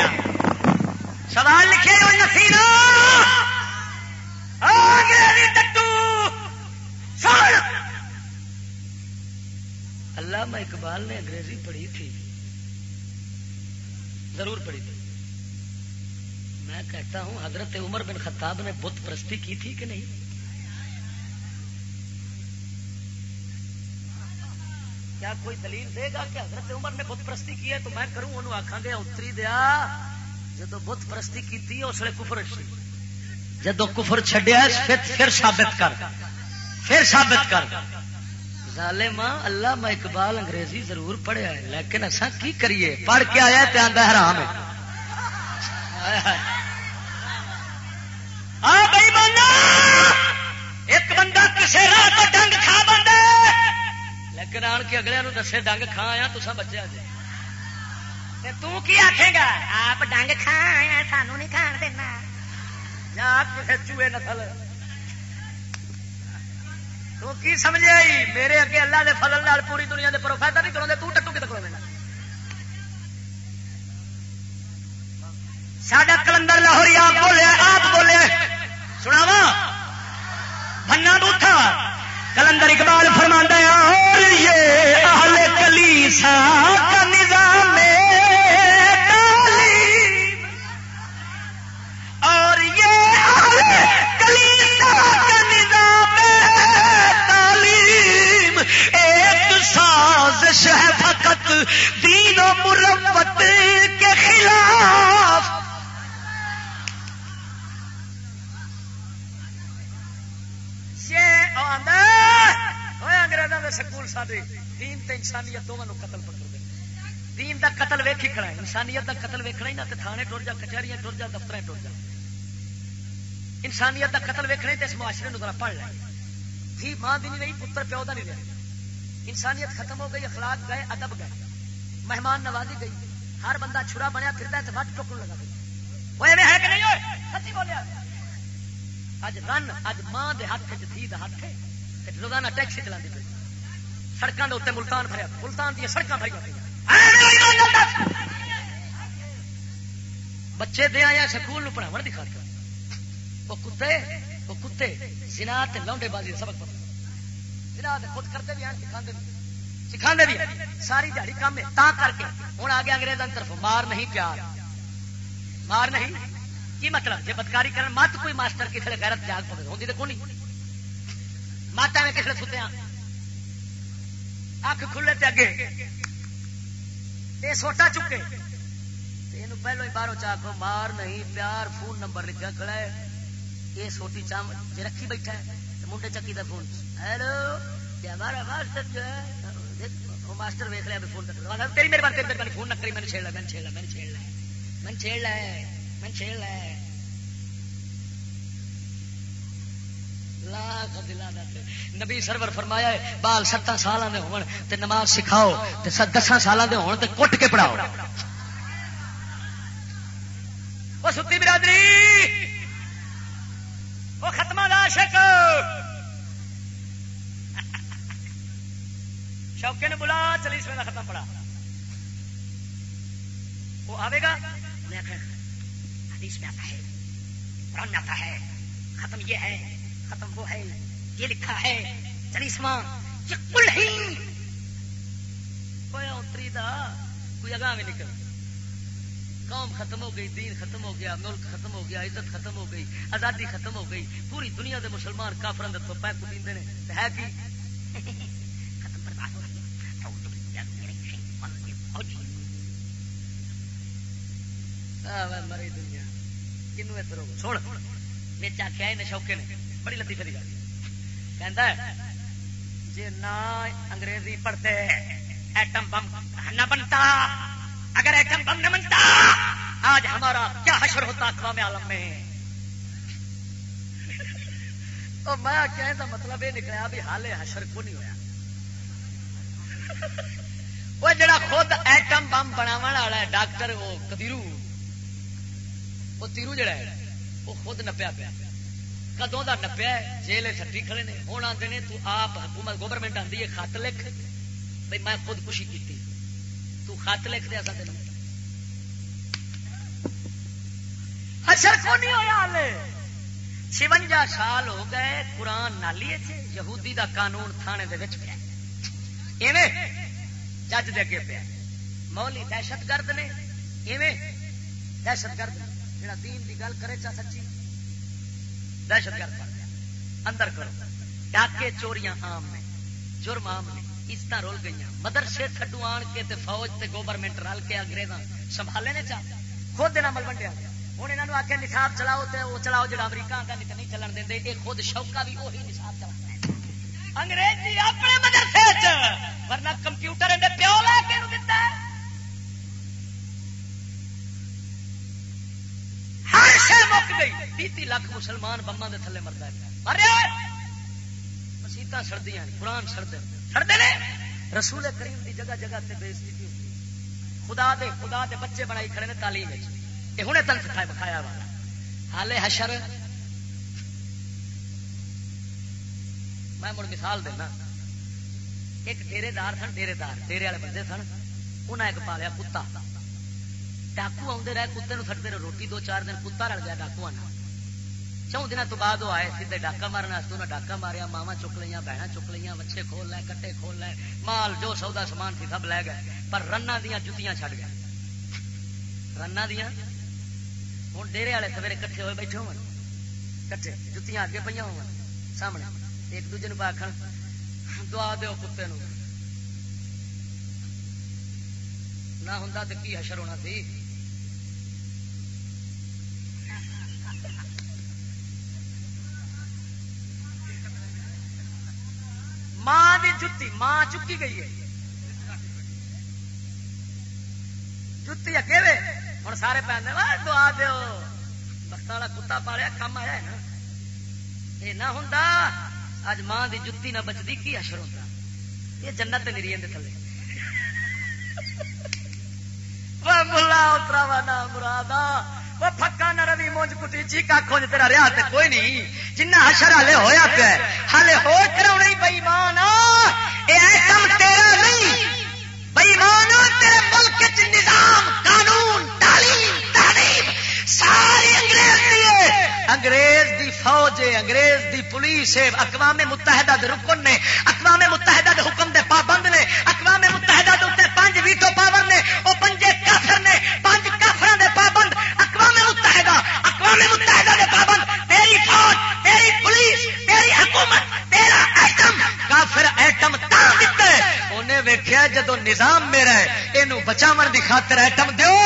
سوال لکھے ہوئے نسی اللہ میں اقبال نے انگریزی پڑھی تھی۔ ضرور پڑھی تھی۔ میں کہتا ہوں، حضرت عمر بن خطاب نے بت پرستی کی تھی کہ نہیں؟ کیا کوئی دلیل دے گا کہ حضرت عمر نے بت پرستی کی ہے؟ تو میں کروں، انہوں آخا گیا اتری دیا، جدو بت پرستی کی اس لیے کفر سی جدو کفر چڈیا پھر ثابت کر۔ پھر ثابت کر۔ ظالم اللہ میں اقبال انگریزی ضرور پڑھیا ہے، لیکن اصا کی کریے؟ پڑھ کے آیا تو آدھا حرام ہے۔ ایک بندہ کسی راہ کو ڈنگ کھا بندہ لیکن آن کے اگلے دسے ڈنگ کھا آیا تو بچے جی۔ کی آخے گا آپ ڈنگ کھا آیا سانو نہیں کھان دینا۔ یا کسی چوہے نسل۔ تو کی سمجھے میرے اگے اللہ دے فضل نال پوری دنیا دے پروفیسر نہیں کرو تو ٹٹو کتنے کرو ساڈا کلندر لاہور آپ بولے آپ بولے۔ سناوا بنا بوٹا کلندر اقبال فرما اور یہ اہل کلیسا کا نظام اور یہ اہل کلیسا کا نظام تعلیم۔ ایک سازش ہے فقط دین و مربت کے خلاف۔ انگریزوں سکول سارے دین تے انسانیت دونوں قتل پکڑ دیں دین دا قتل ویک ہی کھڑا ہے۔ انسانیت دا قتل ویکنا ہی نہ تھانے ٹر جا، کچہریاں ٹر جا دفتر ٹر جا۔ انسانیت دا قتل ویکنا تو اس معاشرے نو ذرا پڑھ لے۔ تھی ماں بھی نہیں رہی، پتر پیو دا نہیں رہا۔ انسانیت ختم ہو گئی، اخلاق گئے، ادب گئے۔ مہمان نوازی گئی۔ ہر بندہ چھڑا بنیا پھرتا ہے تو وٹ ٹوکن لگا۔ وہ ہے کہ نہیں ہوئے سچی بولیا۔ اج رن، اج ماں دے ہاتھ دھی دا ہاتھ ہے روزانہ ٹیکسی چلا دی سڑکوں کے اتنے ملتان بھریا ملتان دیا سڑک بھائی بچے دے آیا سکول پڑھاو کی خاطر۔ وہ کتے وہ کتے جنا لونڈے بازی سبق پتا جنا خود کرتے بھی ہیں سکھاتے بھی سکھانے بھی ساری دیہی کام ہے۔ تا کر کے ہوں آ گیا انگریزوں طرف مار نہیں پیار۔ مار نہیں؟ کی مطلب؟ جی بدکاری کرن، مت کوئی ماسٹر کسی غیرت جاگ پہ ہوتی تو کون ماتا میں کسی ستیا اک کھلے تے اگے۔ یہ سوٹا چکے۔ یہ پہلو ہی باہر چاہ مار نہیں، پیار، فون نمبر لکھا کھڑا ہے۔ یہ سوٹی چام جی رکھی بیٹھا ہے منڈے چکی کا فون۔ ہیلو ہمارا ماسٹر جو ہے وہ ماسٹر ویک لیا فون مطلب تیری میرے بات فون نہ کری میں نے چھیڑ لا میں نے چھیڑ لا میں نے چھیڑ لا میں نے چھیڑ لا میں چھیڑ لا نبی سرور فرمایا ہے، بال ستان سال ہون، تے نماز سکھاؤ، تے دسان سال ہون، تے کٹ کے پڑھاؤ۔ وہ ستی برادری! وہ ختم شک شوقے نے بلا چلی اس میں ختم پڑا وہ آئے گا؟ حدیث میں آتا ہے، قرآن میں آتا ہے، ختم یہ ہے۔ ختم وہ ہے یہ لکھا ہے چلیسواں یہ کل ہی۔ کوئی اتری دا، کوئی اگاں بھی نکل۔ قوم ختم ہو گئی، دین ختم ہو گیا، ملک ختم ہو گیا، عزت ختم ہو گئی، آزادی ختم ہو گئی۔ پوری دنیا دے مسلمان کافران دے تو پہ کٹیندے نے۔ ہے کی؟ ختم برباد ہو مری دنیا۔ کنو ادھر سن۔ بچ آخیا شوکے نے۔ بڑی لطی فری گل۔ کہ جی نہ انگریزی پڑھتے، ایٹم بم نہ بنتا، اگر ایٹم بم نہ بنتا آج ہمارا کیا حشر ہوتا اقوام عالم میں؟ تو میں کہنے کا مطلب یہ نکلا بھی حال حشر کو نہیں ہوا وہ جڑا خود ایٹم بم بناو والا ہے، ڈاکٹر وہ کدیرو وہ تیرو جڑا ہے، وہ خود نپیا پیا۔ کدوں کا نپیا جیل سٹی کھڑے نے۔ ہوں آتے نے، تو آپ حکومت گورنمنٹ آتی ہے، خط لکھ۔ بھائی میں خود خوشی کی تو خط لکھ دیا تین چونجا سال ہو گئے، قرآن نالی یہودی دا قانون تھانے دے وچ پیا۔ جج دے اگے پیا۔ مولی دہشت گرد نے۔ ایویں دہشت گرد، جڑا دین دی گل کرے چا سچی۔ دہشت گرد اندر کرو۔ ڈاکے چوریاں عام نے جرم عام نے عزت رول گئی مدرسے تھڈو آن کے تے فوج تے گورنمنٹ رل کے انگریزاں سنبھالے نے چاہ خود دن عمل ونڈیا۔ ہوں یہاں آ کے نصاب چلاؤ تے وہ چلاؤ جڑا امریکہ آتا نہیں نہیں چلن دیں یہ خود شوکا بھی وہی نصاب چلا انگریزی اپنے مدرسے ورنہ کمپیوٹر پیو لے کے شہ مک گئی، بیتی لاکھ مسلمان بما دے تھلے مرد مسیت سڑدیاں قرآن سڑتے سڑتے نے؟ رسول کریم دی جگہ جگہ تے بےزتی کی خدا دے خدا دے بچے بنائی کھڑے نے تعلیم یہ ہوں تن سکھایا بکھایا وا حالے حشر۔ میں مڑ مثال دینا۔ ایک ڈیرے دار سن، ڈیرے دار، ڈیرے والے بندے سن انہیں ایک پالیا کتا۔ ڈاکو آدھے رہے کتے سٹتے رہے روٹی دو چار دن کتا رل گیا ڈاکو آنا چون دن تو بعد وہ آئے سیدے ڈاکا مارنے انہیں ڈاکا ماریا ماوا چک لیا بہن چک لیا مچھے کھول لے کٹے کھول لے مال جو سودا سامان تھی سب لے گئے پر رنا دیا جتیاں چڑ گئے رنا دیا ہوں ڈیرے والے سویرے کٹھے ہوئے بیٹھے ہو کٹھے جتیاں اگے پہ ہو سامنے ایک دوجے آخر دعا دو کتے نہ ہوں تو کی حشر ہونا سی ماں دی جتی، ماں چکی گئی ہے۔ جتی اگے وے۔ ہوں سارے پہنتے دعا دو بخت والا کتا پالیا، کم آیا ہے نا۔ یہ نہ ہوں اج ماں دی جتی نہ بچتی کی اشر ہوتا یہ جنت نیری تھلے۔ ملا اترا وا نہ مرادا وہ پکا نہ روی، مونج کٹی، چیکا کھونج، تیرا رہا تے کوئی نہیں۔ جنہ حشر ہالے ہویا پیا ہالے ہو کرا بئی مان ایٹم تیرا نہیں بئی مان تیرے ملک چ نظام، قانون، تعلیم تعلیم ساری انگریز دیے انگریز دی فوج ہے، انگریز دی پولیس ہے۔ اقوام متحدہ دے رکن نے، اقوام متحدہ دے حکم دے پابند نے، اقوام متحدہ دے اتنے پانچ ویٹو پاور نے وہ اقوام متحدہ کے پابند تیری فوج تیری پولیس تیری حکومت تیرا ایٹم۔ کافر ایٹم تا دیتے انہیں ویکیا جدو نظام میرا ہے یہ بچاو کی خاطر ایٹم دیو،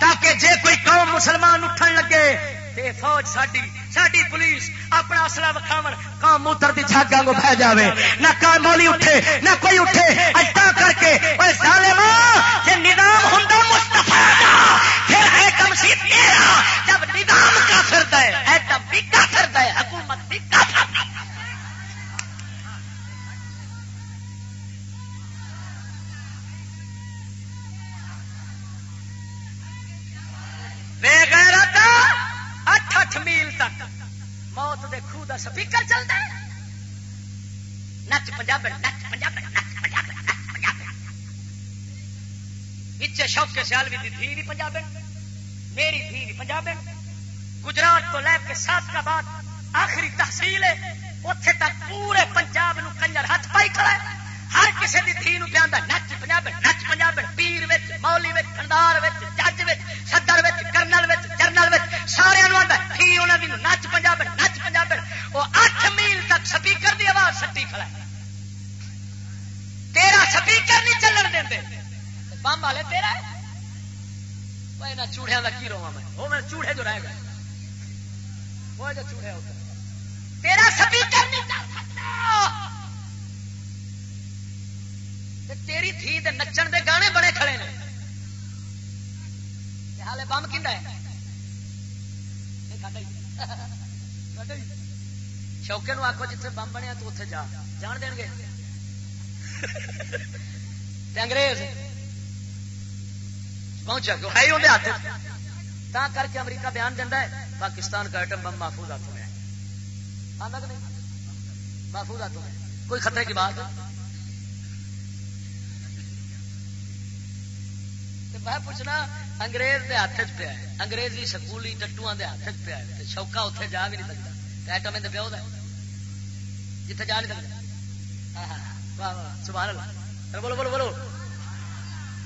تاکہ جے کوئی قوم مسلمان اٹھن لگے تے فوج ساڈی ساڈی پولیس اپنا اصلا وکھاو کام موتر دی چھاگا کو بہ جاوے نہ کام مولی اٹھے نہ کوئی اٹھے اجتا کر کے اوے ظالما جے نظام ہوندا مصطفی دا پھر کم سی تیرا جب نظام کافر دا ہے ایٹم بھی کافر دا ہے حکومت بھی کافر دا ہے بے غیرت اٹھ اٹھ میل تک موت دے خوہ دا سپیکر چلتا ہے۔ نچ پنجاب نچ پنجاب نچ پنجاب نچ پنجاب پچھے شوق کے سیال بھی تھی نہیں پنجاب میری تھی نہیں پنجاب گجرات تو لے کے سات کا بعد آخری تحصیل ہے۔ اتنے تک پورے پنجاب نو کنجر ہاتھ پائی کھڑا ہے۔ ہر کسی کی تھی پہ نچ پنجاب نچ پنجاب۔ پیر مولی کھندار جج سدر کرنل جرنل سارے آتا تھی انہوں نے نچ پنجاب نچ پنجاب وہ اٹھ میل تک سپیکر دی آواز سٹی کھڑا ہے۔ تیرا سپیکر نہیں چلن دیں بمب والے تیرا ہے؟ چوڑیا کا کی روا میں؟ وہ میں چوڑے جو رہ گئے۔ وہ جو چوڑے ہوتا تیرا سپیکر نہیں چل سکتا۔ تیری تھی دے نچن دے گانے بڑے کھڑے نے۔ حالے بم کھا ہے؟ شوکے نو آخو جتنے بم بنیا تو اتنے جا جان دیں گے انگریز پہنچا کیوں ہے اندر ہاتھ تا کر کے امریکہ بیان دینا ہے پاکستان کا ایٹم بم محفوظ ہاتھوں میں آتا کہ نہیں محفوظ ہاتھوں میں کوئی خطرے کی بات ہے میں پوچھنا انگریز کے ہاتھ چ پیا انگریزی سکولی ٹٹو کے ہاتھ چ پیا شوکا اتنے جا بھی نہیں سکتا ایٹم میں پیو جتنے جا نہیں سکتا سبحان اللہ بولو بولو بولو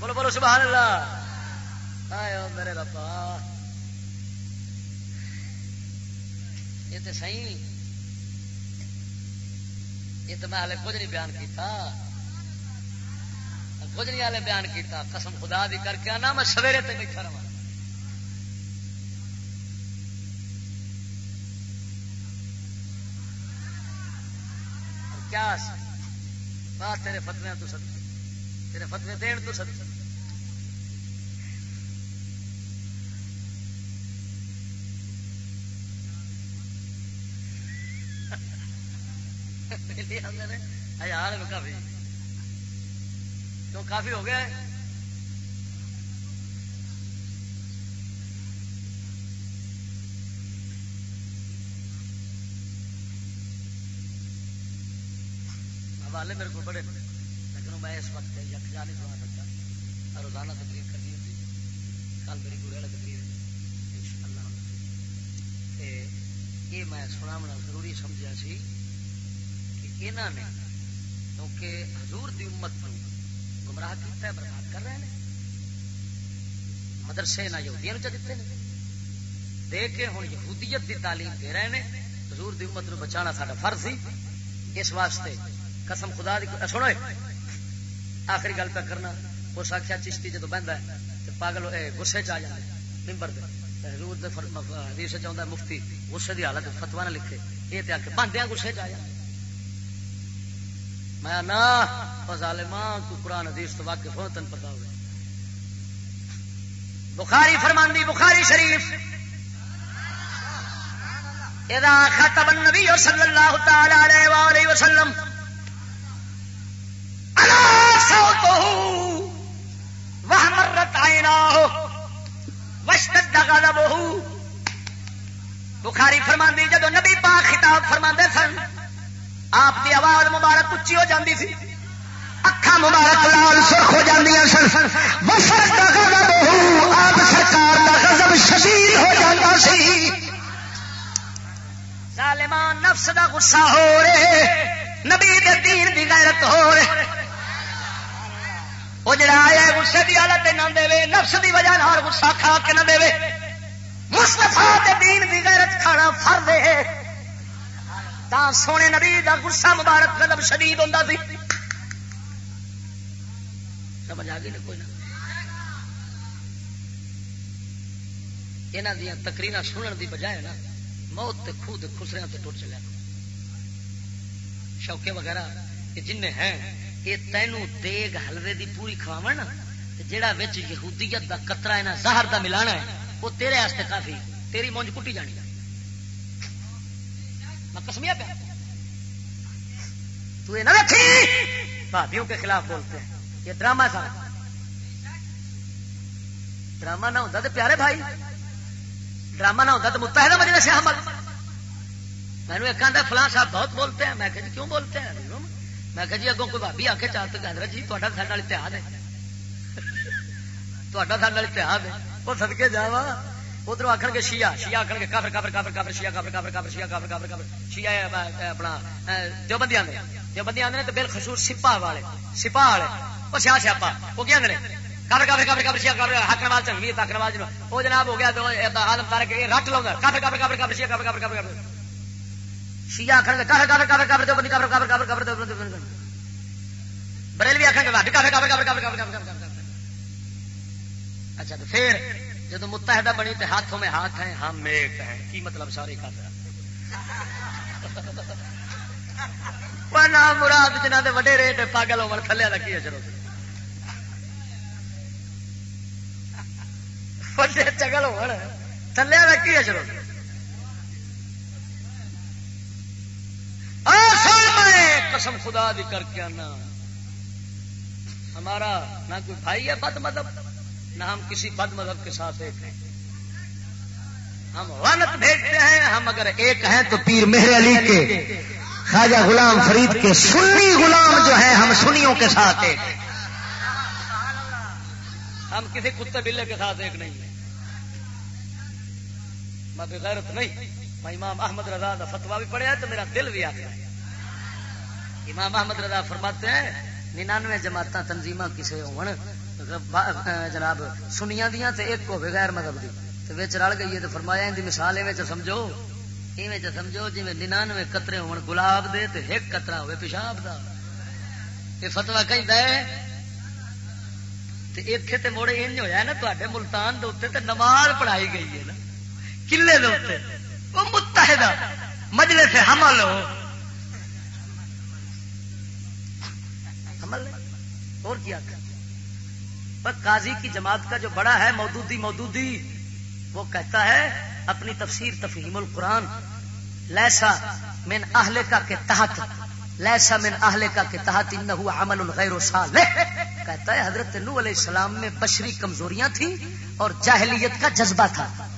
بولو بولو سبحان اللہ آئے میرے ربا یہ تو صحیح یہ تو میں ہلے کچھ نہیں بیان کیتا گجری والے بیان کیتا، قسم خدا دی کر کے آنا، میں سویرے تے بیٹھا رہا کیا بات تیرے فتوے تو سد تیرے فتوے دین تو سد ہزار کافی تو کافی ہو گیا حوالے میرے کو بڑے لیکن میں اس وقت یک جا نہیں سنا سکتا۔ روزانہ تقریر کرنی ہوتی۔ کل میری گرے والا تقریر ان شاء اللہ یہ میں سنا ضروری سمجھا سی کہ انہوں نے کیونکہ حضور دی امت کو گمراہ کیتا ہے، برباد کر رہے ہیں۔ مدرسے نہ یہودیاں چ دیتے ہیں دے کے ہوں یہودیت دی تعلیم دے رہے ہیں حضور دی امت نو بچانا سارا فرض سی۔ اس واسطے قسم خدا دی سنو آخری گل پہ کرنا۔ اس آخیا چشتی جدو بہتا ہے تو پاگل گسے چ آ جائے ممبر دے۔ حضور دے حدیث چاہتا ہے، مفتی غصے دی حالت فتوا نہ لکھے۔ یہ تو آ کے بندیاں گسے چ آ جائے میں نہ ظالمان کو قرآن حدیث تو واقف ہو، تن پتا ہوگا بخاری فرماندی، بخاری شریف۔ اذا خطب النبی صلی اللہ تعالی علیہ وآلہ وسلم، الا صوته وحمرت عیناه، واشتد غضبه۔ بخاری فرماندی، جدو نبی پاک خطاب فرماندے سن آپ کی آواز مبارک اچھی ہو جاتی سی۔ اکھا مبارک لال سرخ ہو جاتی سن۔ وسر کا غضب ہو، آپ سرکار کا غضب شدید ہو جاتا سی۔ ظالمان نفس دا غصہ ہو رہے نبی دے دین دی غیرت ہو رہے وہ جڑا آیا غصے کی حالت نہ دے نفس دی وجہ نال غصہ کھا کے نہ دے مستفا دین دی غیرت کھانا فرد ہے۔ تا سونے نبی دا غصہ مبارک قدم شدید ہوتا سی۔ سمجھ آ گئی نا کوئی نہ یہاں دیا تکریر سنن دی بجائے نا موت تے خوہ دے خسرے تے ٹوٹ چلے۔ شوکے وغیرہ جن ہیں، یہ تینوں دیگ حلوے دی پوری کھواو نا جہاں یہودیت دا قطرہ ہے زہر دا ملانا ہے، وہ تیرے واسطے کافی، تیری مونج کٹی جانی۔ میں کسمیا پیا۔ تو یہ نہ رکھی۔ بھابھیوں کے خلاف بولتے ہیں۔ یہ ڈرامہ تھا ڈرامہ نہ ہوتا تو پیارے بھائی۔ ڈرامہ نہ ہوتا تو متحدہ مجھے سے حمل میں نے ایک آدھا فلاں صاحب بہت بولتے ہیں۔ میں کہ جی کیوں بولتے ہیں؟ میں کہ جی اگوں کوئی بھابی آ کے چار تو کہ جی تا سارے اتحاد ہے۔ تا سارے اتحاد ہے۔ وہ سدکے جا ادھر آخر گے شیا شیا آخر گے کافر کافر کافر کافر شیا کافر کافر کافر شیا کافر کافر کافر شیا اپنا جو بندی آدھے جو بندی آدھے تو بالخصوص سپا والے سپا والے وہ سیا سیاپا وہ کیا آدھے کافر کافر کافر کافر شیا کافر حق نواز چنگی تک نواز وہ جناب ہو گیا تو آلم تارے کے رٹ لاؤں کافر کافر کافر کافر شیا کافر کافر کافر کافر شیا آخر گے کافر کافر کافر کافر جو بندی کافر کافر کافر کافر بریلوی آخر گے کافر کافر کافر کافر کافر کافر کافر اچھا تو پھر جب متحدہ بنی تو ہاتھوں میں ہاتھ ہیں ہاں ہم ایک ہیں۔ کی مطلب ساری خاطر نام مراد جنہ کے وڈے ریٹ پاگل ہو تھلے کا کی چلو وڈے چگل ہو تھلے کا کی ہے چلو قسم خدا دی کر کے آنا۔ ہمارا نہ کوئی بھائی ہے، بد مطلب نہ ہم کسی بد مذہب کے ساتھ ایک ہیں۔ ہم ونت بھیجتے ہیں، ہم اگر ایک ہیں تو پیر مہر علی کے، خواجہ غلام فرید کے سنی غلام جو ہیں، ہم سنیوں کے ساتھ ایک ہیں۔ ہم کسی کتے بلے کے ساتھ ایک نہیں ہیں۔ میں بغیرت نہیں، میں امام احمد رضا کا فتوا بھی پڑھیا تو میرا دل بھی آتا ہے امام احمد رضا فرماتے ہیں، ننانوے جماعت تنظیم کسی ہو جناب سنیا دیا ایک ہو غیر مذہب کی تو رل گئی ہے تو فرمایا ان کی مثال ایویں سمجھو۔ ایویں سمجھو جی ننانوے قطرے ہو گلاب دے تو ایک قطرہ ہوئے پیشاب دا۔ یہ فتوا کہیں اتنے مڑے انج ہوا نا تے ملتان دے تو نماز پڑھائی گئی ہے نا۔ کلے دے وہ متحدہ مجلے سے حمل ہو۔ حمل؟ اور کیا؟ کر قاضی کی جماعت کا جو بڑا ہے مودودی مودودی، وہ کہتا ہے، اپنی تفسیر تفہیم القرآن، لیسا من اہل کا کے تحت، لیسا من اہل کا کے تحت انہو عمل غیر صالح۔ کہتا ہے، حضرت نو علیہ السلام میں بشری کمزوریاں تھیں اور جاہلیت کا جذبہ تھا۔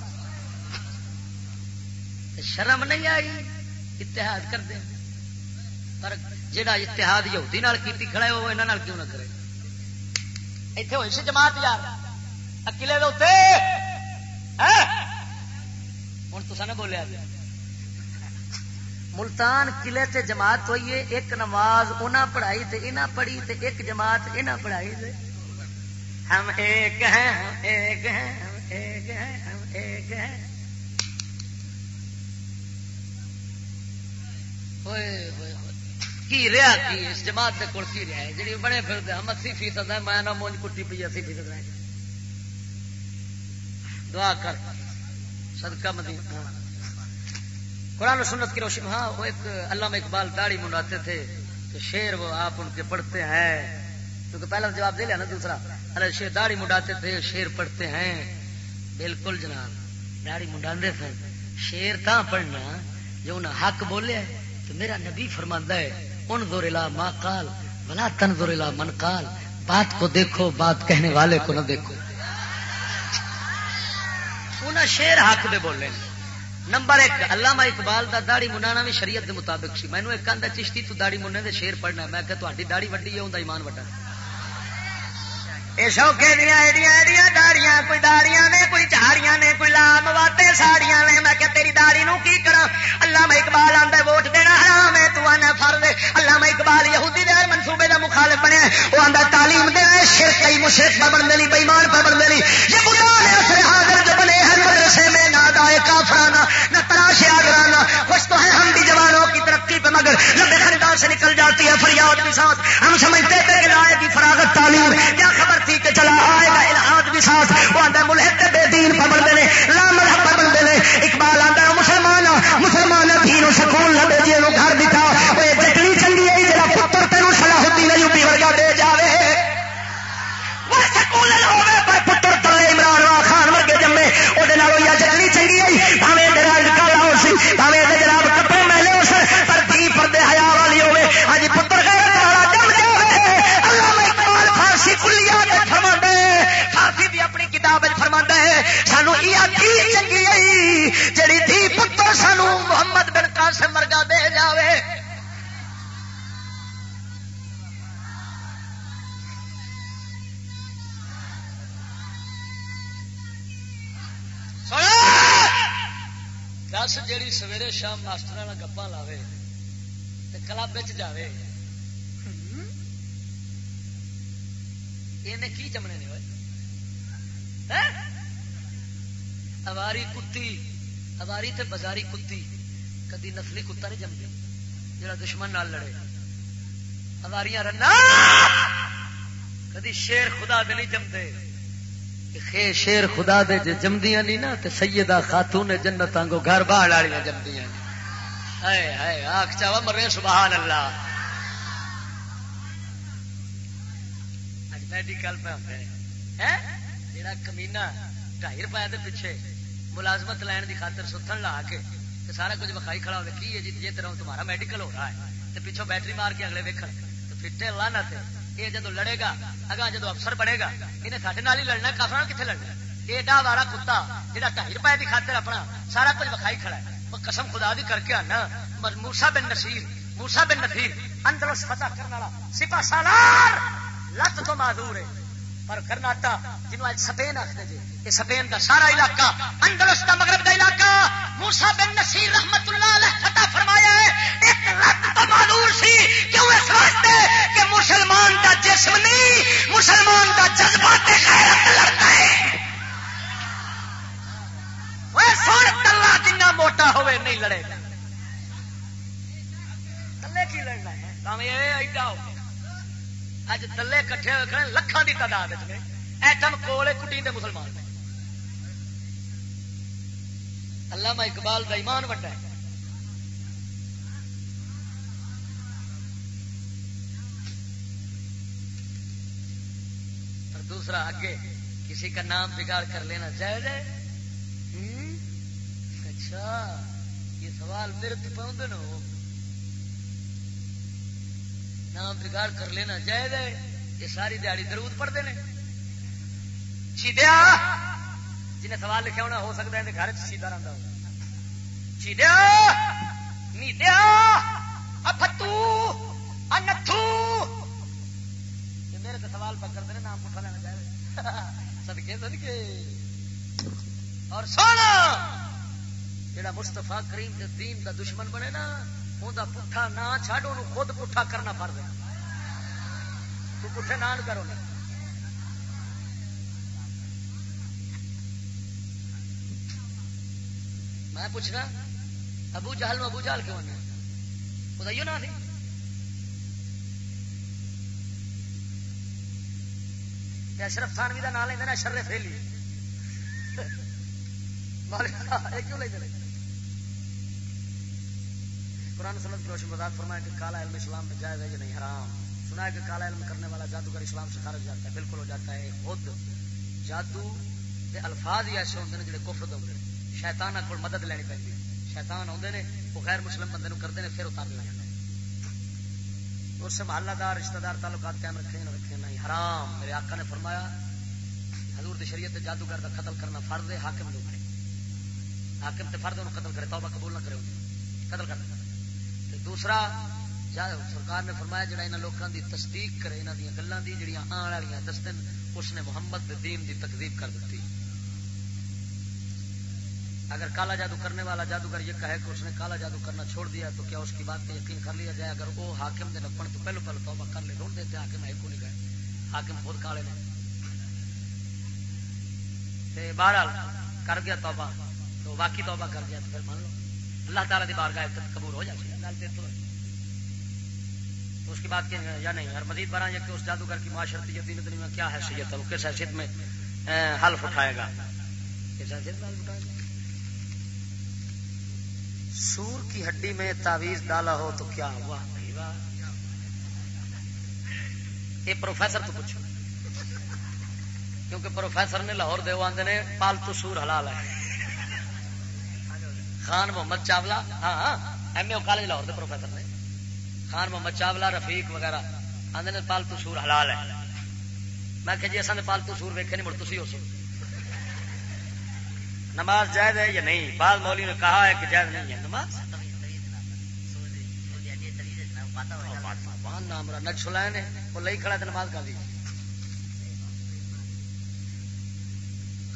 شرم نہیں آئی، اتحاد کر دیں۔ پر جڑا اتحاد یہودی نال کیتی کھڑا ہے، وہ انہاں کیوں نہ کرے؟ اتنے ہوئی سی جماعت یار. اکیلے ہوں تو نے بولیا جی. ملتان قلعے تے جماعت ہوئی ہے، ایک نماز انہاں پڑھائی تے انہاں پڑھی تے ایک جماعت انہاں پڑھائی تے. ہم ایک ہیں، ہم ایک ہیں، ہم ایک ہیں، ہم ایک ہیں. ہوئے ہوئے. کی رہا کی؟ اس جماعت کے کول کی رہا ہے؟ جی بنے پھر ہم اسی فیصد ہے، میں مونج کٹی پی اسی فیصد ہے۔ دعا کر۔ صدقہ مدینہ۔ ہاں۔ قرآن و سنت کی روشنی ہاں وہ ایک علامہ اقبال داڑھی منڈاتے تھے تو شیر وہ آپ ان کے پڑھتے ہیں۔ کیونکہ پہلا جواب دے لیا نا دوسرا۔ ارے شیر داڑھی منڈاتے تھے شیر پڑھتے ہیں۔ بالکل جناب، داڑھی منڈاندے تھے۔ شیر تھا پڑھنا، جو انہیں حق بولے، تو میرا نبی فرماندہ ہے انظر الى ما قال ولا تنظر الى من قال۔ بات کو دیکھو، بات کہنے والے کو نہ دیکھو۔ انہیں شیر حق دے بولے نمبر ایک، علامہ اقبال دا داڑی منانا بھی شریعت دے مطابق سی۔ مینو ایک آدھا چشتی تو داڑی مننے دے شیر پڑھنا میں کہ تہاڈی داڑی وڈی ہے، اوندا ایمان وڈا۔ یہ شوکے دیا ایڈیا ایڈیا داڑیاں کوئی داڑیاں نے کوئی چہاریاں نے کوئی لام واتے ساڑیاں نے میں کہ تیری داڑی نو کی کرا اللہ میں اقبال آتا ووٹ دینا حرام ہے تو آنا فرض اللہ میں اقبال یہودی دے منصوبے دا مخالف بنیا وہ آتا تعلیم دینا شر کئی مشرق پر بن دلی بےمان پر بن لی یہ بتا نے اسے حاضر جو بنے ہیں مدرسے میں نہ دائے کافرانہ نہ تراشے آگرانہ خوش تو ہے ہم بھی جوانوں کی ترقی پہ مگر لمبے خریدار سے نکل جاتی ہے فریاد کے ساتھ ہم سمجھتے تھے کہ لائے کی فراغت تعلیم کیا خبر تھی کہ چلا آئے گا الہاد بھی ساتھ۔ وہ آدھا ملحد بے دین پر بنتے ہیں لا مذہب پر بنتے ہیں اقبال آدھا مسلمان مسلمان دین سکون نہ دے جی گھر دکھا وہ جتنی چنگی ہے جا پتر تین صلاح الدین ایوبی ورگا دے جاوے۔ وہ ہوے پر پتر تلے عمران خان ورگے جمے۔ وہ جتنی چنگی ہے بھاوے تیرا کالا ہو سی بھاوے سویرے شام ماسٹر گپا لاوے کلب جائے یہ کی جمنے نے ہاں؟ اواری کتی اواری تے بازاری کتی۔ کدی نسلی کتا نہیں جمتی جڑا دشمن نال لڑے۔ اواریاں رنا! کدی شیر خدا دے نہیں جمتے خے شیر خدا دے جے جمدیاں نہیں نا، تے سیدہ خاتون جنت آنگو گھر باہر والیاں جمدیاں ہائے ہائے آخ چاوا مرے سبحان اللہ اج میڈیکل پہ ہوتے ہیں جڑا کمینا ڈھائی روپئے دے پیچھے ملازمت لین دی خاطر ستھن لا کے تے سارا کچھ بخائی کھڑا ہو کی ہے جی؟ جی طرح تمہارا میڈیکل ہو رہا ہے، تے پیچھوں بیٹری مار کے اگلے ویکھن تو پھٹے لانا تے یہ جدو لڑے گا اگا جدو افسر بنے گا، انہیں سارے نال ہی لڑنا کافر کتنے لڑنا ایڈا والا کتا جہاں ڈھائی روپئے کی خاطر اپنا سارا کچھ وکھائی کھڑا ہے۔ وہ قسم خدا دی کر کے آنا موسا بن نصیر موسا بن نفیر اندر فتح کرنے والا سپا سالار، لت تو معذور ہے، پر کرناٹا جنوب اج سپین آخر جی یہ سپین کا سارا علاقہ اندرس کا مغرب کا علاقہ موسا بن نصیر رحمت اللہ علیہ فتح فرمایا ہے، ایک لت تو معذور سی، کیوں اس واسطے کہ مسلمان کا جسم نہیں، مسلمان کا جذبات غیرت لڑتا ہے؟ وہ سن تلا جنا موٹا ہوئے نہیں لڑے گا۔ تلے کی لڑنا ہے ایڈا ہو۔ اج تلے کٹھے ہوئے لکھان کی تعداد ایٹم کول کٹی دے مسلمان نے علامہ اقبال کا ایمان وڈا ہے۔ اور دوسرا آگے کسی کا نام بگاڑ کر لینا جائز ہے؟ اچھا یہ سوال میرے تو پہنچ نا نام بگاڑ کر لینا جائز ہے؟ یہ ساری دیہڑی درود پڑھتے ہیں۔ جی چیدیا جنہیں سوال لکھا ہونا ہو سکتا ہے گھر چیدا رہتا ہو۔ چیدیا میدیا فتو انتھو! میرے تو سوال پکڑتے ہیں، نام پٹھا لینا چاہیے سدکے سدکے اور سونا! جڑا مستفا کریم دے دین دا دشمن بنے نا، اوندا پٹھا نہ چھڈ، اونوں خود پٹھا کرنا فرض ہے۔ تو پٹھے نہ کرو نا۔ میں پوچھنا، ابو جہل ابو جہل کیوں آنا بتائیے نا نہیں اشرف تھانوی کا نام لینا اشرف فیلی کیوں لے چلے قرآن سنت روشن مزاق فرمایا کہ کالا علم اسلام میں جائز ہے یا نہیں؟ حرام۔ سنا ہے کہ کالا علم کرنے والا جادوگر اسلام سے خارج جاتا ہے، بالکل ہو جاتا ہے۔ خود جادو کے الفاظ ہی ایسے ہوتے ہیں جڑے کفر دے ہوتے شیطان کو مدد لینی پہ شیطان آتے ہیں وہ غیر مسلم بندے نو کرتے ہیں پھر اتار لے جاتے اس سے دار رشتہ دار تعلقات قائم رکھے نہ رکھے نہیں۔ حرام۔ میرے آقا نے فرمایا، حضور دی شریعت جادوگر کا قتل کرنا فرض ہے، حاکم دے اوپر۔ حاکم تے فرد قتل کرے، توبہ قبول نہ کرے۔ قتل کر دے۔ دوسرا سرکار نے فرمایا، جڑا انہاں لوکاں دی تصدیق کرے، انہاں دی گلاں دی، جڑیاں آن والیاں دستن اس نے محمد دین دی تکذیب کر دیتی اگر کالا جادو کرنے والا جادوگر یہ کہے کہ اس نے کالا جادو کرنا چھوڑ دیا تو کیا اس کی بات پہ یقین کر لیا جائے؟ اگر وہ حاکم دے نپن تو پہلو پہلو توبہ کر لے روڈ دیتے حاکم ہے کو نہیں گئے حاکم خود کالے نے۔ بہرحال کر گیا توبہ، تو باقی توبہ کر گیا تو پھر مان لو۔ اللہ تعالیٰ کی بارگاہ قبول ہو جاتی ہے۔ تو اس کی بات کی یا نہیں اور مزید بارہ یہ کہ اس جادوگر کی معاشرتی دین دنیا میں کیا حیثیت ہے؟ وہ کس حیثیت میں حلف اٹھائے گا؟ کس حیثیت میں حلف اٹھائے گا؟ سور کی ہڈی میں تعویذ ڈالا ہو تو کیا ہوا؟ یہ پروفیسر تو پوچھو۔ کیونکہ پروفیسر نے لاہور دے آدھے نے، پالتو سور حلال ہے۔ خان محمد چاولا ہاں, ہاں، ایم اے کالج لاہور دے پروفیسر نے۔ خان محمد چاولا، رفیق وغیرہ آدھے نے پالتو سور حلال ہے۔ میں کہ جی اصل پالتو سور ویکے نہیں، مڑ تھی ہو سو نماز جائز ہے یا نہیں؟ بعض مولوی نے کہا ہے کہ جائز نہیں ہے۔ نماز؟ نقش لائے وہ لئی کھڑا تو نماز کر دی۔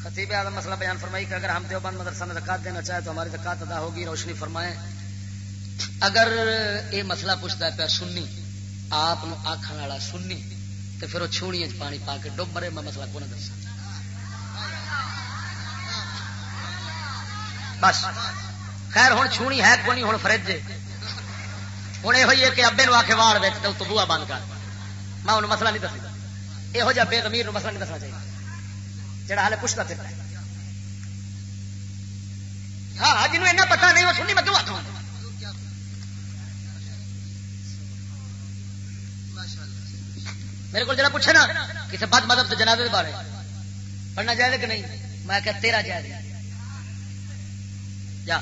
خطیب اعظم مسئلہ بیان فرمائی کہ اگر ہم دیوبند مدرسہ میں زکات دینا چاہے تو ہماری زکات ادا ہوگی، روشنی فرمائے اگر یہ مسئلہ پوچھتا ہے پیا سننی آپ آخر والا سننی تو پھر وہ چھوڑی پانی پا کے ڈب مرے، میں مسئلہ کون دسا بس۔ خیر ہوں چھونی ہے کونی ہوں فرج ہوں یہ کہ ابے نو آ کے واڑ ویچ تو بوا بند کر۔ میں انہوں مسئلہ نہیں دسا یہو جہ بے زمیر مسئلہ نہیں دسنا چاہیے جہاں ہالے پوچھتا پھر ہاں جنوب ایسا پتا نہیں، وہ سنی میں کیوں آتا میرے کو جڑا پوچھے نا کسی بد مدد جناب کے بارے۔ پڑھنا چاہیے کہ نہیں؟ میں کہ تیرا جائے جا۔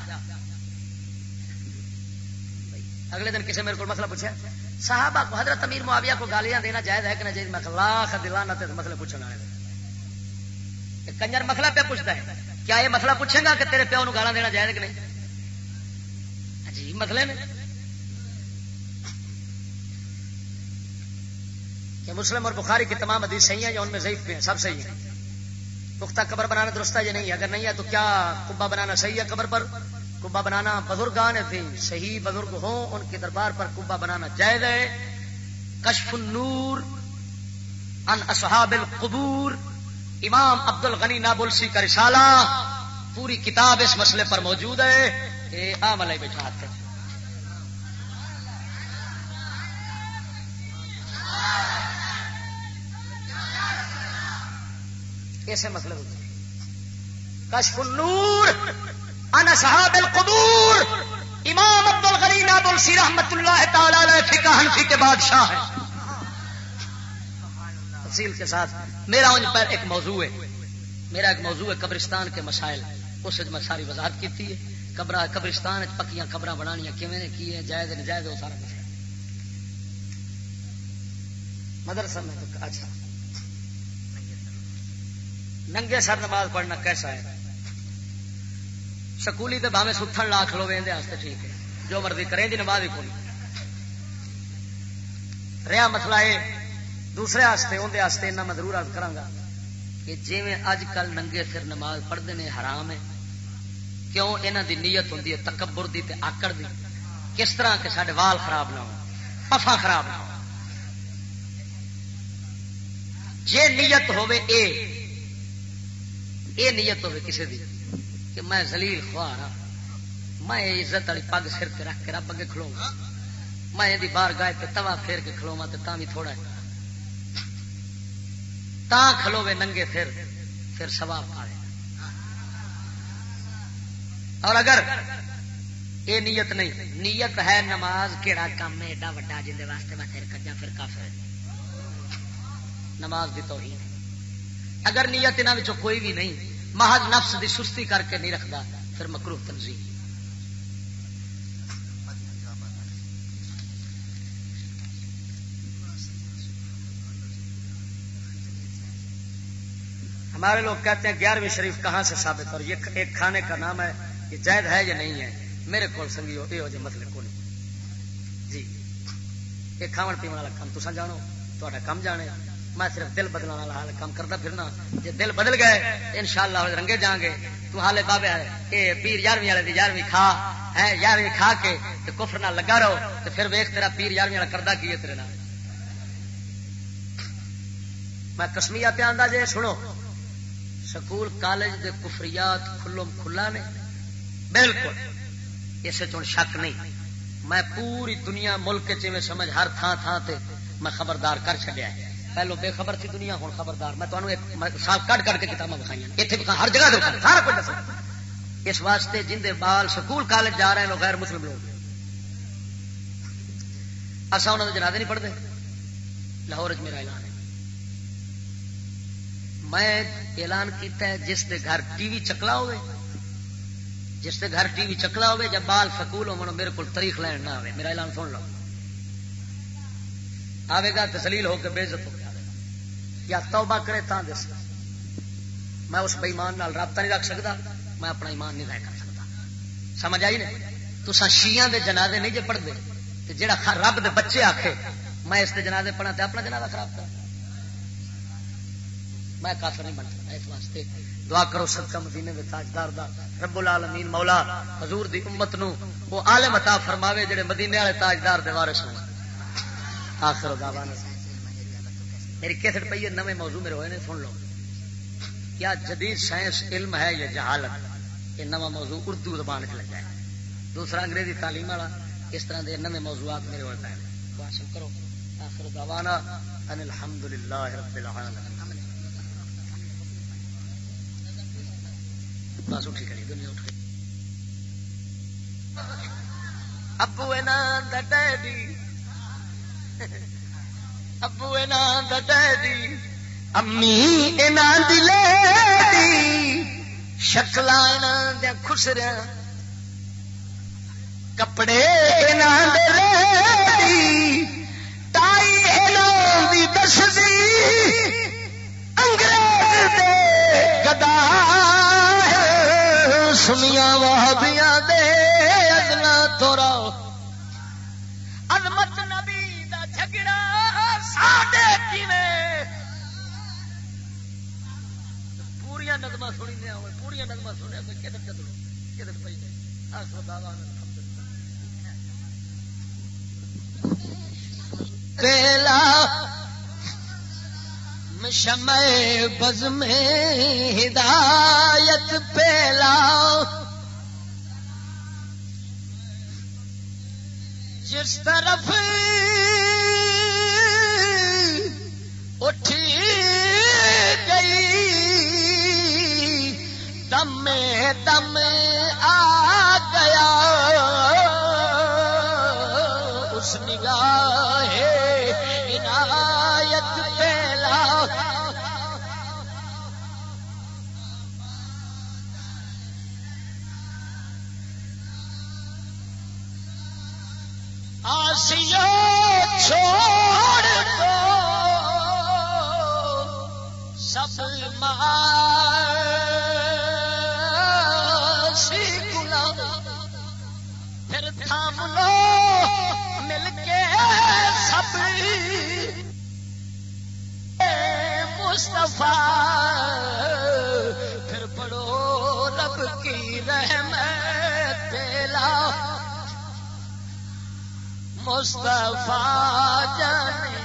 اگلے دن کسی میرے کو مسئلہ پوچھا صاحب کو حضرت امیر معاویہ کو گالیاں دینا جائز ہے کہ نہ جائز؟ میں لاکھ دلانا تے مسئلے پوچھنے والے کنجر مسئلہ پہ پوچھتا ہے، کیا یہ مسئلہ پوچھے گا کہ تیرے پیو نو گالا دینا جائز کہ نہیں؟ عجیب مسئلے نے۔ کہ مسلم اور بخاری کی تمام حدیث صحیح ہیں یا ان میں ضعیف بھی ہیں؟ سب صحیح ہیں۔ پختہ قبر بنانا درست ہے یا نہیں؟ اگر نہیں ہے تو کیا کبا بنانا صحیح ہے قبر پر؟ کبا بنانا بزرگان تھے، صحیح بزرگ ہوں، ان کے دربار پر کبا بنانا جائز ہے۔ کشف النور ان اصحاب القبور، امام عبد الغنی نابلسی کا رسالہ پوری کتاب اس مسئلے پر موجود ہے یہ عام بیٹھا ہے۔ ایسے مسئلے ہوتے کشف النور، انا صحاب القبور۔ امام عبد الغنی نابلسی رحمت اللہ تعالی فقہ حنفی کے بادشاہ ہیں۔ تفصیل کے ساتھ، میرا ان پر ایک موضوع ہے۔ میرا ایک موضوع ہے قبرستان کے مسائل۔ اس میں ساری وضاحت کی ہے۔ قبر قبرستان پکیاں قبر بنانیاں کیویں کی ہے، جائز نجائز وہ سارا کچھ مدرسہ میں تو اچھا۔ ننگے سر نماز پڑھنا کیسا ہے؟ سکولی تو باوے ستھن لا کھلو ٹھیک ہے۔ جو مرضی کریں دی نماز ہی کوئی رہا مسئلہ ہے دوسرے اندر آستے میں ضرور عرض کرا کہ جی اج کل ننگے سر نماز پڑھتے ہیں حرام ہے، کیوں؟ یہاں دی نیت ہوں تکبر دی تے آکڑ دی۔ کس طرح کہ سارے وال خراب نہ ہو پفا خراب نہ ہو جے نیت ہوے اے اے نیت ہوے کسے دی کہ میں زلیل خوار ہاں۔ میں عزت والی پگ سر تے رکھ کے رب اگے کھلو میں یہ بار گائے تے توا پھیر کے کھلوا تو تا بھی تھوڑا ہے۔ تا کھلوے ننگے پھر پھر سوا پائے اور اگر یہ نیت نہیں، نیت ہے نماز کہڑا کام ہے، ایڈا وڈا جن واسطے میں پھر کجا پھر کافر ہاں۔ نماز بھی تو ہی اگر نیت انہوں کوئی بھی نہیں محض نفس دی سستی کر کے نہیں رکھتا، پھر مکرو تنظیم۔ ہمارے لوگ کہتے ہیں گیارہویں شریف کہاں سے ثابت؟ اور یہ ایک کھانے کا نام ہے، یہ جائد ہے یا نہیں ہے؟ میرے کو سنگی یہ مسئلے کو نہیں جی۔ یہ کھاون پیو والا کام تو جانو تا کم جانے۔ میں صرف دل بدلنے والا حال کام کرتا پھرنا۔ جی دل بدل گئے ان شاء اللہ رنگے جان گے۔ تو حالے بابے یہ پیر یارویں والے یارویں کھا، ہے، یارویں کھا کے کفر نہ لگا رہو۔ تو پھر ویخ تیرا پیر یارویں والا کردہ کی ہے تیرے میں کسمیا پہ آدھا جی سنو۔ سکول، کالج دے کفریات کھلم کھلا نے۔ بالکل، اسے چون شک نہیں۔ میں پوری دنیا ملک چ سمجھ ہر تھان تھان تے میں خبردار کر چڈیا پہلو بے خبر تھی دنیا، ہوں خبردار۔ میں تمہیں صاف کٹ کٹ کے کتابیں بکھائی اتنے ہر جگہ سارا کچھ اس واسطے جن دے بال سکول کالج جا رہے ہیں لوگ غیر مسلم لوگ اصا انہوں نے جنادے نہیں پڑھتے لاہور چ میرا اعلان ہے۔ میں اعلان کیتا ہے، جس دے گھر ٹی وی چکلا ہوئے، جس دے گھر ٹی وی چکلا ہوئے، جب بال سکول ہو میرے کو تاریخ لین نہ آئے میرا اعلان سن لو۔ آئے گا تسلیل ہو کے بےزت ہو۔ یا توبہ کرے تا دس۔ میں اس بےمان رابطہ نہیں رکھ سکتا میں اپنا ایمان نہیں رہ کر سکتا سمجھ آئی نہیں؟ تو شیاں دے جنازے نہیں جے پڑھتے جہاں رب دے بچے آخے میں اس جنازے پڑھا تو اپنا جنازہ خراب کر میں کافر نہیں بن سکتا اس واسطے۔ دعا کرو صدقہ مدینے دے تاجدار دا، رب العالمین مولا، حضور دی امت نو، وہ عالم عطا فرماوے جڑے مدینے والے تاجدار دے وارث ہوں۔ آخر دعوانا۔ میری کیسٹ پئی ہے نویں موضوع میرے ہوئے نے، سن لو۔ کیا جدید سائنس علم ہے یا جہالت؟ یہ نواں موضوع اردو زبان چ لگا ہے۔ دوسرا انگریزی تعلیم والا، اس طرح کے نویں موضوعات میرے ہوئے پہ حاصل کرو۔ آخر دعوانا ان الحمدللہ رب العالمین۔ بس اٹھی کری، دنیا اٹھ گئی۔ ابو ڈیڈی۔ ابو ڈیڈی امی دلے شکل دیا خسریا کپڑے ٹائی دس انگریز گدا سنیا وہابیاں دے اگلا تھوڑا المت نبی پوریا نظم سنی دیا پوریا نظم سنیا کوئی کدھر چلو کدھر ہاں، پہ پہلا شمع بز میں ہدایت پہلا جس طرف اٹھی گئی۔ دم دم آ گیا۔ اس نگاہ عنایت پہلا آسیا چھوڑ سب گلا پھر تھام لو مل کے سب۔ مصطفیٰ، پھر پڑھو رب کی رحمت پہلا مصطفیٰ جان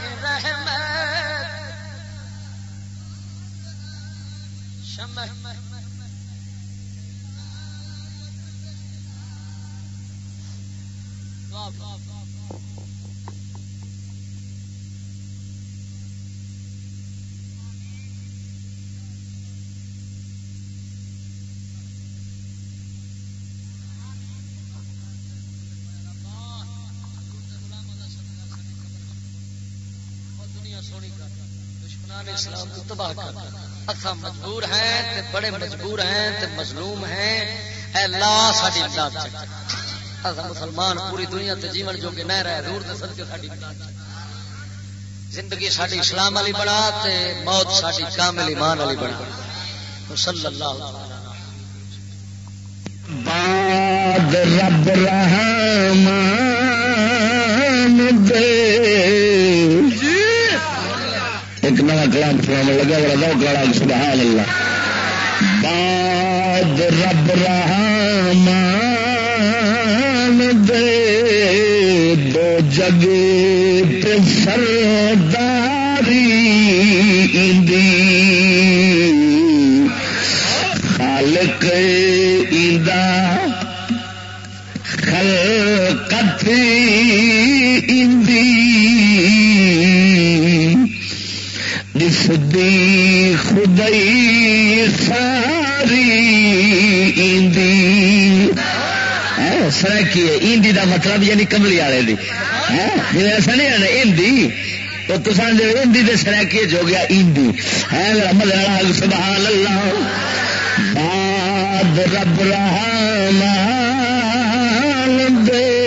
اسلام کو تباہ کر اصا مجبور ہیں تے بڑے مجبور ہیں تے مظلوم ہیں۔ اے اللہ ساری امداد اصا مسلمان پوری دنیا تے جیون جو کہ نہ رہے دور تے صدقے ساری امداد زندگی ساری اسلام والی بنا تے موت ساری کامل ایمان والی بنا۔ صلی اللہ بعد رب رحمان دے۔ ایک نیا کلام سنا لگا بڑا روک لڑا سبحان اللہ باد رب رحمان دے، دو جگ پہ سرداری دی۔ دسدی خدئی ساری ہاں، سرکی ایندی دا مطلب یعنی کملی والے جی ایسا نہیں آنا ہندی تو تصا جو ہندی دے سرکی جو گیا ایندی۔ ہاں، ہے مدد سبحان اللہ باد رب رحمان دے۔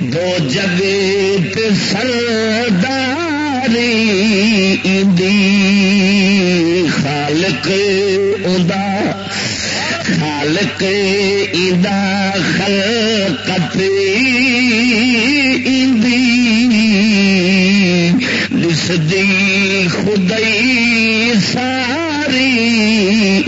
دو جگت سرداری ایندی۔ خالق ادا خالق ادا خلقت ایندی دسدی ساری۔